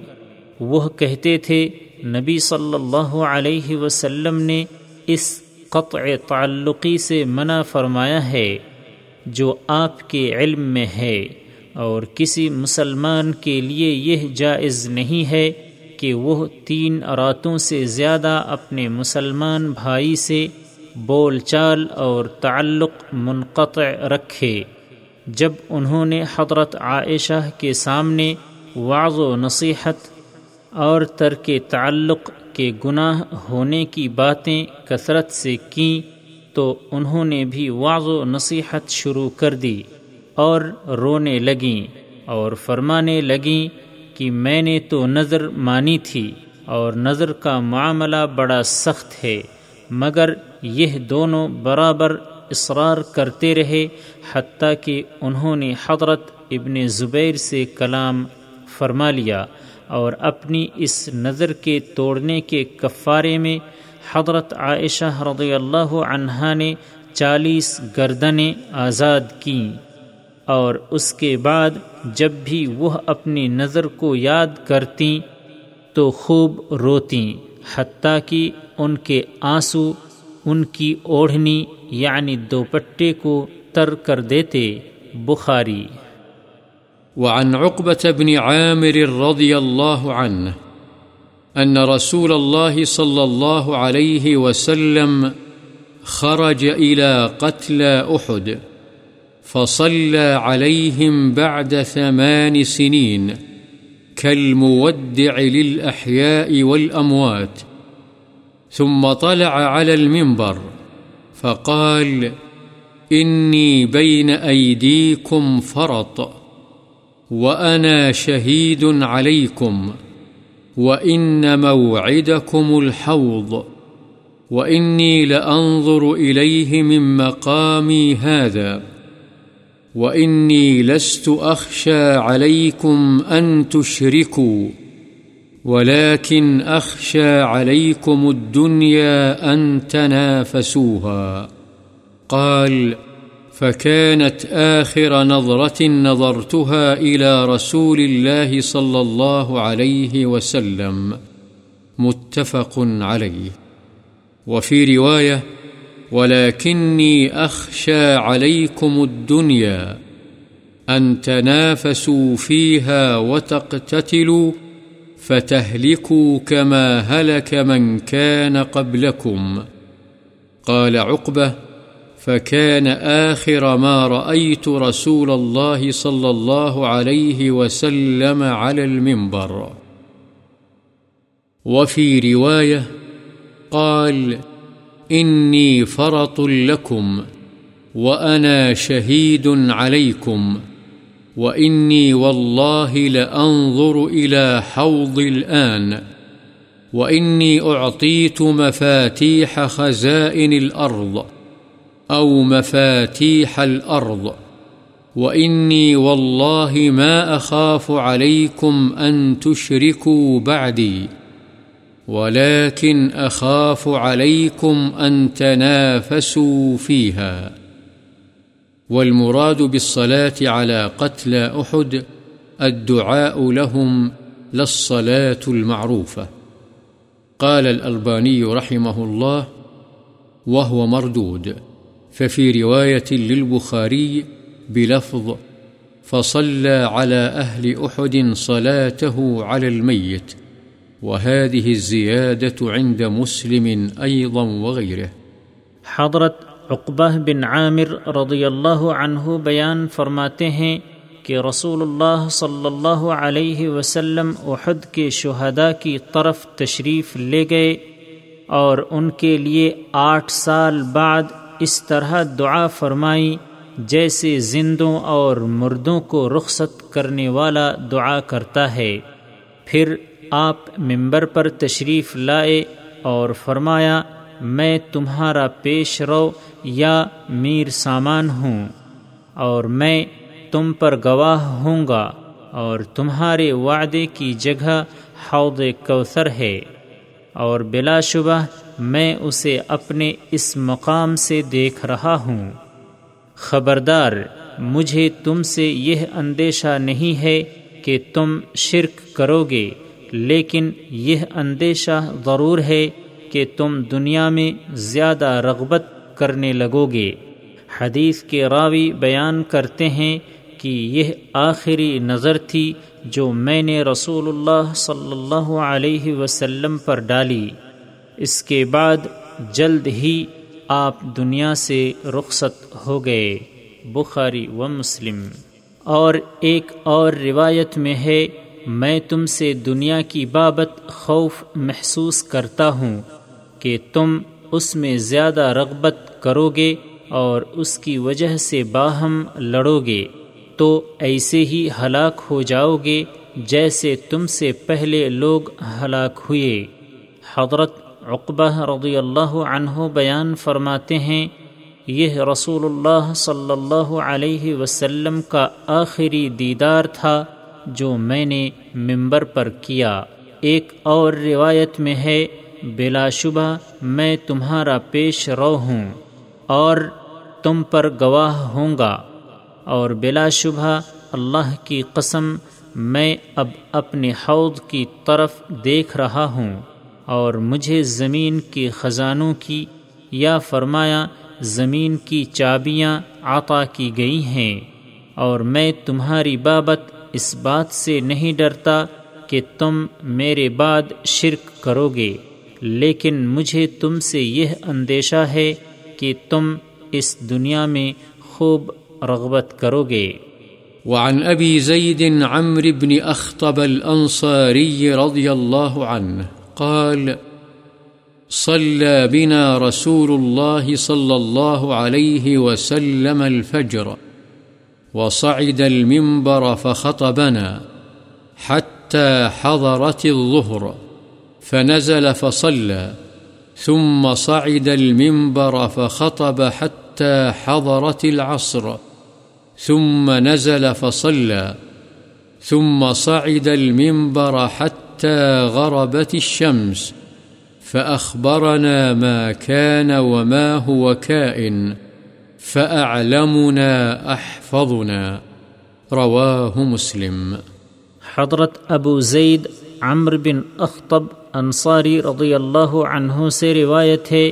وہ کہتے تھے، نبی صلی اللہ علیہ وسلم نے اس قطع تعلقی سے منع فرمایا ہے جو آپ کے علم میں ہے اور کسی مسلمان کے لیے یہ جائز نہیں ہے کہ وہ تین راتوں سے زیادہ اپنے مسلمان بھائی سے بول چال اور تعلق منقطع رکھے۔ جب انہوں نے حضرت عائشہ کے سامنے وعظ و نصیحت اور ترک تعلق کے گناہ ہونے کی باتیں کثرت سے کیں تو انہوں نے بھی وعظ و نصیحت شروع کر دی اور رونے لگیں اور فرمانے لگیں کہ میں نے تو نظر مانی تھی اور نظر کا معاملہ بڑا سخت ہے، مگر یہ دونوں برابر اصرار کرتے رہے حتیٰ کہ انہوں نے حضرت ابن زبیر سے کلام فرما لیا۔ اور اپنی اس نظر کے توڑنے کے کفارے میں حضرت عائشہ رضی اللہ عنہا نے چالیس گردنیں آزاد کیں اور اس کے بعد جب بھی وہ اپنی نظر کو یاد کرتیں تو خوب روتیں، حتیٰ کہ ان کے آنسو ان کی اوڑھنی یعنی دوپٹے کو تر کر دیتے، بخاری۔ وعن عقبة بن عامر رضي الله عنه أن رسول الله صلى الله عليه وسلم خرج إلى قتل أحد فصلى عليهم بعد ثمان سنين كالمودع للأحياء والأموات، ثم طلع على المنبر فقال إني بين أيديكم فرط وأنا شهيد عليكم وإن موعدكم الحوض وإني لأنظر إليه من مقامي هذا وإني لست أخشى عليكم أن تشركوا ولكن أخشى عليكم الدنيا أن تنافسوها قال فكانت آخر نظرة نظرتها إلى رسول الله صلى الله عليه وسلم متفق عليه. وفي رواية، ولكني أخشى عليكم الدنيا أن تنافسوا فيها وتقتتلوا فتهلكوا كما هلك من كان قبلكم. قال عقبة فكان آخر ما رأيت رسول الله صلى الله عليه وسلم على المنبر وفي رواية قال إني فرط لكم وأنا شهيد عليكم وإني والله لأنظر إلى حوض الآن وإني أعطيت مفاتيح خزائن الأرض أو مفاتيح الأرض. وإني والله ما أخاف عليكم أن تشركوا بعدي. ولكن أخاف عليكم أن تنافسوا فيها. والمراد بالصلاة على قتل أحد الدعاء لهم للصلاة المعروفة. قال الألباني رحمه الله، وهو مردود. ففي رواية للبخاري بلفظ فصلى على أهل أحد صلاته على الميت، وهذه الزيادة عند مسلم أيضا وغيره. حضرت عقبہ بن عامر رضی اللہ عنہ بیان فرماتے ہیں کہ رسول اللہ صلی اللہ علیہ وسلم احد کے شہداء کی طرف تشریف لے گئے اور ان کے لیے آٹھ سال بعد اس طرح دعا فرمائی، جیسے زندوں اور مردوں کو رخصت کرنے والا دعا کرتا ہے۔ پھر آپ ممبر پر تشریف لائے اور فرمایا، میں تمہارا پیش رو یا میر سامان ہوں اور میں تم پر گواہ ہوں گا اور تمہارے وعدے کی جگہ حوض کوثر ہے اور بلا شبہ میں اسے اپنے اس مقام سے دیکھ رہا ہوں۔ خبردار، مجھے تم سے یہ اندیشہ نہیں ہے کہ تم شرک کرو گے لیکن یہ اندیشہ ضرور ہے کہ تم دنیا میں زیادہ رغبت کرنے لگو گے حدیث کے راوی بیان کرتے ہیں کہ یہ آخری نظر تھی جو میں نے رسول اللہ صلی اللہ علیہ وسلم پر ڈالی۔ اس کے بعد جلد ہی آپ دنیا سے رخصت ہو گئے، بخاری و مسلم۔ اور ایک اور روایت میں ہے، میں تم سے دنیا کی بابت خوف محسوس کرتا ہوں کہ تم اس میں زیادہ رغبت کرو گے اور اس کی وجہ سے باہم لڑو گے تو ایسے ہی ہلاک ہو جاؤ گے جیسے تم سے پہلے لوگ ہلاک ہوئے۔ حضرت عقبہ رضی اللہ عنہ بیان فرماتے ہیں، یہ رسول اللہ صلی اللہ علیہ وسلم کا آخری دیدار تھا جو میں نے ممبر پر کیا۔ ایک اور روایت میں ہے، بلا شبہ میں تمہارا پیش رو ہوں اور تم پر گواہ ہوں گا۔ اور بلا شبہ اللہ کی قسم میں اب اپنے حوض کی طرف دیکھ رہا ہوں۔ اور مجھے زمین کے خزانوں کی یا فرمایا زمین کی چابیاں عطا کی گئی ہیں اور میں تمہاری بابت اس بات سے نہیں ڈرتا کہ تم میرے بعد شرک کرو گے، لیکن مجھے تم سے یہ اندیشہ ہے کہ تم اس دنیا میں خوب رغبت کرو گے۔ وعن ابی زید عمر بن اخطب الانصاری رضی اللہ عنہ۔ قال، صلى بنا رسول الله صلى الله عليه وسلم الفجر، وصعد المنبر فخطبنا حتى حضرت الظهر، فنزل فصلى، ثم صعد المنبر فخطب حتى حضرت العصر، ثم نزل فصلى، ثم صعد المنبر حتى غربت الشمس، فأخبرنا ما كان وما هو كائن، فأعلمنا أحفظنا. رواه مسلم. حضرت ابو زید عمر بن اخطب انصاری رضی اللہ عنہ سے روایت ہے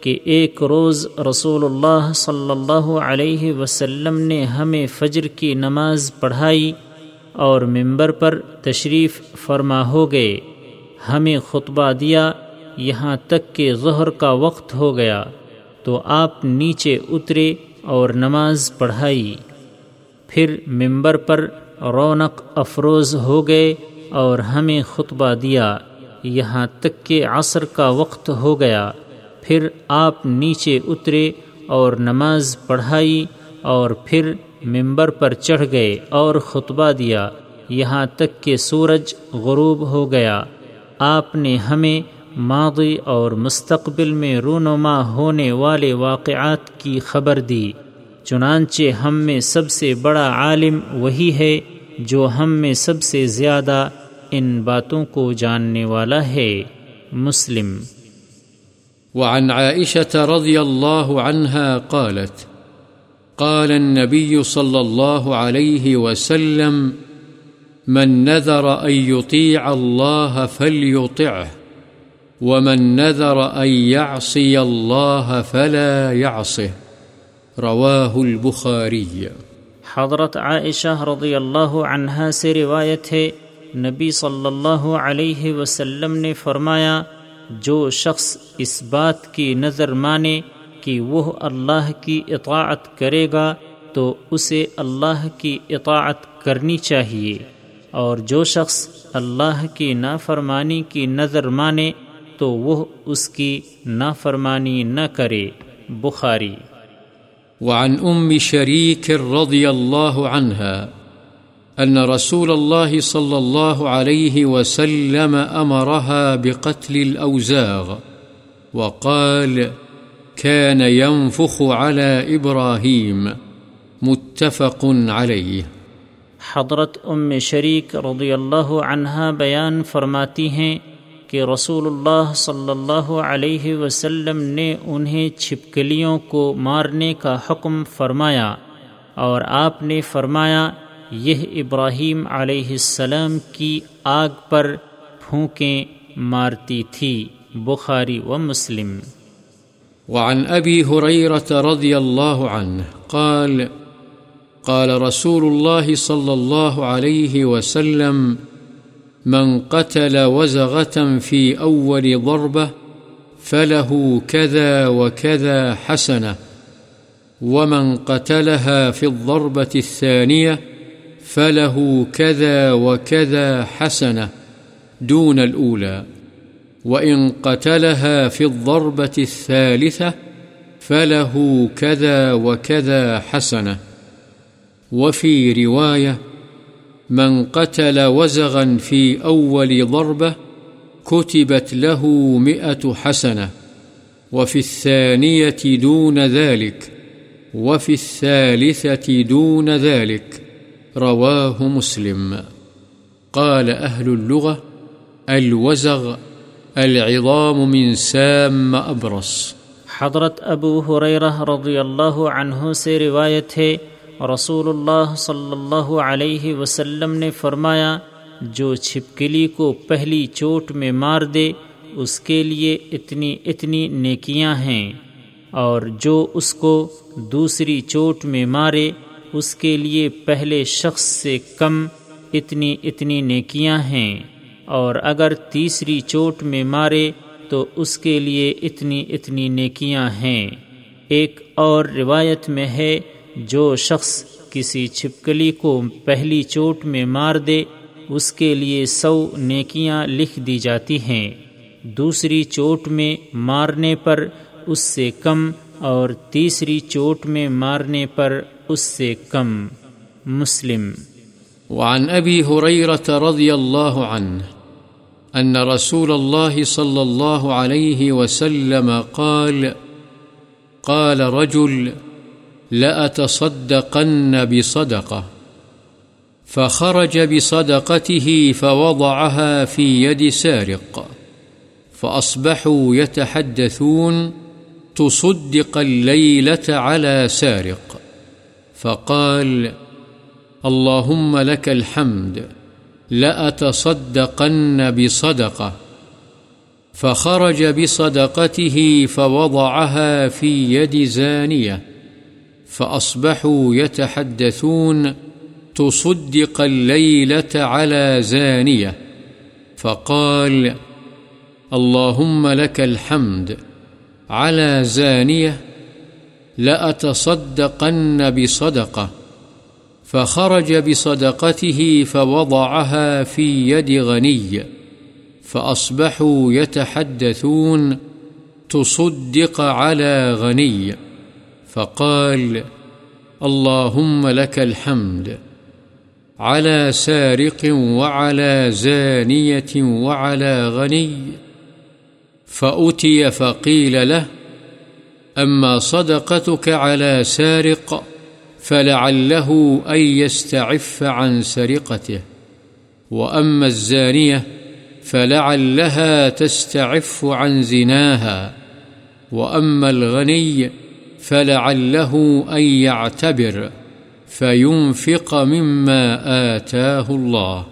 کہ ایک روز رسول اللہ صلی اللہ علیہ وسلم نے ہمیں فجر کی نماز پڑھائی۔ اور ممبر پر تشریف فرما ہو گئے۔ ہمیں خطبہ دیا، یہاں تک کہ ظہر کا وقت ہو گیا، تو آپ نیچے اترے اور نماز پڑھائی۔ پھر ممبر پر رونق افروز ہو گئے اور ہمیں خطبہ دیا۔ یہاں تک کہ عصر کا وقت ہو گیا۔ پھر آپ نیچے اترے اور نماز پڑھائی اور پھر ممبر پر چڑھ گئے اور خطبہ دیا، یہاں تک کہ سورج غروب ہو گیا۔ آپ نے ہمیں ماضی اور مستقبل میں رونما ہونے والے واقعات کی خبر دی۔ چنانچہ ہم میں سب سے بڑا عالم وہی ہے جو ہم میں سب سے زیادہ ان باتوں کو جاننے والا ہے۔ مسلم۔ وعن عائشة رضي الله عنها قالت قال النبي صلى الله عليه وسلم، من نذر أن يطيع الله فليطعه، ومن نذر أن يعصي الله فلا يعصه. رواه البخاري. حضرت عائشہ رضی اللہ عنہا سے روایت ہے، نبی صلی اللہ علیہ وسلم نے فرمایا، جو شخص اس بات کی نظر مانے کہ وہ اللہ کی اطاعت کرے گا تو اسے اللہ کی اطاعت کرنی چاہیے۔ اور جو شخص اللہ کی نافرمانی کی نظر مانے تو وہ اس کی نافرمانی نہ کرے۔ بخاری۔ وعن ام شريك رضي الله عنها أن رسول الله صلى الله عليه وسلم أمرها بقتل الأوزاغ وقال كان ينفخ على إبراهيم متفق عليه. حضرت ام شریک رضی اللہ عنہ بیان فرماتی ہیں کہ رسول اللہ صلی اللہ علیہ وسلم نے انہیں چھپکلیوں کو مارنے کا حکم فرمایا اور آپ نے فرمایا، یہ ابراہیم علیہ السلام کی آگ پر پھونکیں مارتی تھی، بخاری و مسلم۔ وعن ابی حریرة رضی اللہ عنہ قال قال رسول الله صلى الله عليه وسلم، من قتل وزغة في أول ضربة فله كذا وكذا حسنة، ومن قتلها في الضربة الثانية فله كذا وكذا حسنة دون الأولى. وإن قتلها في الضربة الثالثة فله كذا وكذا حسنة وفي رواية من قتل وزغا في أول ضربة كتبت له مئة حسنة وفي الثانية دون ذلك وفي الثالثة دون ذلك رواه مسلم قال أهل اللغة الوزغ العظام من سام أبرص. حضرت ابو حریرہ رضی اللہ عنہ سے روایت ہے رسول اللہ صلی اللہ علیہ وسلم نے فرمایا، جو چھپکلی کو پہلی چوٹ میں مار دے، اس کے لیے اتنی اتنی نیکیاں ہیں۔ اور جو اس کو دوسری چوٹ میں مارے، اس کے لیے پہلے شخص سے کم اتنی اتنی نیکیاں ہیں۔ اور اگر تیسری چوٹ میں مارے تو اس کے لیے اتنی اتنی نیکیاں ہیں۔ ایک اور روایت میں ہے، جو شخص کسی چھپکلی کو پہلی چوٹ میں مار دے، اس کے لیے سو نیکیاں لکھ دی جاتی ہیں۔ دوسری چوٹ میں مارنے پر اس سے کم اور تیسری چوٹ میں مارنے پر اس سے کم۔ مسلم۔ وعن ابی حریرت رضی اللہ عنہ۔ ان رسول الله صلى الله عليه وسلم قال قال رجل، لأتصدقن بصدقه فخرج بصدقته فوضعها في يد سارق. فأصبحوا يتحدثون، تصدق الليلة على سارق. فقال، اللهم لك الحمد. لأتصدقن بصدقة. فخرج بصدقته فوضعها في يد زانية. فأصبحوا يتحدثون تصدق الليلة على زانية. فقال اللهم لك الحمد على زانية. لأتصدقن بصدقة. فخرج بصدقته فوضعها في يد غني، فأصبحوا يتحدثون تصدق على غني، فقال اللهم لك الحمد على سارق وعلى زانية وعلى غني، فأتي فقيل له أما صدقتك على سارق فلعله أن يستعف عن سرقته. وأما الزانية فلعلها تستعف عن زناها. وأما الغني فلعله أن يعتبر فينفق مما آتاه الله.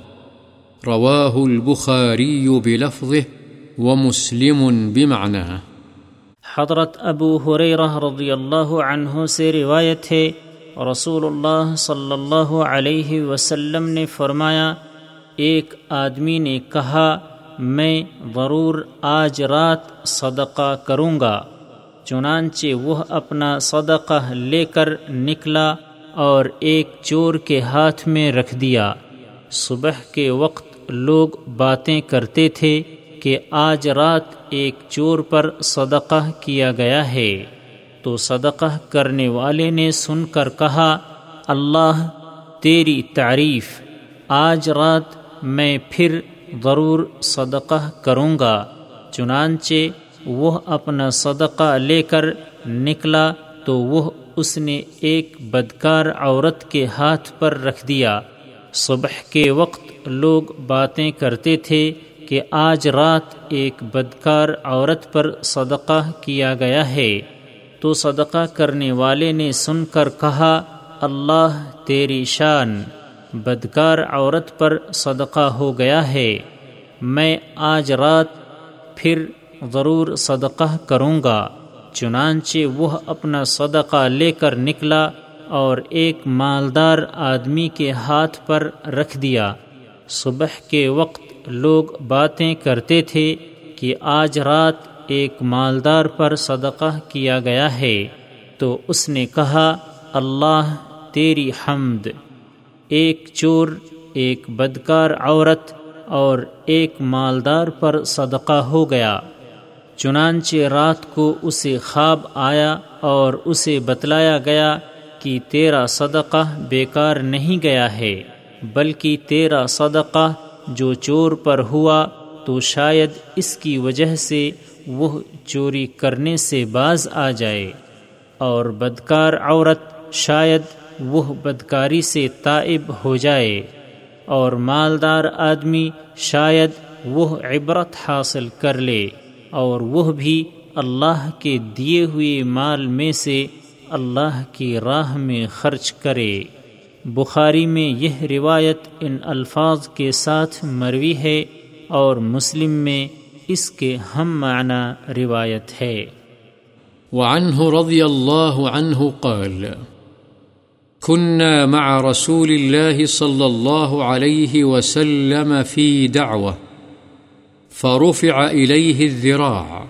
رواه البخاري بلفظه ومسلم بمعناه. حضرت ابو حریرہ رضی اللہ عنہ سے روایت ہے رسول اللہ صلی اللہ علیہ وسلم نے فرمایا، ایک آدمی نے کہا، میں ضرور آج رات صدقہ کروں گا چنانچہ وہ اپنا صدقہ لے کر نکلا اور ایک چور کے ہاتھ میں رکھ دیا۔ صبح کے وقت لوگ باتیں کرتے تھے کہ آج رات ایک چور پر صدقہ کیا گیا ہے۔ تو صدقہ کرنے والے نے سن کر کہا، اللہ تیری تعریف، آج رات میں پھر ضرور صدقہ کروں گا، چنانچہ وہ اپنا صدقہ لے کر نکلا تو وہ اس نے ایک بدکار عورت کے ہاتھ پر رکھ دیا۔ صبح کے وقت لوگ باتیں کرتے تھے کہ آج رات ایک بدکار عورت پر صدقہ کیا گیا ہے۔ تو صدقہ کرنے والے نے سن کر کہا، اللہ تیری شان، بدکار عورت پر صدقہ ہو گیا ہے۔ میں آج رات پھر ضرور صدقہ کروں گا، چنانچہ وہ اپنا صدقہ لے کر نکلا اور ایک مالدار آدمی کے ہاتھ پر رکھ دیا۔ صبح کے وقت لوگ باتیں کرتے تھے کہ آج رات ایک مالدار پر صدقہ کیا گیا ہے، تو اس نے کہا، اللہ تیری حمد، ایک چور، ایک بدکار عورت اور ایک مالدار پر صدقہ ہو گیا۔ چنانچہ رات کو اسے خواب آیا اور اسے بتلایا گیا کہ تیرا صدقہ بیکار نہیں گیا ہے، بلکہ تیرا صدقہ جو چور پر ہوا تو شاید اس کی وجہ سے وہ چوری کرنے سے باز آ جائے اور بدکار عورت شاید وہ بدکاری سے تائب ہو جائے اور مالدار آدمی شاید وہ عبرت حاصل کر لے اور وہ بھی اللہ کے دیے ہوئے مال میں سے اللہ کی راہ میں خرچ کرے۔ بخاری میں یہ روایت ان الفاظ کے ساتھ مروی ہے اور مسلم میں اس کے ہم معنی روایت ہے۔ وعنه رضي الله عنه قال كنا مع رسول الله صلى الله عليه وسلم في دعوة، فرفع إليه الذراع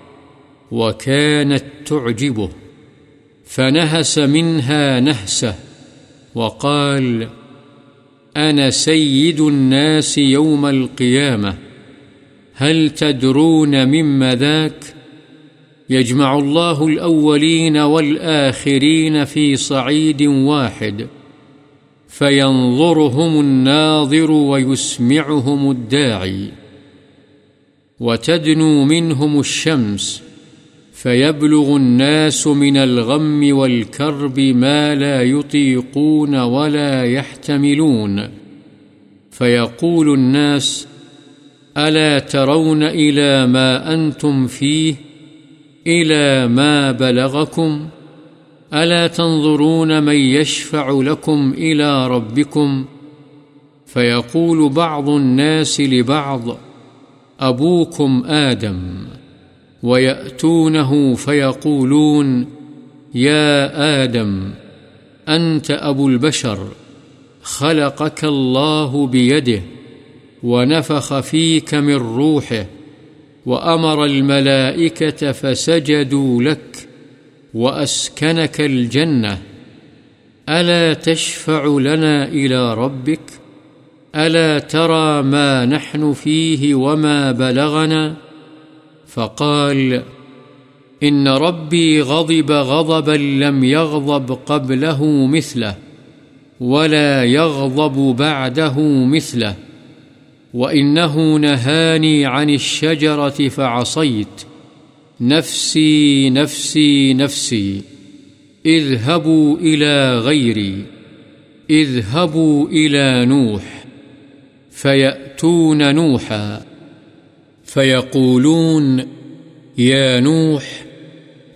وكانت تعجبه فنهس منها نهسه وقال أنا سيد الناس يوم القيامة هل تدرون مما ذاك يجمع الله الأولين والآخرين في صعيد واحد، فينظرهم الناظر ويسمعهم الداعي، وتدنو منهم الشمس، فيبلغ الناس من الغم والكرب ما لا يطيقون ولا يحتملون، فيقول الناس ألا ترون إلى ما أنتم فيه، إلى ما بلغكم، ألا تنظرون من يشفع لكم إلى ربكم؟ فيقول بعض الناس لبعض، أبوكم آدم، ويأتونه فيقولون، يا آدم، أنت أبو البشر، خلقك الله بيده. ونفخ فيك من روحه وأمر الملائكة فسجدوا لك وأسكنك الجنة. ألا تشفع لنا إلى ربك؟ ألا ترى ما نحن فيه وما بلغنا؟ فقال، إن ربي غضب غضبا لم يغضب قبله مثله ولا يغضب بعده مثله. وإنه نهاني عن الشجرة فعصيت نفسي نفسي نفسي اذهبوا إلى غيري اذهبوا إلى نوح فيأتون نوحا فيقولون يا نوح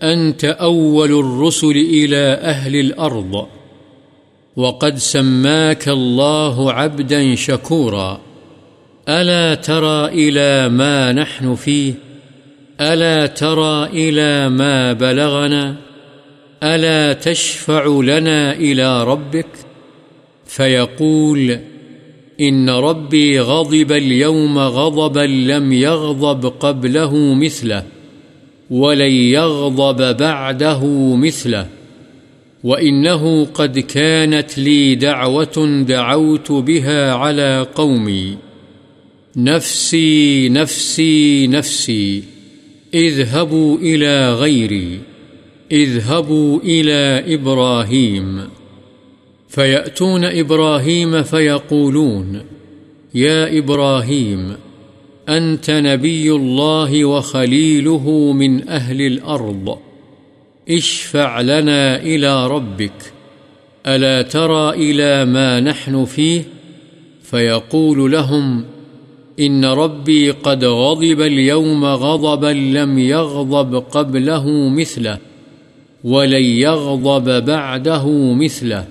أنت أول الرسل إلى أهل الأرض وقد سماك الله عبدا شكورا ألا ترى إلى ما نحن فيه؟ ألا ترى إلى ما بلغنا؟ ألا تشفع لنا إلى ربك؟ فيقول، إن ربي غضب اليوم غضبا لم يغضب قبله مثله، ولن يغضب بعده مثله، وإنه قد كانت لي دعوة دعوت بها على قومي. نفسي نفسي نفسي اذهبوا إلى غيري، اذهبوا إلى إبراهيم، فيأتون إبراهيم فيقولون، يا إبراهيم، أنت نبي الله وخليله من أهل الأرض، اشفع لنا إلى ربك، ألا ترى إلى ما نحن فيه؟ فيقول لهم إن ربي قد غضب اليوم غضبا لم يغضب قبله مثله ولن يغضب بعده مثله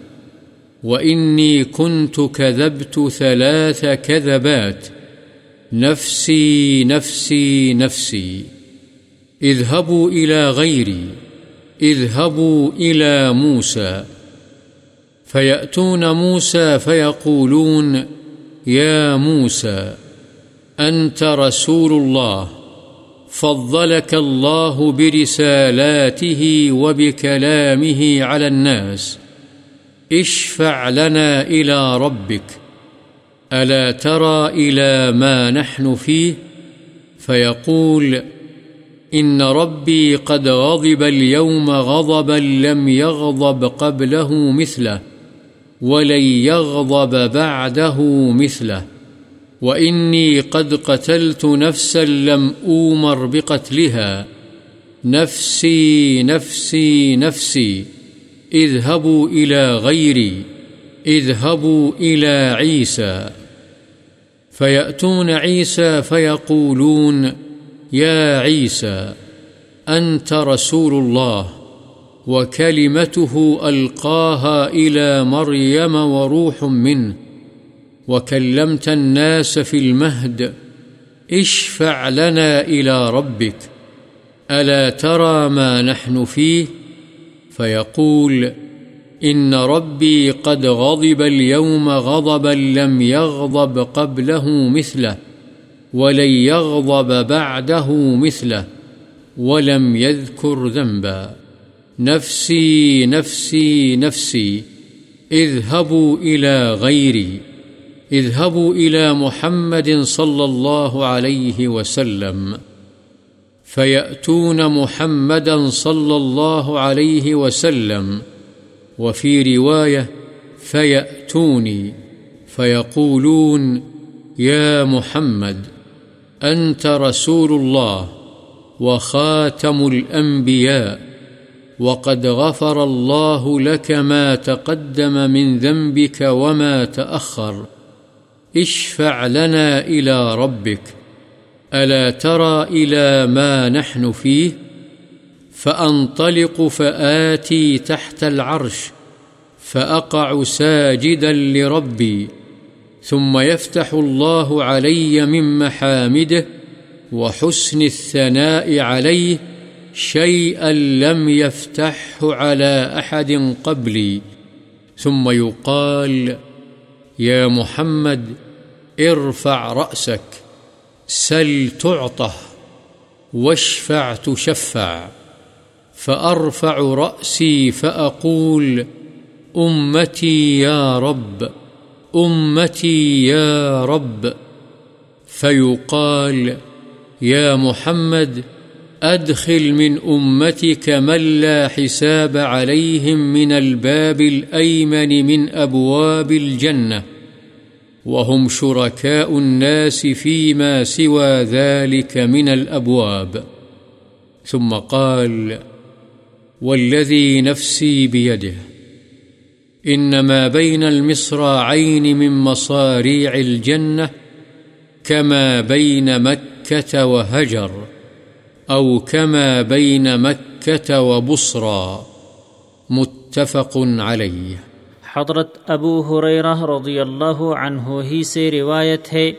وإني كنت كذبت ثلاث كذبات نفسي نفسي نفسي اذهبوا إلى غيري اذهبوا إلى موسى فيأتون موسى فيقولون يا موسى أنت رسول الله، فضلك الله برسالاته وبكلامه على الناس. اشفع لنا إلى ربك. ألا ترى إلى ما نحن فيه؟ فيقول، إن ربي قد غضب اليوم غضبا لم يغضب قبله مثله، ولن يغضب بعده مثله. وإني قد قتلت نفسا لم أومر بقتلها نفسي نفسي نفسي اذهبوا إلى غيري اذهبوا إلى عيسى فيأتون عيسى فيقولون يا عيسى أنت رسول الله وكلمته ألقاها إلى مريم وروح منه وكلمت الناس في المهد اشفع لنا إلى ربك ألا ترى ما نحن فيه فيقول إن ربي قد غضب اليوم غضبا لم يغضب قبله مثله ولن يغضب بعده مثله ولم يذكر ذنبا نفسي نفسي نفسي اذهبوا إلى غيري اذهبوا إلى محمد صلى الله عليه وسلم فيأتون محمدا صلى الله عليه وسلم وفي رواية فيأتوني فيقولون يا محمد أنت رسول الله وخاتم الأنبياء وقد غفر الله لك ما تقدم من ذنبك وما تأخر اشفع لنا إلى ربك، ألا ترى إلى ما نحن فيه؟ فأنطلق فآتي تحت العرش، فأقع ساجدا لربي، ثم يفتح الله علي من محامده، وحسن الثناء عليه شيئا لم يفتحه على أحد قبلي، ثم يقال يا محمد ارفع رأسك، سل تعطه واشفع تشفع. فأرفع رأسي فأقول، أمتي يا رب، أمتي يا رب. فيقال، يا محمد أدخل من أمتك من لا حساب عليهم من الباب الأيمن من أبواب الجنة، وهم شركاء الناس فيما سوى ذلك من الأبواب. ثم قال والذي نفسي بيده، إنما بين المصراعين من مصاريع الجنة، كما بين مكة وهجر. أو كما بين مكة وبصرى متفق عليه. حضرت ابو حریرہ رضی اللہ عنہ ہی سے روایت ہے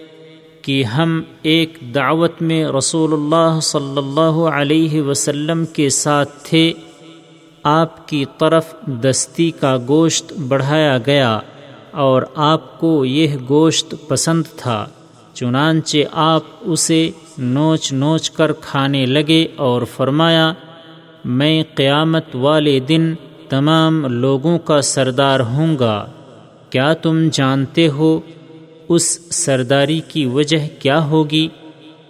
کہ ہم ایک دعوت میں رسول اللہ صلی اللہ علیہ وسلم کے ساتھ تھے، آپ کی طرف دستی کا گوشت بڑھایا گیا اور آپ کو یہ گوشت پسند تھا۔ چنانچہ آپ اسے نوچ نوچ کر کھانے لگے اور فرمایا، میں قیامت والے دن تمام لوگوں کا سردار ہوں گا۔ کیا تم جانتے ہو اس سرداری کی وجہ کیا ہوگی؟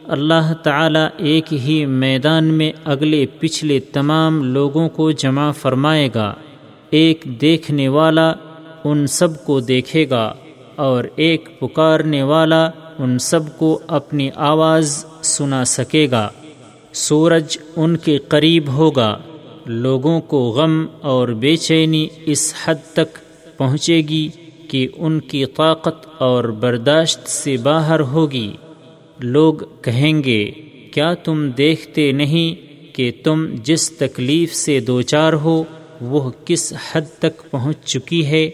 اللہ تعالیٰ ایک ہی میدان میں اگلے پچھلے تمام لوگوں کو جمع فرمائے گا۔ ایک دیکھنے والا ان سب کو دیکھے گا اور ایک پکارنے والا ان سب کو اپنی آواز سنا سکے گا۔ سورج ان کے قریب ہوگا۔ لوگوں کو غم اور بے چینی اس حد تک پہنچے گی کہ ان کی طاقت اور برداشت سے باہر ہوگی۔ لوگ کہیں گے، کیا تم دیکھتے نہیں کہ تم جس تکلیف سے دوچار ہو، وہ کس حد تک پہنچ چکی ہے؟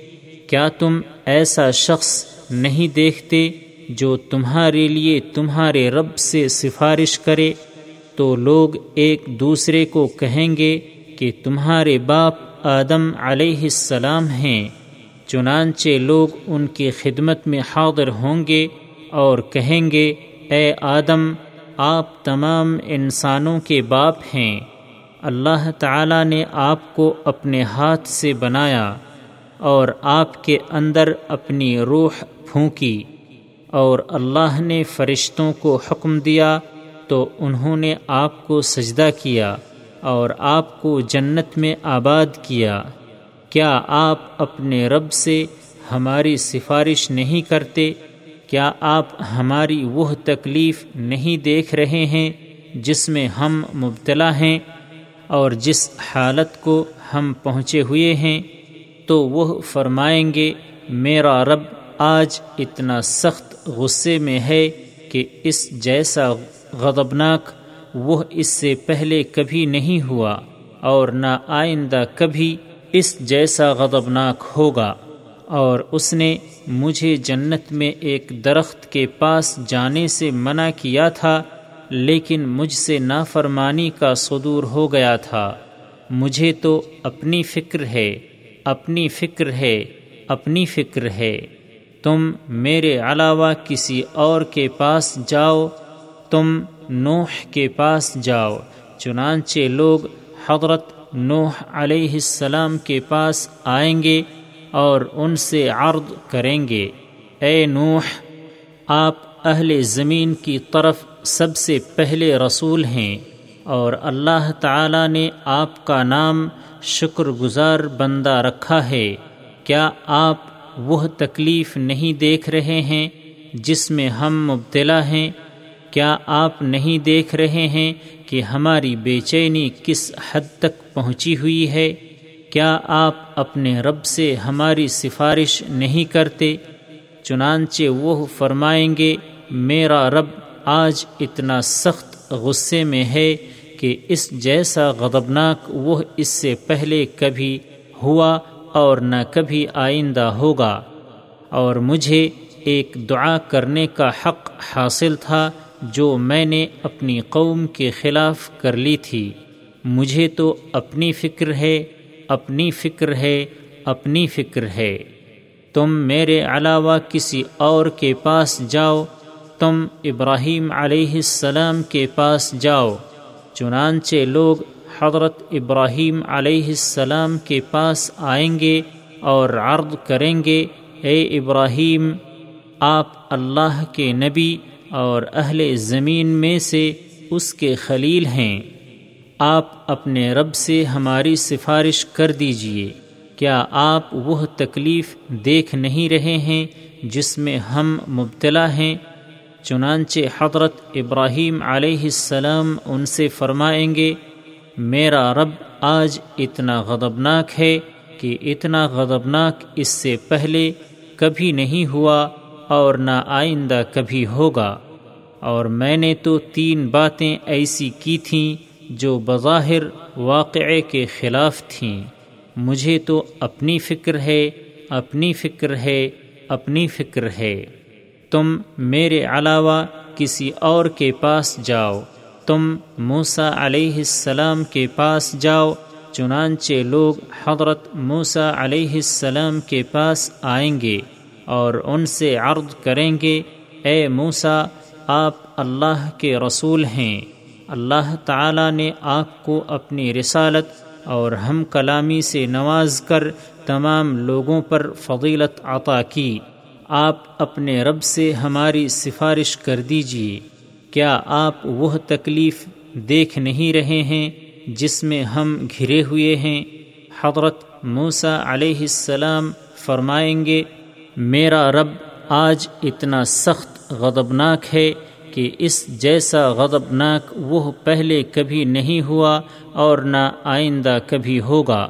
کیا تم ایسا شخص نہیں دیکھتے جو تمہارے لیے تمہارے رب سے سفارش کرے، تو لوگ ایک دوسرے کو کہیں گے کہ تمہارے باپ آدم علیہ السلام ہیں، چنانچہ لوگ ان کی خدمت میں حاضر ہوں گے اور کہیں گے، اے آدم، آپ تمام انسانوں کے باپ ہیں۔ اللہ تعالی نے آپ کو اپنے ہاتھ سے بنایا اور آپ کے اندر اپنی روح پھونکی۔ اور اللہ نے فرشتوں کو حکم دیا تو انہوں نے آپ کو سجدہ کیا اور آپ کو جنت میں آباد کیا۔ کیا آپ اپنے رب سے ہماری سفارش نہیں کرتے؟ کیا آپ ہماری وہ تکلیف نہیں دیکھ رہے ہیں جس میں ہم مبتلا ہیں اور جس حالت کو ہم پہنچے ہوئے ہیں؟ تو وہ فرمائیں گے، میرا رب آج اتنا سخت غصے میں ہے کہ اس جیسا غضبناک وہ اس سے پہلے کبھی نہیں ہوا اور نہ آئندہ کبھی اس جیسا غضبناک ہوگا اور اس نے مجھے جنت میں ایک درخت کے پاس جانے سے منع کیا تھا، لیکن مجھ سے نافرمانی کا صدور ہو گیا تھا۔ مجھے تو اپنی فکر ہے، اپنی فکر ہے، اپنی فکر ہے۔ تم میرے علاوہ کسی اور کے پاس جاؤ، تم نوح کے پاس جاؤ۔ چنانچہ لوگ حضرت نوح علیہ السلام کے پاس آئیں گے اور ان سے عرض کریں گے، اے نوح، آپ اہل زمین کی طرف سب سے پہلے رسول ہیں اور اللہ تعالی نے آپ کا نام شکر گزار بندہ رکھا ہے۔ کیا آپ وہ تکلیف نہیں دیکھ رہے ہیں جس میں ہم مبتلا ہیں۔ کیا آپ نہیں دیکھ رہے ہیں کہ ہماری بے چینی کس حد تک پہنچی ہوئی ہے؟ کیا آپ اپنے رب سے ہماری سفارش نہیں کرتے؟ چنانچہ وہ فرمائیں گے، میرا رب آج اتنا سخت غصے میں ہے کہ اس جیسا غضبناک وہ اس سے پہلے کبھی ہوا اور نہ کبھی آئندہ ہوگا۔ اور مجھے ایک دعا کرنے کا حق حاصل تھا جو میں نے اپنی قوم کے خلاف کر لی تھی۔ مجھے تو اپنی فکر ہے، اپنی فکر ہے، اپنی فکر ہے۔ تم میرے علاوہ کسی اور کے پاس جاؤ۔ تم ابراہیم علیہ السلام کے پاس جاؤ۔ چنانچہ لوگ حضرت ابراہیم علیہ السلام کے پاس آئیں گے اور عرض کریں گے، اے ابراہیم، آپ اللہ کے نبی اور اہل زمین میں سے اس کے خلیل ہیں۔ آپ اپنے رب سے ہماری سفارش کر دیجیے۔ کیا آپ وہ تکلیف دیکھ نہیں رہے ہیں جس میں ہم مبتلا ہیں؟ چنانچہ حضرت ابراہیم علیہ السلام ان سے فرمائیں گے میرا رب آج اتنا غضبناک ہے کہ اتنا غضبناک اس سے پہلے کبھی نہیں ہوا اور نہ آئندہ کبھی ہوگا۔ اور میں نے تو تین باتیں ایسی کی تھیں جو بظاہر واقعے کے خلاف تھیں۔ مجھے تو اپنی فکر ہے، اپنی فکر ہے، اپنی فکر ہے۔ تم میرے علاوہ کسی اور کے پاس جاؤ۔ تم موسا علیہ السلام کے پاس جاؤ، چنانچہ لوگ حضرت موسا علیہ السلام کے پاس آئیں گے اور ان سے عرض کریں گے، اے موسا آپ اللہ کے رسول ہیں۔ اللہ تعالی نے آپ کو اپنی رسالت اور ہم کلامی سے نواز کر تمام لوگوں پر فضیلت عطا کی۔ آپ اپنے رب سے ہماری سفارش کر دیجیے۔ کیا آپ وہ تکلیف دیکھ نہیں رہے ہیں جس میں ہم گھرے ہوئے ہیں؟ حضرت موسا علیہ السلام فرمائیں گے، میرا رب آج اتنا سخت غضبناک ہے کہ اس جیسا غضبناک وہ پہلے کبھی نہیں ہوا اور نہ آئندہ کبھی ہوگا۔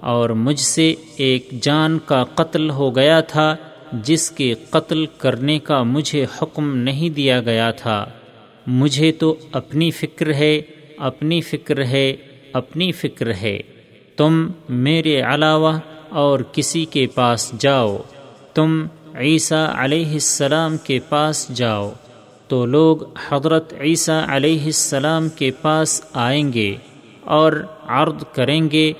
اور مجھ سے ایک جان کا قتل ہو گیا تھا، جس کے قتل کرنے کا مجھے حکم نہیں دیا گیا تھا۔ مجھے تو اپنی فکر ہے، اپنی فکر ہے، اپنی فکر ہے۔ تم میرے علاوہ اور کسی کے پاس جاؤ۔ تم عیسیٰ علیہ السلام کے پاس جاؤ۔ تو لوگ حضرت عیسیٰ علیہ السلام کے پاس آئیں گے اور عرض کریں گے،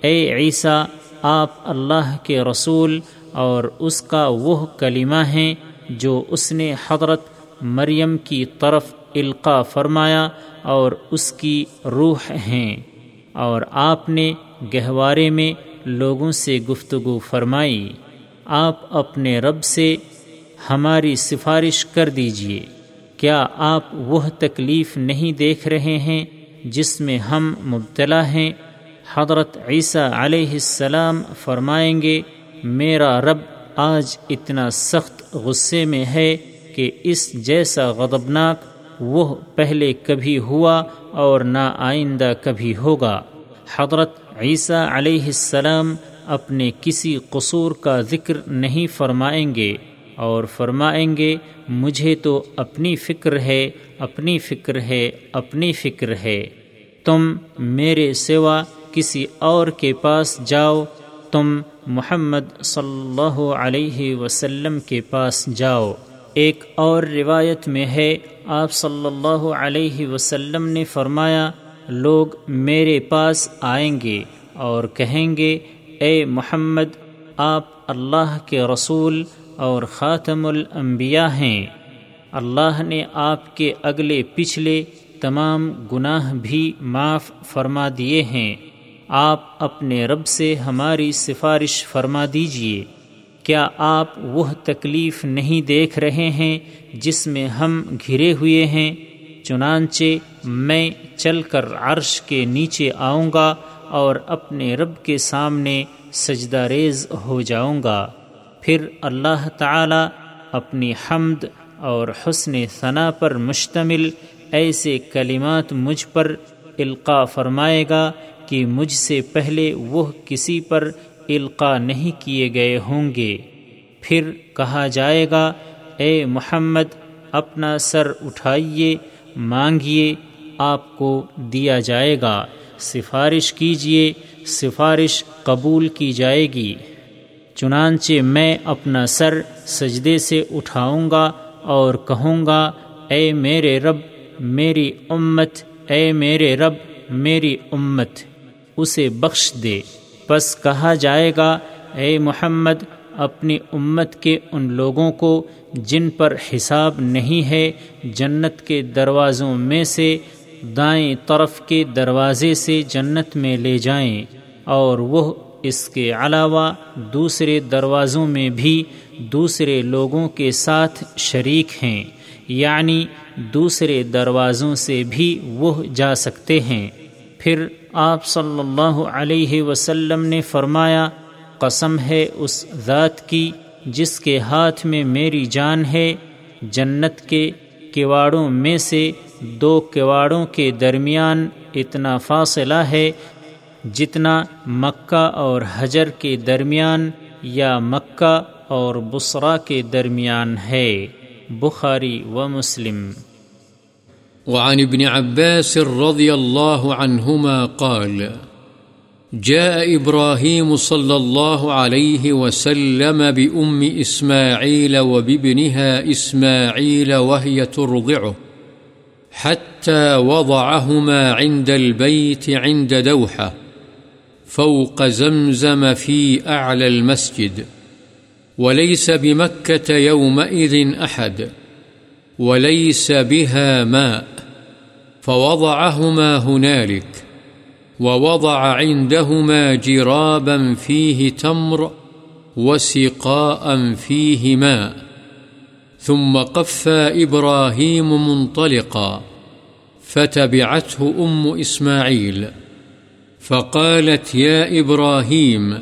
اے عیسیٰ، آپ اللہ کے رسول اور اس کا وہ کلمہ ہیں جو اس نے حضرت مریم کی طرف القا فرمایا اور اس کی روح ہیں اور آپ نے گہوارے میں لوگوں سے گفتگو فرمائی، آپ اپنے رب سے ہماری سفارش کر دیجیے۔ کیا آپ وہ تکلیف نہیں دیکھ رہے ہیں جس میں ہم مبتلا ہیں؟ حضرت عیسیٰ علیہ السلام فرمائیں گے، میرا رب آج اتنا سخت غصے میں ہے کہ اس جیسا غضبناک وہ پہلے کبھی ہوا اور نہ آئندہ کبھی ہوگا۔ حضرت عیسیٰ علیہ السلام اپنے کسی قصور کا ذکر نہیں فرمائیں گے اور فرمائیں گے، مجھے تو اپنی فکر ہے، اپنی فکر ہے، اپنی فکر ہے۔ تم میرے سوا کسی اور کے پاس جاؤ، تم محمد صلی اللہ علیہ وسلم کے پاس جاؤ۔ ایک اور روایت میں ہے، آپ صلی اللہ علیہ وسلم نے فرمایا، لوگ میرے پاس آئیں گے اور کہیں گے، اے محمد، آپ اللہ کے رسول اور خاتم الانبیاء ہیں۔ اللہ نے آپ کے اگلے پچھلے تمام گناہ بھی معاف فرما دیے ہیں۔ آپ اپنے رب سے ہماری سفارش فرما دیجیے۔ کیا آپ وہ تکلیف نہیں دیکھ رہے ہیں جس میں ہم گھرے ہوئے ہیں؟ چنانچہ میں چل کر عرش کے نیچے آؤں گا اور اپنے رب کے سامنے سجدہ ریز ہو جاؤں گا۔ پھر اللہ تعالی اپنی حمد اور حسن ثنا پر مشتمل ایسے کلمات مجھ پر القاع فرمائے گا کہ مجھ سے پہلے وہ کسی پر القاع نہیں کیے گئے ہوں گے۔ پھر کہا جائے گا، اے محمد، اپنا سر اٹھائیے، مانگیے، آپ کو دیا جائے گا۔ سفارش کیجیے، سفارش قبول کی جائے گی۔ چنانچہ میں اپنا سر سجدے سے اٹھاؤں گا اور کہوں گا، اے میرے رب، میری امت، اے میرے رب، میری امت، اسے بخش دے۔ بس کہا جائے گا، اے محمد، اپنی امت کے ان لوگوں کو جن پر حساب نہیں ہے، جنت کے دروازوں میں سے دائیں طرف کے دروازے سے جنت میں لے جائیں، اور وہ اس کے علاوہ دوسرے دروازوں میں بھی دوسرے لوگوں کے ساتھ شریک ہیں یعنی دوسرے دروازوں سے بھی وہ جا سکتے ہیں، پھر آپ صلی اللہ علیہ وسلم نے فرمایا، قسم ہے اس ذات کی جس کے ہاتھ میں میری جان ہے، جنت کے کواڑوں میں سے دو کواڑوں کے درمیان اتنا فاصلہ ہے جتنا مکہ اور حجر کے درمیان یا مکہ اور بسرا کے درمیان ہے۔ بخاری و مسلم۔ وعن ابن عباس رضي الله عنهما قال، جاء إبراهيم صلى الله عليه وسلم بأم إسماعيل وبابنها إسماعيل وهي ترضعه حتى وضعهما عند البيت عند دوحة فوق زمزم في أعلى المسجد وليس بمكة يومئذ أحد وليس بها ماء فوضعهما هنالك، ووضع عندهما جرابا فيه تمر وسقاء فيه ماء، ثم قفى إبراهيم منطلقا، فتبعته أم إسماعيل، فقالت يا إبراهيم،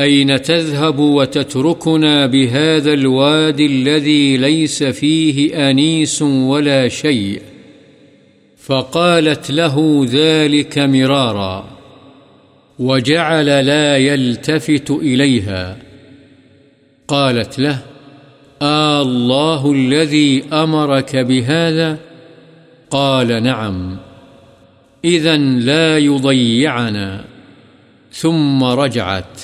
أين تذهب وتتركنا بهذا الوادي الذي ليس فيه أنيس ولا شيء؟ فقالت له ذلك مرارا وجعل لا يلتفت إليها. قالت له، آه الله الذي أمرك بهذا؟ قال، نعم. إذن لا يضيعنا. ثم رجعت.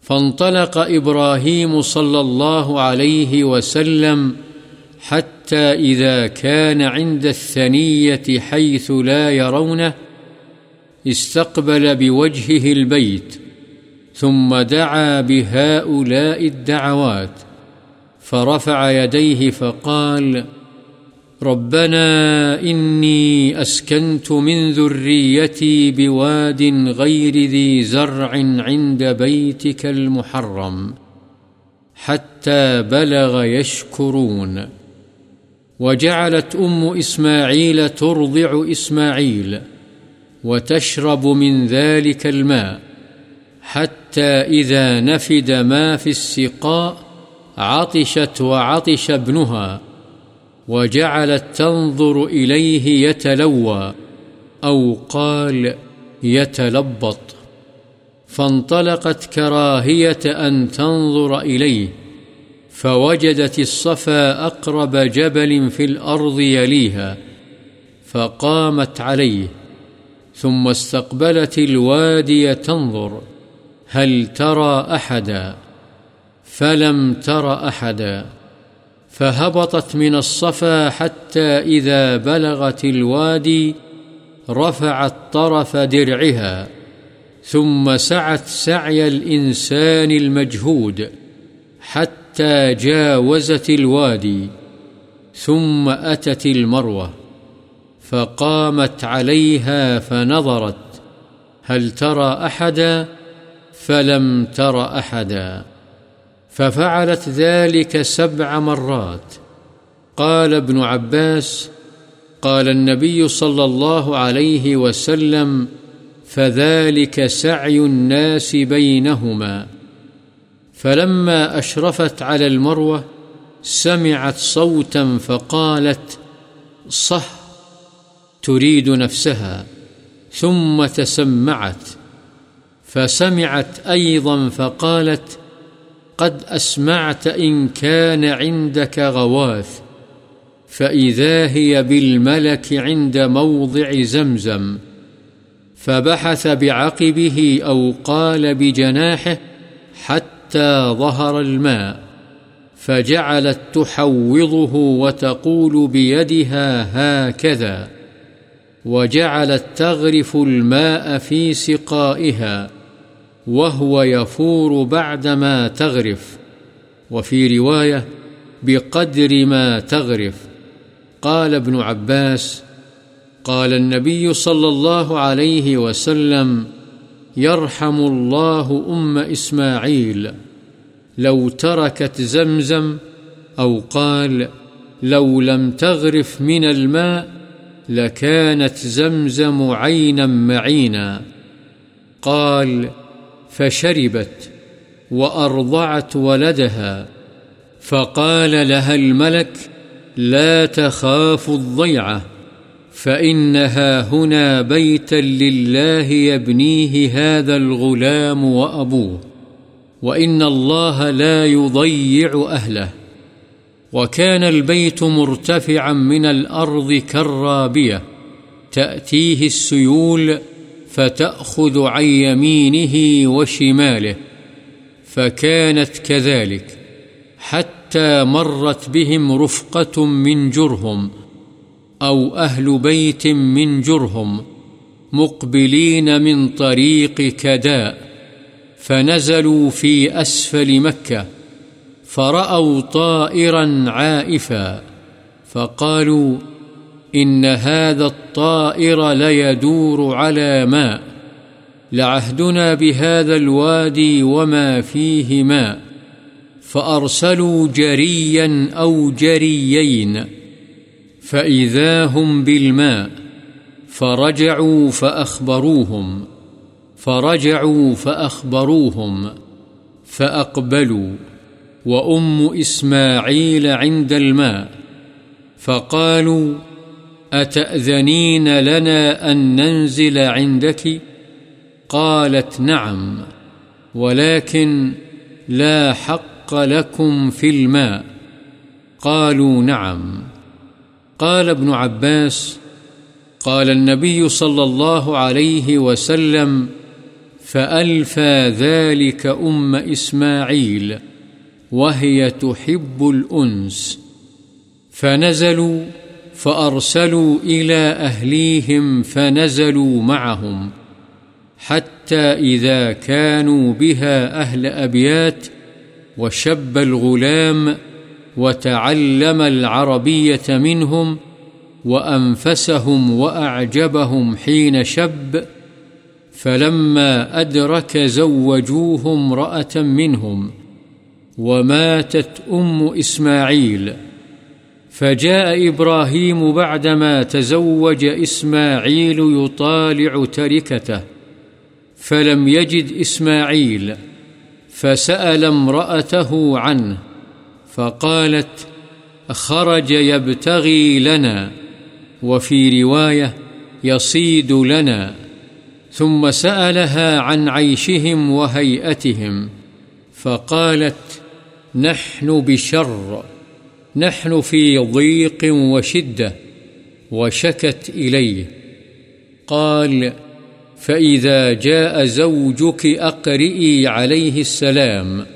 فانطلق إبراهيم صلى الله عليه وسلم حتى حتى إذا كان عند الثنية حيث لا يرونه، استقبل بوجهه البيت، ثم دعا بهؤلاء الدعوات، فرفع يديه فقال ربنا إني أسكنت من ذريتي بواد غير ذي زرع عند بيتك المحرم، حتى بلغ يشكرون. وجعلت أم إسماعيل ترضع إسماعيل وتشرب من ذلك الماء حتى إذا نفد ما في السقاء عطشت وعطش ابنها وجعلت تنظر إليه يتلوى أو قال يتلبط فانطلقت كراهية أن تنظر إليه فوجدت الصفا أقرب جبل في الأرض يليها، فقامت عليه، ثم استقبلت الوادي تنظر، هل ترى أحدا؟ فلم تر أحدا، فهبطت من الصفا حتى إذا بلغت الوادي رفعت طرف درعها، ثم سعت سعي الإنسان المجهود حتى حتى جاوزت الوادي، ثم أتت المروة، فقامت عليها فنظرت، هل ترى أحدا؟ فلم تر أحدا. ففعلت ذلك سبع مرات. قال ابن عباس قال النبي صلى الله عليه وسلم فذلك سعي الناس بينهما. فلما أشرفت على المروة سمعت صوتا فقالت، صح، تريد نفسها. ثم تسمعت، فسمعت أيضا فقالت، قد أسمعت إن كان عندك غواث، فإذا هي بالملك عند موضع زمزم. فبحث بعقبه أو قال بجناحه حتى حتى ظهر الماء، فجعلت تحوضه وتقول بيدها هكذا، وجعلت تغرف الماء في سقائها، وهو يفور بعدما تغرف، وفي رواية بقدر ما تغرف. قال ابن عباس قال النبي صلى الله عليه وسلم يرحم الله أم إسماعيل. لو تركت زمزم أو قال لو لم تغرف من الماء لكانت زمزم عينا معينا. قال فشربت وأرضعت ولدها. فقال لها الملك لا تخاف الضيعة. فإنها هنا بيتا لله يبنيه هذا الغلام وأبوه وإن الله لا يضيع أهله وكان البيت مرتفعا من الأرض كالرابية تأتيه السيول فتأخذ عن يمينه وشماله فكانت كذلك حتى مرت بهم رفقة من جرهم أو أهل بيت من جرهم مقبلين من طريق كداء فنزلوا في أسفل مكة فرأوا طائرا عائفا فقالوا إن هذا الطائر ليدور على ماء لعهدنا بهذا الوادي وما فيه ماء فأرسلوا جريا أو جريين فإذا هم بالماء فرجعوا فأخبروهم فرجعوا فأخبروهم فأقبلوا وأم إسماعيل عند الماء فقالوا أتأذنين لنا أن ننزل عندك قالت نعم ولكن لا حق لكم في الماء قالوا نعم قال ابن عباس، قال النبي صلى الله عليه وسلم، فألفى ذلك أم إسماعيل، وهي تحب الأنس. فنزلوا، فأرسلوا إلى أهليهم فنزلوا معهم، حتى إذا كانوا بها أهل أبيات، وشب الغلام وتعلم العربية منهم وأنفسهم وأعجبهم حين شب، فلما أدرك زوجوه امرأة منهم وماتت أم إسماعيل. فجاء إبراهيم بعدما تزوج إسماعيل يطالع تركته، فلم يجد إسماعيل، فسأل امرأته عنه فقالت خرج يبتغي لنا، وفي رواية يصيد لنا. ثم سألها عن عيشهم وهيئتهم، فقالت، نحن بشر، نحن في ضيق وشدة، وشكت إليه. قال، فإذا جاء زوجك أقرئي عليه السلام،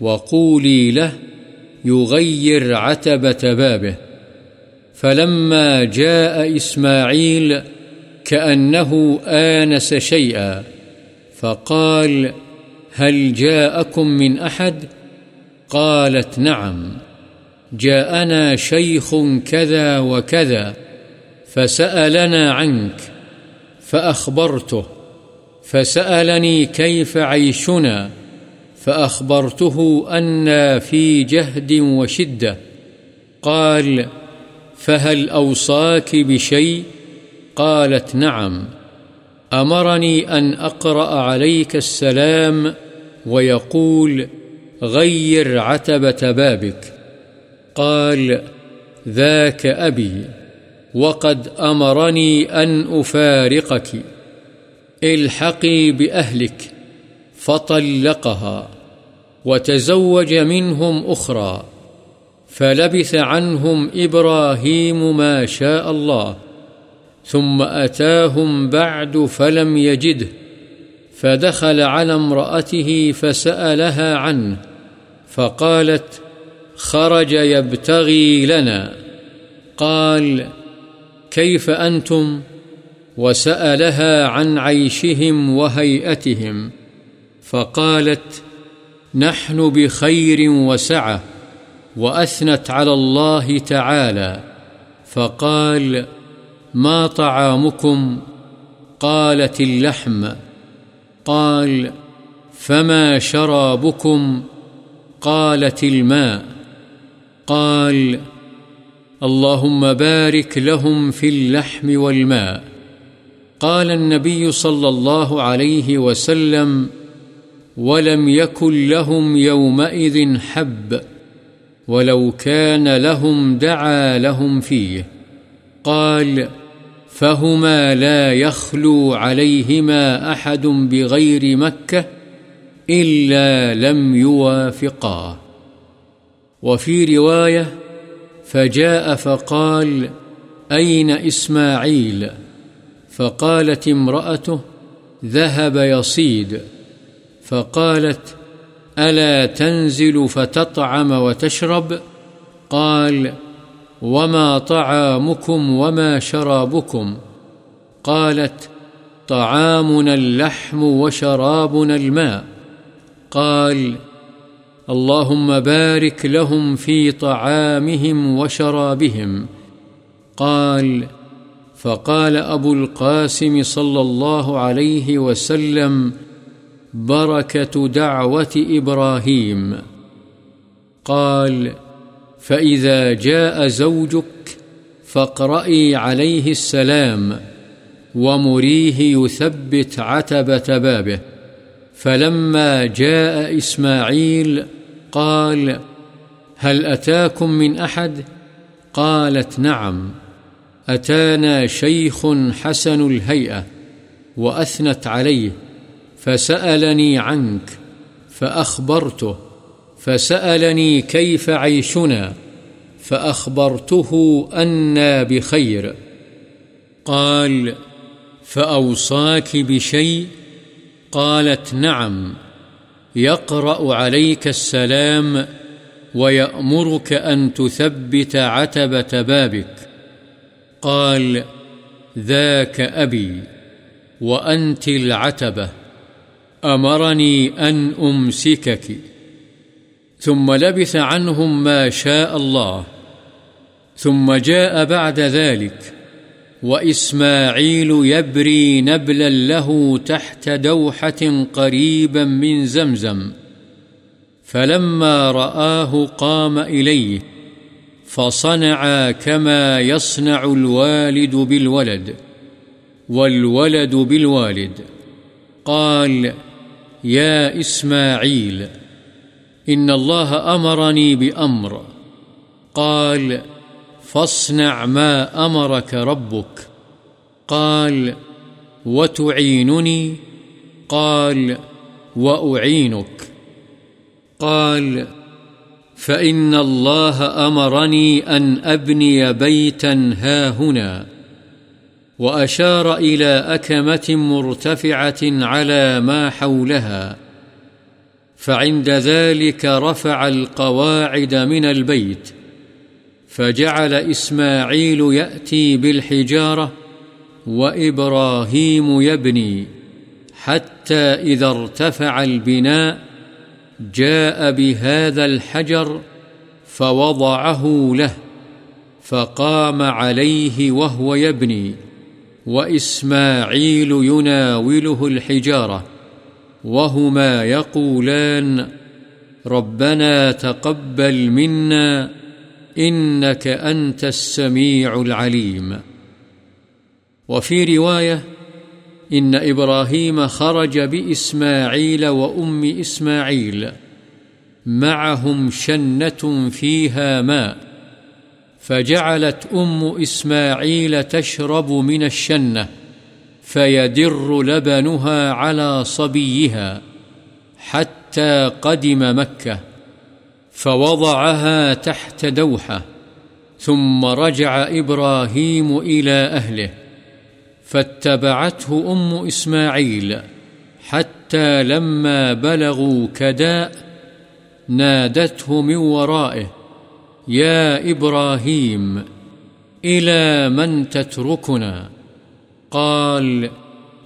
وقولي له يغير عتبة بابه فلما جاء إسماعيل كأنه آنس شيئا، فقال هل جاءكم من أحد؟ قالت نعم، جاءنا شيخ كذا وكذا، فسألنا عنك، فأخبرته، فسألني كيف عيشنا فأخبرته أنا في جهد وشدة. قال، فهل أوصاك بشيء؟ قالت، نعم. أمرني أن أقرأ عليك السلام ويقول، غير عتبة بابك. قال، ذاك أبي. وقد أمرني أن أفارقك. الحقي بأهلك. فطلقها وتزوج منهم أخرى فلبث عنهم إبراهيم ما شاء الله ثم أتاهم بعد فلم يجده فدخل على امرأته فسألها عنه فقالت خرج يبتغي لنا قال كيف أنتم؟ وسألها عن عيشهم وهيئتهم فقالت، نحن بخير وسعة وأثنت على الله تعالى. فقال، ما طعامكم؟ قالت اللحم. قال، فما شرابكم؟ قالت الماء. قال، اللهم بارك لهم في اللحم والماء. قال النبي صلى الله عليه وسلم ولم يكن لهم يومئذ حب ولو كان لهم دعا لهم فيه. قال، فهما لا يخلو عليهما أحد بغير مكة إلا لم يوافقاه وفي رواية، فجاء فقال، أين إسماعيل؟ فقالت امرأته، ذهب يصيد. فقالت، ألا تنزل فتطعم وتشرب؟ قال، وما طعامكم وما شرابكم. قالت، طعامنا اللحم وشرابنا الماء. قال، اللهم بارك لهم في طعامهم وشرابهم. قال، فقال أبو القاسم صلى الله عليه وسلم بركة دعوة إبراهيم قال فإذا جاء زوجك فاقرئي عليه السلام ومريه يثبت عتبة بابه فلما جاء إسماعيل قال هل أتاكم من أحد؟ قالت نعم أتانا شيخ حسن الهيئة وأثنت عليه فسألني عنك، فأخبرته، فسألني كيف عيشنا، فأخبرته أنا بخير. قال فأوصاك بشيء؟ قالت نعم، يقرأ عليك السلام ويأمرك أن تثبت عتبة بابك. قال ذاك أبي وأنت العتبة. أمرني أن أمسكك. ثم لبث عنهم ما شاء الله. ثم جاء بعد ذلك. وإسماعيل يبري نبلا له تحت دوحة قريبا من زمزم. فلما رآه قام إليه. فصنع كما يصنع الوالد بالولد. والولد بالوالد. قال يا إسماعيل، إن الله أمرني بأمر. قال، فاصنع ما أمرك ربك. قال، وتعينني. قال، وأعينك. قال، فإن الله أمرني أن أبني بيتا هاهنا وأشار إلى أكمة مرتفعة على ما حولها، فعند ذلك رفع القواعد من البيت، فجعل إسماعيل يأتي بالحجارة وإبراهيم يبني، حتى إذا ارتفع البناء جاء بهذا الحجر فوضعه له، فقام عليه وهو يبني. وإسماعيل يناوله الحجارة وهما يقولان ربنا تقبل منا إنك أنت السميع العليم. وفي رواية إن إبراهيم خرج بإسماعيل وأم إسماعيل معهم شنة فيها ماء فجعلت أم إسماعيل تشرب من الشنة فيدر لبنها على صبيها حتى قدم مكة فوضعها تحت دوحة ثم رجع إبراهيم إلى أهله فاتبعته أم إسماعيل حتى لما بلغوا كداء نادته من ورائه يا إبراهيم، إلى من تتركنا؟ قال،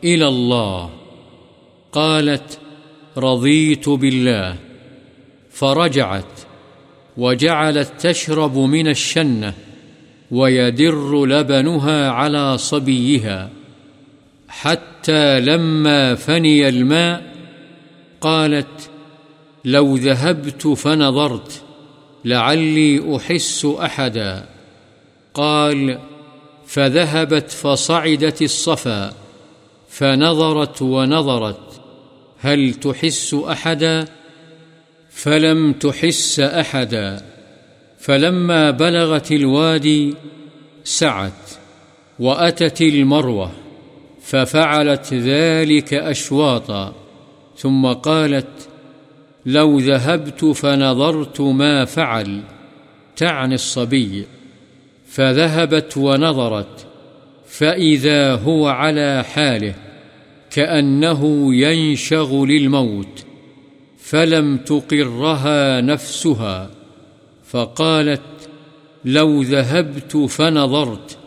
إلى الله. قالت، رضيت بالله. فرجعت، وجعلت تشرب من الشنة، ويدر لبنها على صبيها. حتى لما فني الماء، قالت، لو ذهبت فنظرت. لعلي أحس أحدا قال، فذهبت فصعدت الصفا، فنظرت ونظرت، هل تحس أحدا فلم تحس أحدا فلما بلغت الوادي سعت وأتت المروة، ففعلت ذلك أشواطا ثم قالت لو ذهبت فنظرت ما فعل، تعني الصبي. فذهبت ونظرت، فإذا هو على حاله، كأنه ينشغ للموت، فلم تقرها نفسها. فقالت، لو ذهبت فنظرت،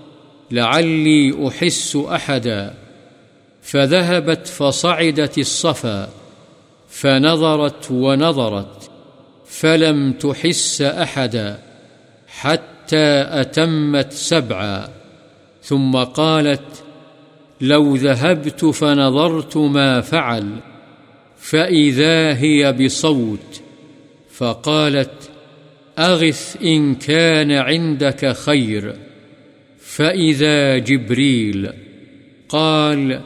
لعلي أحس أحدا. فذهبت فصعدت الصفا. فنظرت ونظرت، فلم تحس أحدا حتى أتمت سبعا. ثم قالت، لو ذهبت فنظرت ما فعل، فإذا هي بصوت. فقالت، أغث إن كان عندك خير، فإذا جبريل. قال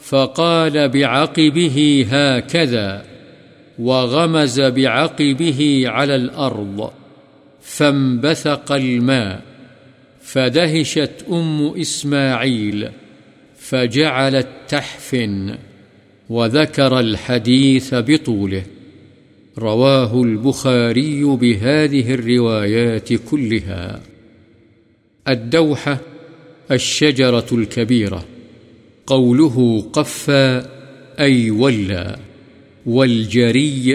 فقال بعقبه هكذا وغمز بعقبه على الأرض فانبثق الماء فدهشت أم إسماعيل فجعلت تحفن وذكر الحديث بطوله رواه البخاري بهذه الروايات كلها الدوحة الشجرة الكبيرة قوله قفى أي ولى والجري،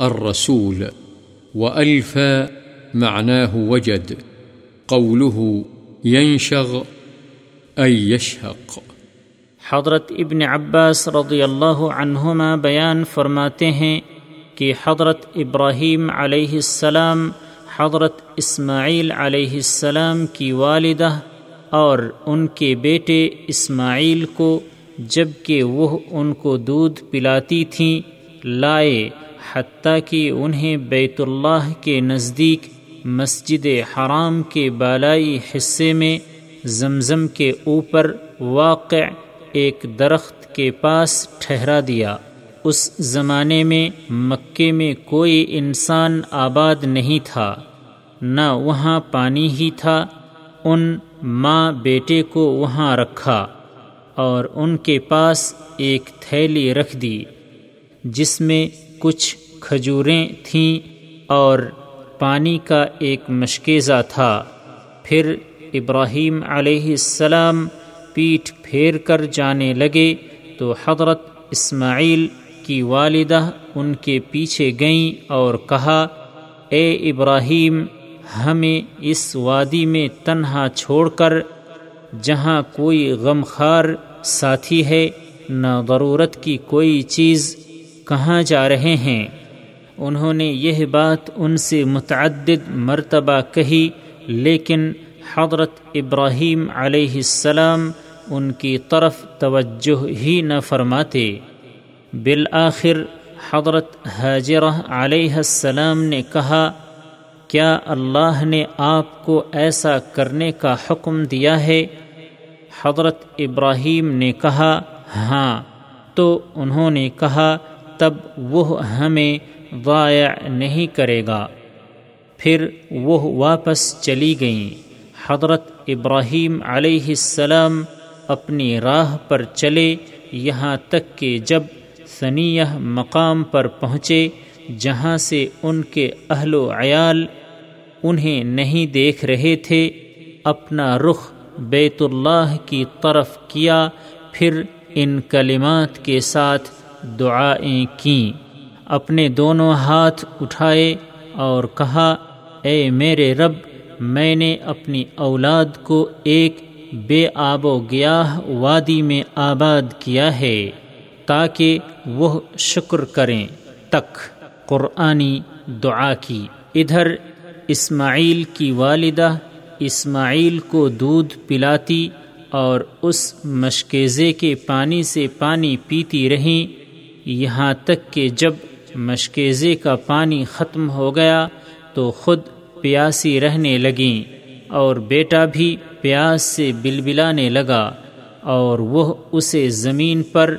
الرسول وألفى معناه وجد. قوله ينشغ، أي يشهق. حضرت ابن عباس رضی اللہ عنہما بیان فرماتے ہیں کہ حضرت ابراہیم علیہ السلام، حضرت اسماعیل علیہ السلام کی والدہ اور ان کے بیٹے اسماعیل کو جبکہ وہ ان کو دودھ پلاتی تھیں، لائے حتیٰ کہ انہیں بیت اللہ کے نزدیک مسجد حرام کے بالائی حصے میں زمزم کے اوپر واقع ایک درخت کے پاس ٹھہرا دیا۔ اس زمانے میں مکے میں کوئی انسان آباد نہیں تھا، نہ وہاں پانی ہی تھا، ان ماں بیٹے کو وہاں رکھا اور ان کے پاس ایک تھیلی رکھ دی، جس میں کچھ کھجوریں تھیں اور پانی کا ایک مشکیزہ تھا۔ پھر ابراہیم علیہ السلام پیٹھ پھیر کر جانے لگے تو حضرت اسماعیل کی والدہ ان کے پیچھے گئیں اور کہا، اے ابراہیم ہمیں اس وادی میں تنہا چھوڑ کر جہاں کوئی غمخوار ساتھی ہے، نہ ضرورت کی کوئی چیز، کہاں جا رہے ہیں؟ انہوں نے یہ بات ان سے متعدد مرتبہ کہی، لیکن حضرت ابراہیم علیہ السلام ان کی طرف توجہ ہی نہ فرماتے۔ بالآخر حضرت حاجرہ علیہ السلام نے کہا کیا اللہ نے آپ کو ایسا کرنے کا حکم دیا ہے؟ حضرت ابراہیم نے کہا ہاں۔ تو انہوں نے کہا، تب وہ ہمیں ضائع نہیں کرے گا۔ پھر وہ واپس چلی گئیں۔ حضرت ابراہیم علیہ السلام اپنی راہ پر چلے، یہاں تک کہ جب ثنیہ مقام پر پہنچے، جہاں سے ان کے اہل و عیال انہیں نہیں دیکھ رہے تھے، اپنا رخ بیت اللہ کی طرف کیا، پھر ان کلمات کے ساتھ دعائیں کیں۔ اپنے دونوں ہاتھ اٹھائے اور کہا، اے میرے رب، میں نے اپنی اولاد کو ایک بے آب و گیاہ وادی میں آباد کیا ہے، تاکہ وہ شکر کریں۔ تک، قرآنی دعا کی۔ ادھر اسماعیل کی والدہ اسماعیل کو دودھ پلاتی اور اس مشکیزے کے پانی سے پانی پیتی رہیں یہاں تک کہ جب مشکیزے کا پانی ختم ہو گیا تو خود پیاسی رہنے لگیں اور بیٹا بھی پیاس سے بلبلانے لگا اور وہ اسے زمین پر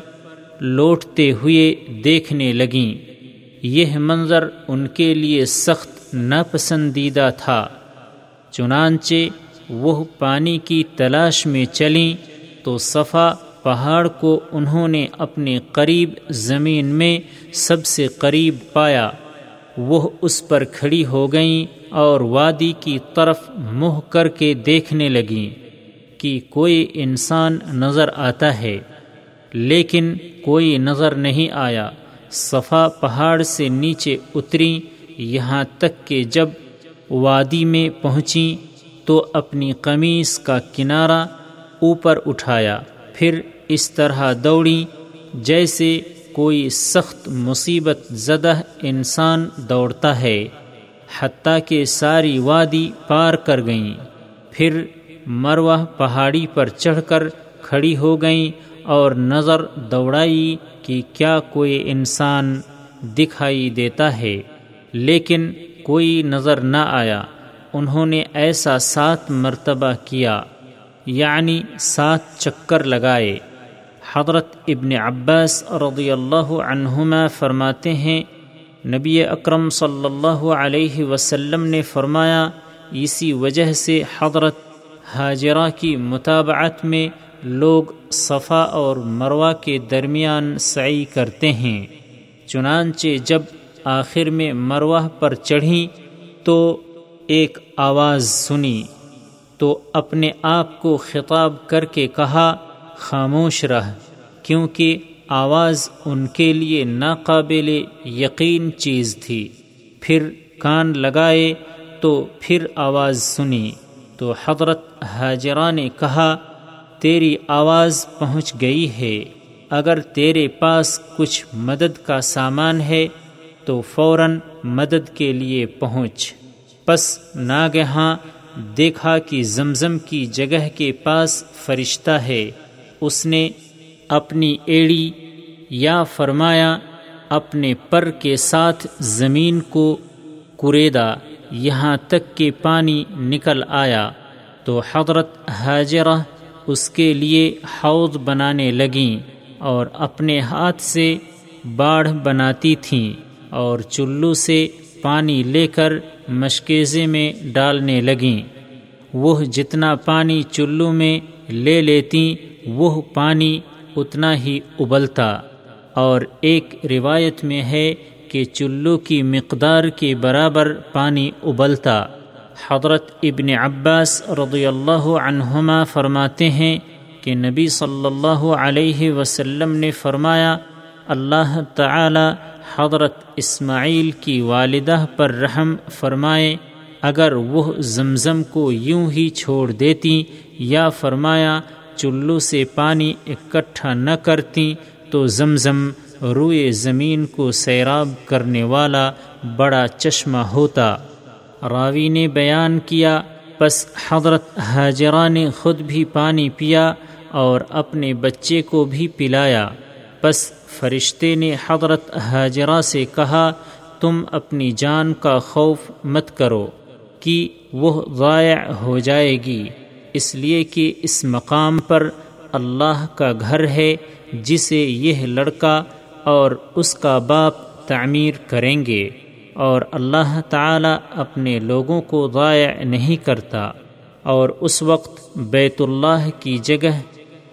لوٹتے ہوئے دیکھنے لگیں۔ یہ منظر ان کے لیے سخت ناپسندیدہ تھا۔ چنانچہ وہ پانی کی تلاش میں چلیں تو صفا پہاڑ کو انہوں نے اپنے قریب زمین میں سب سے قریب پایا۔ وہ اس پر کھڑی ہو گئیں اور وادی کی طرف منہ کر کے دیکھنے لگیں کہ کوئی انسان نظر آتا ہے۔ لیکن کوئی نظر نہیں آیا۔ صفا پہاڑ سے نیچے اتریں یہاں تک کہ جب وادی میں پہنچیں تو اپنی قمیص کا کنارہ اوپر اٹھایا، پھر اس طرح دوڑیں جیسے کوئی سخت مصیبت زدہ انسان دوڑتا ہے، حتیٰ کہ ساری وادی پار کر گئیں۔ پھر مروہ پہاڑی پر چڑھ کر کھڑی ہو گئیں اور نظر دوڑائی کہ کیا کوئی انسان دکھائی دیتا ہے۔ لیکن کوئی نظر نہ آیا۔ انہوں نے ایسا سات مرتبہ کیا یعنی سات چکر لگائے۔ حضرت ابن عباس رضی اللہ عنہما فرماتے ہیں، نبی اکرم صلی اللہ علیہ وسلم نے فرمایا، اسی وجہ سے حضرت حاجرہ کی مطابعت میں لوگ صفا اور مروہ کے درمیان سعی کرتے ہیں۔ چنانچہ جب آخر میں مروہ پر چڑھیں تو ایک آواز سنی، تو اپنے آپ کو خطاب کر کے کہا، خاموش رہ، کیونکہ آواز ان کے لیے ناقابل یقین چیز تھی۔ پھر کان لگائے تو پھر آواز سنی، تو حضرت حاجرہ نے کہا، تیری آواز پہنچ گئی ہے، اگر تیرے پاس کچھ مدد کا سامان ہے تو فوراً مدد کے لیے پہنچ۔ پس ناگہاں دیکھا کہ زمزم کی جگہ کے پاس فرشتہ ہے۔ اس نے اپنی ایڑی یا فرمایا، اپنے پر کے ساتھ زمین کو کریدا یہاں تک کہ پانی نکل آیا۔ تو حضرت حاجرہ اس کے لیے حوض بنانے لگیں اور اپنے ہاتھ سے باڑھ بناتی تھیں۔ اور چلو سے پانی لے کر مشکیزے میں ڈالنے لگیں۔ وہ جتنا پانی چلو میں لے لیتی وہ پانی اتنا ہی ابلتا۔ اور ایک روایت میں ہے کہ چلو کی مقدار کے برابر پانی ابلتا۔ حضرت ابن عباس رضی اللہ عنہما فرماتے ہیں کہ نبی صلی اللہ علیہ وسلم نے فرمایا، اللہ تعالی حضرت اسماعیل کی والدہ پر رحم فرمائے، اگر وہ زمزم کو یوں ہی چھوڑ دیتی یا فرمایا، چلو سے پانی اکٹھا نہ کرتی، تو زمزم روئے زمین کو سیراب کرنے والا بڑا چشمہ ہوتا۔ راوی نے بیان کیا، پس حضرت حاجرہ نے خود بھی پانی پیا اور اپنے بچے کو بھی پلایا۔ پس فرشتے نے حضرت حاجرہ سے کہا، تم اپنی جان کا خوف مت کرو کہ وہ ضائع ہو جائے گی۔ اس لیے کہ اس مقام پر اللہ کا گھر ہے، جسے یہ لڑکا اور اس کا باپ تعمیر کریں گے۔ اور اللہ تعالی اپنے لوگوں کو ضائع نہیں کرتا۔ اور اس وقت بیت اللہ کی جگہ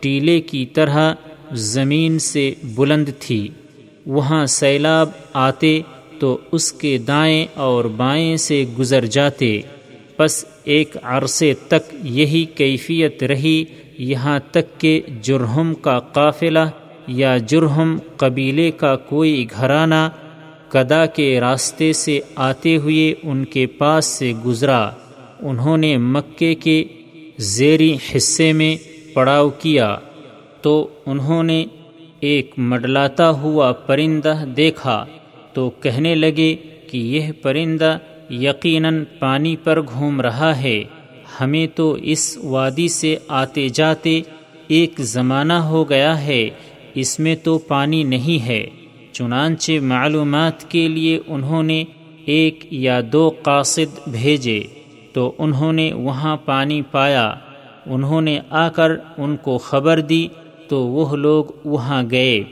ٹیلے کی طرح زمین سے بلند تھی۔ وہاں سیلاب آتے تو اس کے دائیں اور بائیں سے گزر جاتے۔ پس ایک عرصے تک یہی کیفیت رہی، یہاں تک کہ جرہم کا قافلہ یا جرہم قبیلے کا کوئی گھرانہ کدا کے راستے سے آتے ہوئے ان کے پاس سے گزرا۔ انہوں نے مکے کے زیری حصے میں پڑاؤ کیا۔ تو انہوں نے ایک مڈلاتا ہوا پرندہ دیکھا تو کہنے لگے کہ یہ پرندہ یقیناً پانی پر گھوم رہا ہے۔ ہمیں تو اس وادی سے آتے جاتے ایک زمانہ ہو گیا ہے، اس میں تو پانی نہیں ہے۔ چنانچہ معلومات کے لیے انہوں نے ایک یا دو قاصد بھیجے، تو انہوں نے وہاں پانی پایا۔ انہوں نے آ کر ان کو خبر دی تو وہ لوگ وہاں گئے۔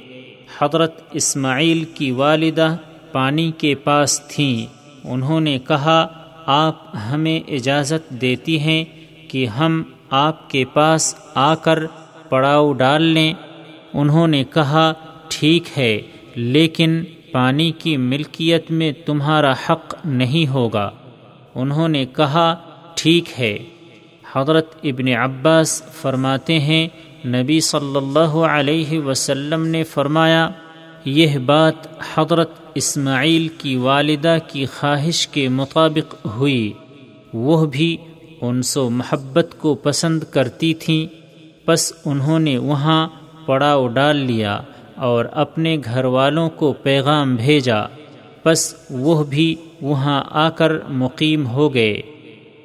حضرت اسماعیل کی والدہ پانی کے پاس تھیں۔ انہوں نے کہا، آپ ہمیں اجازت دیتی ہیں کہ ہم آپ کے پاس آ کر پڑاؤ ڈال لیں۔ انہوں نے کہا، ٹھیک ہے، لیکن پانی کی ملکیت میں تمہارا حق نہیں ہوگا۔ انہوں نے کہا، ٹھیک ہے۔ حضرت ابن عباس فرماتے ہیں نبی صلی اللہ علیہ وسلم نے فرمایا، یہ بات حضرت اسماعیل کی والدہ کی خواہش کے مطابق ہوئی۔ وہ بھی ان سو محبت کو پسند کرتی تھیں۔ پس انہوں نے وہاں پڑاؤ ڈال لیا اور اپنے گھر والوں کو پیغام بھیجا۔ پس وہ بھی وہاں آ کر مقیم ہو گئے۔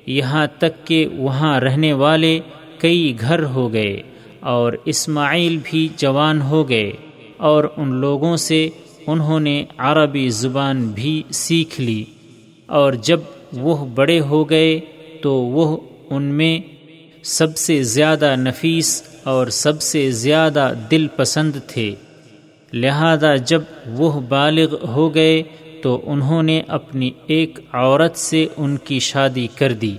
یہاں تک کہ وہاں رہنے والے کئی گھر ہو گئے۔ اور اسماعیل بھی جوان ہو گئے اور ان لوگوں سے انہوں نے عربی زبان بھی سیکھ لی۔ اور جب وہ بڑے ہو گئے تو وہ ان میں سب سے زیادہ نفیس اور سب سے زیادہ دل پسند تھے۔ لہذا جب وہ بالغ ہو گئے تو انہوں نے اپنی ایک عورت سے ان کی شادی کر دی۔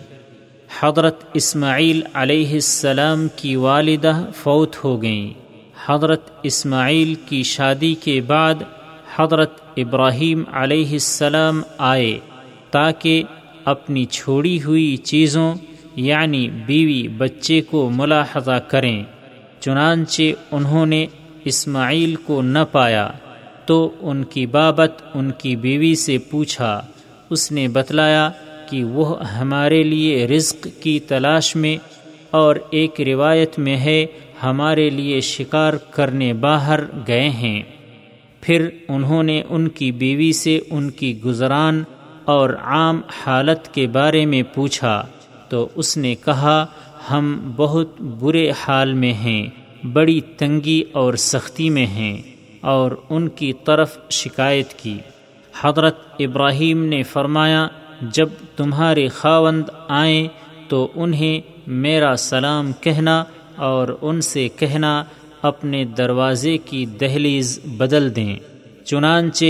حضرت اسماعیل علیہ السلام کی والدہ فوت ہو گئیں۔ حضرت اسماعیل کی شادی کے بعد حضرت ابراہیم علیہ السلام آئے تاکہ اپنی چھوڑی ہوئی چیزوں یعنی بیوی بچے کو ملاحظہ کریں۔ چنانچہ انہوں نے اسماعیل کو نہ پایا، تو ان کی بابت ان کی بیوی سے پوچھا۔ اس نے بتلایا کہ وہ ہمارے لیے رزق کی تلاش میں اور ایک روایت میں ہے، ہمارے لیے شکار کرنے باہر گئے ہیں۔ پھر انہوں نے ان کی بیوی سے ان کی گزران اور عام حالت کے بارے میں پوچھا۔ تو اس نے کہا، ہم بہت برے حال میں ہیں، بڑی تنگی اور سختی میں ہیں۔ اور ان کی طرف شکایت کی۔ حضرت ابراہیم نے فرمایا جب تمہارے خاوند آئیں تو انہیں میرا سلام کہنا اور ان سے کہنا، اپنے دروازے کی دہلیز بدل دیں۔ چنانچہ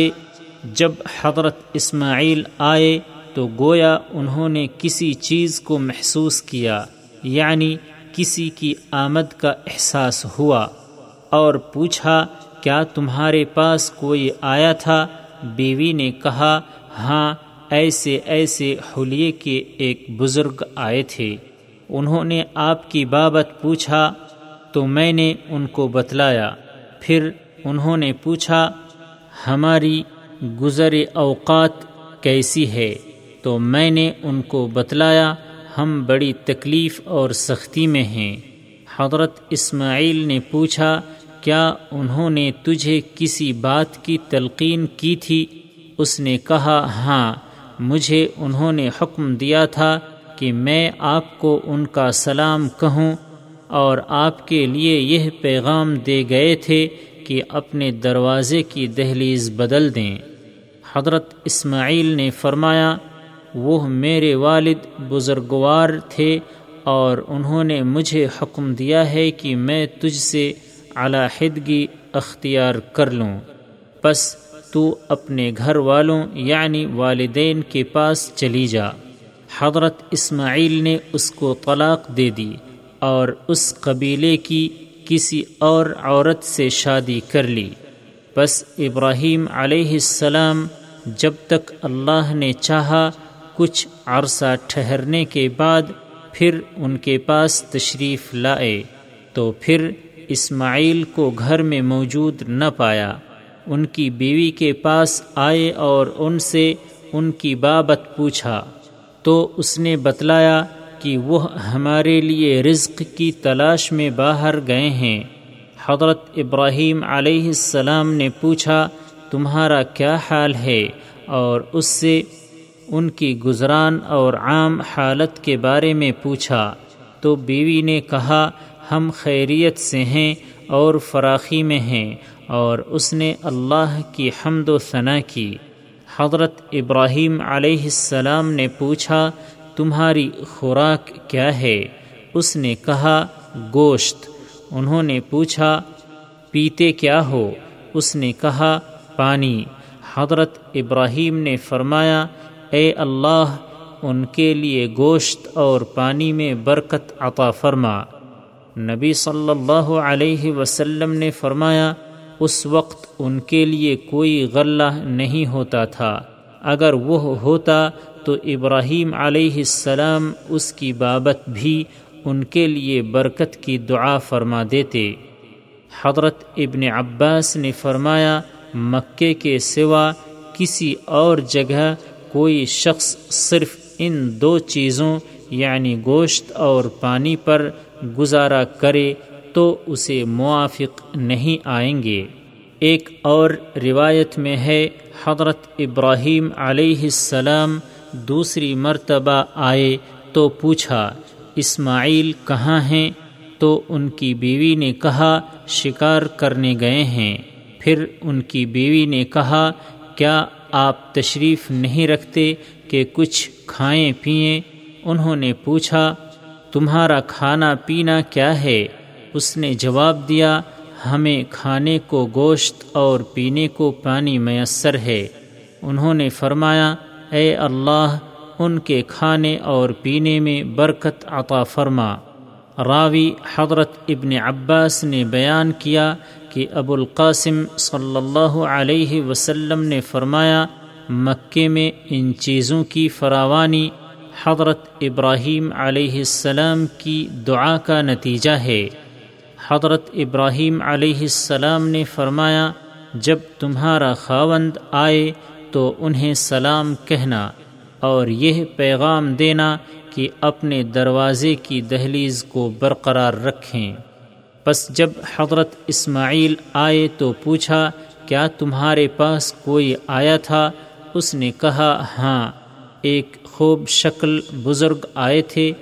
جب حضرت اسماعیل آئے تو گویا انہوں نے کسی چیز کو محسوس کیا یعنی کسی کی آمد کا احساس ہوا اور پوچھا، کیا تمہارے پاس کوئی آیا تھا؟ بیوی نے کہا ہاں ایسے ایسے حلیے کے ایک بزرگ آئے تھے۔ انہوں نے آپ کی بابت پوچھا، تو میں نے ان کو بتلایا۔ پھر انہوں نے پوچھا، ہماری گزر اوقات کیسی ہے؟ تو میں نے ان کو بتلایا، ہم بڑی تکلیف اور سختی میں ہیں۔ حضرت اسماعیل نے پوچھا، کیا انہوں نے تجھے کسی بات کی تلقین کی تھی؟ اس نے کہا ہاں۔ مجھے انہوں نے حکم دیا تھا کہ میں آپ کو ان کا سلام کہوں اور آپ کے لیے یہ پیغام دے گئے تھے کہ اپنے دروازے کی دہلیز بدل دیں۔ حضرت اسماعیل نے فرمایا، وہ میرے والد بزرگوار تھے اور انہوں نے مجھے حکم دیا ہے کہ میں تجھ سے علاحدگی اختیار کر لوں۔ پس تو اپنے گھر والوں یعنی والدین کے پاس چلی جا۔ حضرت اسماعیل نے اس کو طلاق دے دی اور اس قبیلے کی کسی اور عورت سے شادی کر لی۔ بس ابراہیم علیہ السلام جب تک اللہ نے چاہا کچھ عرصہ ٹھہرنے کے بعد پھر ان کے پاس تشریف لائے تو پھر اسماعیل کو گھر میں موجود نہ پایا۔ ان کی بیوی کے پاس آئے اور ان سے ان کی بابت پوچھا، تو اس نے بتلایا کہ وہ ہمارے لیے رزق کی تلاش میں باہر گئے ہیں۔ حضرت ابراہیم علیہ السلام نے پوچھا، تمہارا کیا حال ہے؟ اور اس سے ان کی گزران اور عام حالت کے بارے میں پوچھا۔ تو بیوی نے کہا، ہم خیریت سے ہیں اور فراخی میں ہیں۔ اور اس نے اللہ کی حمد و ثنا کی۔ حضرت ابراہیم علیہ السلام نے پوچھا، تمہاری خوراک کیا ہے؟ اس نے کہا، گوشت۔ انہوں نے پوچھا، پیتے کیا ہو؟ اس نے کہا، پانی۔ حضرت ابراہیم نے فرمایا، اے اللہ، ان کے لیے گوشت اور پانی میں برکت عطا فرما۔ نبی صلی اللہ علیہ وسلم نے فرمایا اس وقت ان کے لیے کوئی غلہ نہیں ہوتا تھا۔ اگر وہ ہوتا تو ابراہیم علیہ السلام اس کی بابت بھی ان کے لیے برکت کی دعا فرما دیتے۔ حضرت ابن عباس نے فرمایا، مکے کے سوا کسی اور جگہ کوئی شخص صرف ان دو چیزوں یعنی گوشت اور پانی پر گزارا کرے تو اسے موافق نہیں آئیں گے۔ ایک اور روایت میں ہے، حضرت ابراہیم علیہ السلام دوسری مرتبہ آئے تو پوچھا، اسماعیل کہاں ہیں؟ تو ان کی بیوی نے کہا، شکار کرنے گئے ہیں۔ پھر ان کی بیوی نے کہا، کیا آپ تشریف نہیں رکھتے کہ کچھ کھائیں پئیں؟ انہوں نے پوچھا، تمہارا کھانا پینا کیا ہے؟ اس نے جواب دیا، ہمیں کھانے کو گوشت اور پینے کو پانی میسر ہے۔ انہوں نے فرمایا، اے اللہ، ان کے کھانے اور پینے میں برکت عطا فرما۔ راوی حضرت ابن عباس نے بیان کیا کہ ابو القاسم صلی اللہ علیہ وسلم نے فرمایا، مکے میں ان چیزوں کی فراوانی حضرت ابراہیم علیہ السلام کی دعا کا نتیجہ ہے۔ حضرت ابراہیم علیہ السلام نے فرمایا، جب تمہارا خاوند آئے تو انہیں سلام کہنا اور یہ پیغام دینا کہ اپنے دروازے کی دہلیز کو برقرار رکھیں۔ پس جب حضرت اسماعیل آئے تو پوچھا، کیا تمہارے پاس کوئی آیا تھا؟ اس نے کہا ہاں ایک خوب شکل بزرگ آئے تھے۔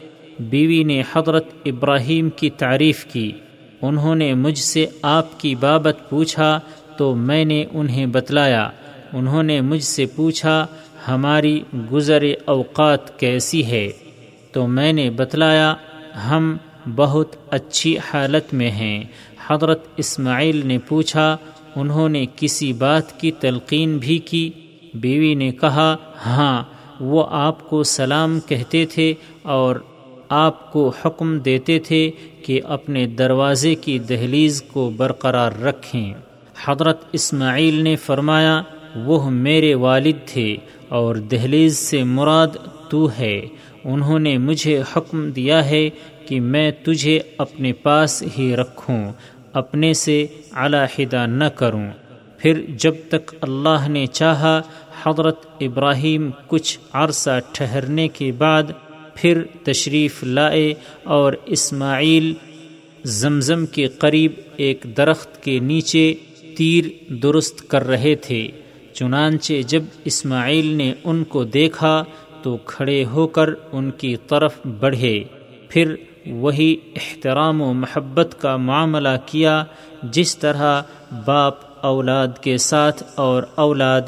بیوی نے حضرت ابراہیم کی تعریف کی۔ انہوں نے مجھ سے آپ کی بابت پوچھا تو میں نے انہیں بتلایا۔ انہوں نے مجھ سے پوچھا، ہماری گزر اوقات کیسی ہے؟ تو میں نے بتلایا، ہم بہت اچھی حالت میں ہیں۔ حضرت اسماعیل نے پوچھا، انہوں نے کسی بات کی تلقین بھی کی؟ بیوی نے کہا ہاں وہ آپ کو سلام کہتے تھے اور آپ کو حکم دیتے تھے کہ اپنے دروازے کی دہلیز کو برقرار رکھیں۔ حضرت اسماعیل نے فرمایا، وہ میرے والد تھے اور دہلیز سے مراد تو ہے۔ انہوں نے مجھے حکم دیا ہے کہ میں تجھے اپنے پاس ہی رکھوں، اپنے سے علیحدہ نہ کروں۔ پھر جب تک اللہ نے چاہا، حضرت ابراہیم کچھ عرصہ ٹھہرنے کے بعد پھر تشریف لائے اور اسماعیل زمزم کے قریب ایک درخت کے نیچے تیر درست کر رہے تھے۔ چنانچہ جب اسماعیل نے ان کو دیکھا تو کھڑے ہو کر ان کی طرف بڑھے۔ پھر وہی احترام و محبت کا معاملہ کیا جس طرح باپ اولاد کے ساتھ اور اولاد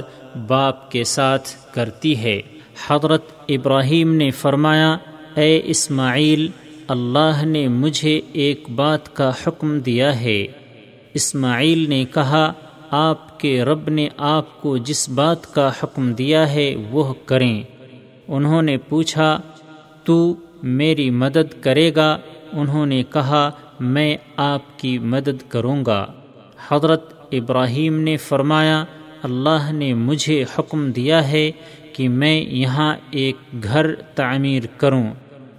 باپ کے ساتھ کرتی ہے۔ حضرت ابراہیم نے فرمایا، اے اسماعیل، اللہ نے مجھے ایک بات کا حکم دیا ہے۔ اسماعیل نے کہا، آپ کے رب نے آپ کو جس بات کا حکم دیا ہے وہ کریں۔ انہوں نے پوچھا، تو میری مدد کرے گا؟ انہوں نے کہا، میں آپ کی مدد کروں گا۔ حضرت ابراہیم نے فرمایا، اللہ نے مجھے حکم دیا ہے کہ میں یہاں ایک گھر تعمیر کروں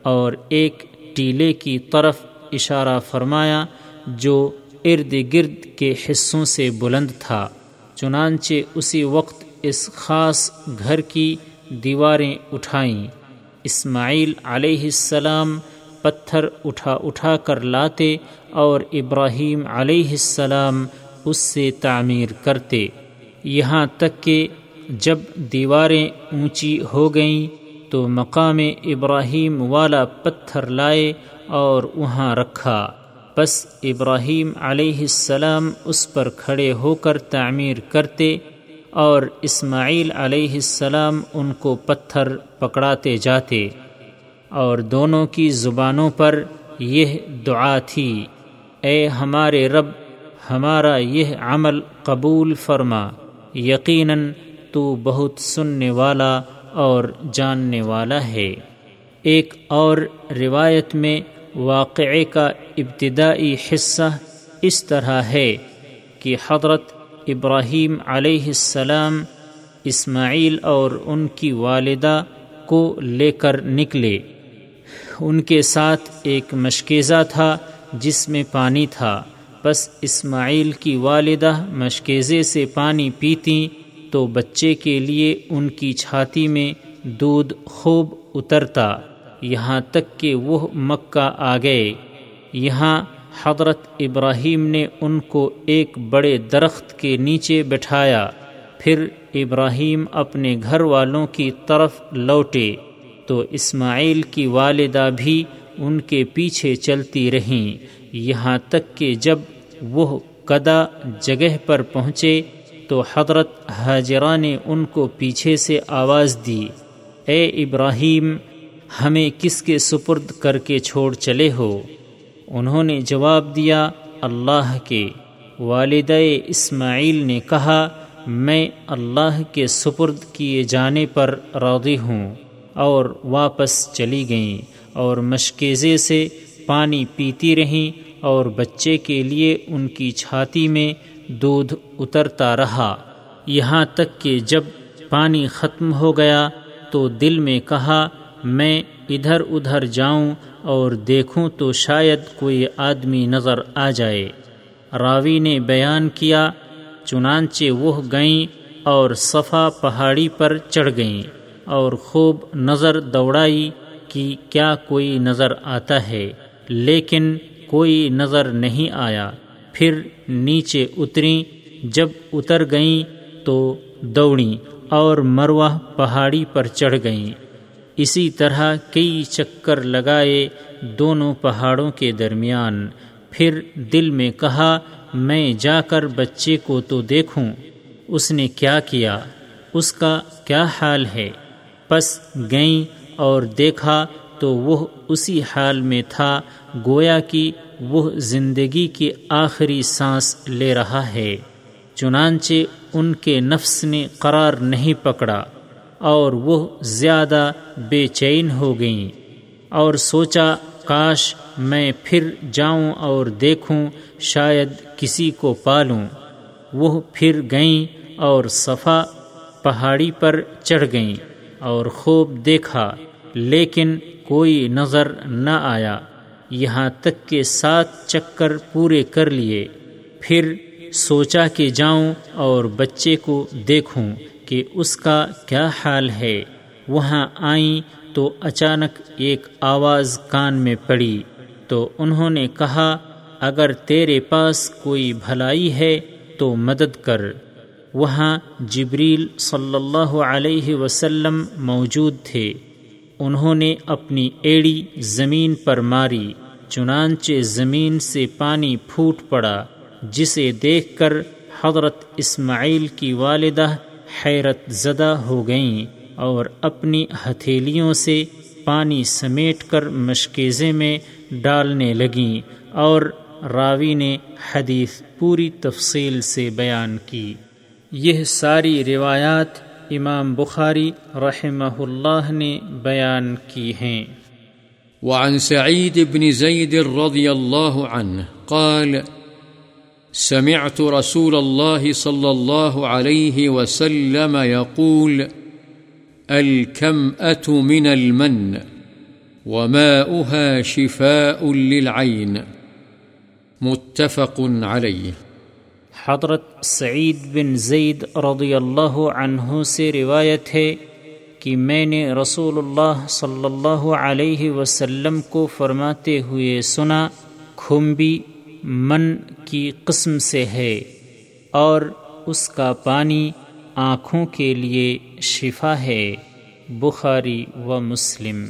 اور ایک ٹیلے کی طرف اشارہ فرمایا جو ارد گرد کے حصوں سے بلند تھا، چنانچہ اسی وقت اس خاص گھر کی دیواریں اٹھائیں۔ اسماعیل علیہ السلام پتھر اٹھا اٹھا کر لاتے اور ابراہیم علیہ السلام اس سے تعمیر کرتے۔ یہاں تک کہ جب دیواریں اونچی ہو گئیں تو مقام ابراہیم والا پتھر لائے اور وہاں رکھا۔ بس ابراہیم علیہ السلام اس پر کھڑے ہو کر تعمیر کرتے اور اسماعیل علیہ السلام ان کو پتھر پکڑاتے جاتے اور دونوں کی زبانوں پر یہ دعا تھی، اے ہمارے رب، ہمارا یہ عمل قبول فرما، یقیناً تو بہت سننے والا اور جاننے والا ہے۔ ایک اور روایت میں واقعے کا ابتدائی حصہ اس طرح ہے کہ حضرت ابراہیم علیہ السلام اسماعیل اور ان کی والدہ کو لے کر نکلے۔ ان کے ساتھ ایک مشکیزہ تھا جس میں پانی تھا۔ بس اسماعیل کی والدہ مشکیزے سے پانی پیتی تو بچے کے لیے ان کی چھاتی میں دودھ خوب اترتا، یہاں تک کہ وہ مکہ آ گئے۔ یہاں حضرت ابراہیم نے ان کو ایک بڑے درخت کے نیچے بٹھایا، پھر ابراہیم اپنے گھر والوں کی طرف لوٹے۔ تو اسماعیل کی والدہ بھی ان کے پیچھے چلتی رہیں۔ یہاں تک کہ جب وہ کدا جگہ پر پہنچے تو حضرت حاجرہ نے ان کو پیچھے سے آواز دی، اے ابراہیم، ہمیں کس کے سپرد کر کے چھوڑ چلے ہو؟ انہوں نے جواب دیا، اللہ کے۔ والد اسماعیل نے کہا، میں اللہ کے سپرد کیے جانے پر راضی ہوں اور واپس چلی گئیں اور مشکیزے سے پانی پیتی رہیں اور بچے کے لیے ان کی چھاتی میں دودھ اترتا رہا۔ یہاں تک کہ جب پانی ختم ہو گیا تو دل میں کہا، میں ادھر ادھر جاؤں اور دیکھوں تو شاید کوئی آدمی نظر آ جائے۔ راوی نے بیان کیا، چنانچہ وہ گئیں اور صفا پہاڑی پر چڑھ گئیں اور خوب نظر دوڑائی کہ کیا کوئی نظر آتا ہے، لیکن کوئی نظر نہیں آیا۔ پھر نیچے اتریں۔ جب اتر گئیں تو دوڑیں اور مروہ پہاڑی پر چڑھ گئیں۔ اسی طرح کئی چکر لگائے دونوں پہاڑوں کے درمیان۔ پھر دل میں کہا، میں جا کر بچے کو تو دیکھوں، اس نے کیا کیا؟ اس کا کیا حال ہے؟ پس گئیں اور دیکھا تو وہ اسی حال میں تھا، گویا کہ وہ زندگی کی آخری سانس لے رہا ہے، چنانچہ ان کے نفس نے قرار نہیں پکڑا اور وہ زیادہ بے چین ہو گئیں اور سوچا، کاش میں پھر جاؤں اور دیکھوں، شاید کسی کو پالوں۔ وہ پھر گئیں اور صفا پہاڑی پر چڑھ گئیں اور خوب دیکھا، لیکن کوئی نظر نہ آیا۔ یہاں تک کہ سات چکر پورے کر لیے، پھر سوچا کہ جاؤں اور بچے کو دیکھوں کہ اس کا کیا حال ہے۔ وہاں آئیں تو اچانک ایک آواز کان میں پڑی، تو انہوں نے کہا، اگر تیرے پاس کوئی بھلائی ہے تو مدد کر۔ وہاں جبریل صلی اللہ علیہ وسلم موجود تھے۔ انہوں نے اپنی ایڑی زمین پر ماری۔ چنانچہ زمین سے پانی پھوٹ پڑا، جسے دیکھ کر حضرت اسماعیل کی والدہ حیرت زدہ ہو گئیں اور اپنی ہتھیلیوں سے پانی سمیٹ کر مشکیزے میں ڈالنے لگیں اور راوی نے حدیث پوری تفصیل سے بیان کی۔ یہ ساری روایات امام بخاری رحمہ اللہ نے بیان کی ہیں۔ وعن سعيد بن زيد رضي الله عنه قال، سمعت رسول الله صلى الله عليه وسلم يقول، الكمأة من المن وماؤها شفاء للعين. متفق عليه. حضرت سعید بن زید رضی اللہ عنہ سے روایت ہے کہ میں نے رسول اللہ صلی اللہ علیہ وسلم کو فرماتے ہوئے سنا، کھمبی من کی قسم سے ہے اور اس کا پانی آنکھوں کے لیے شفا ہے، بخاری و مسلم۔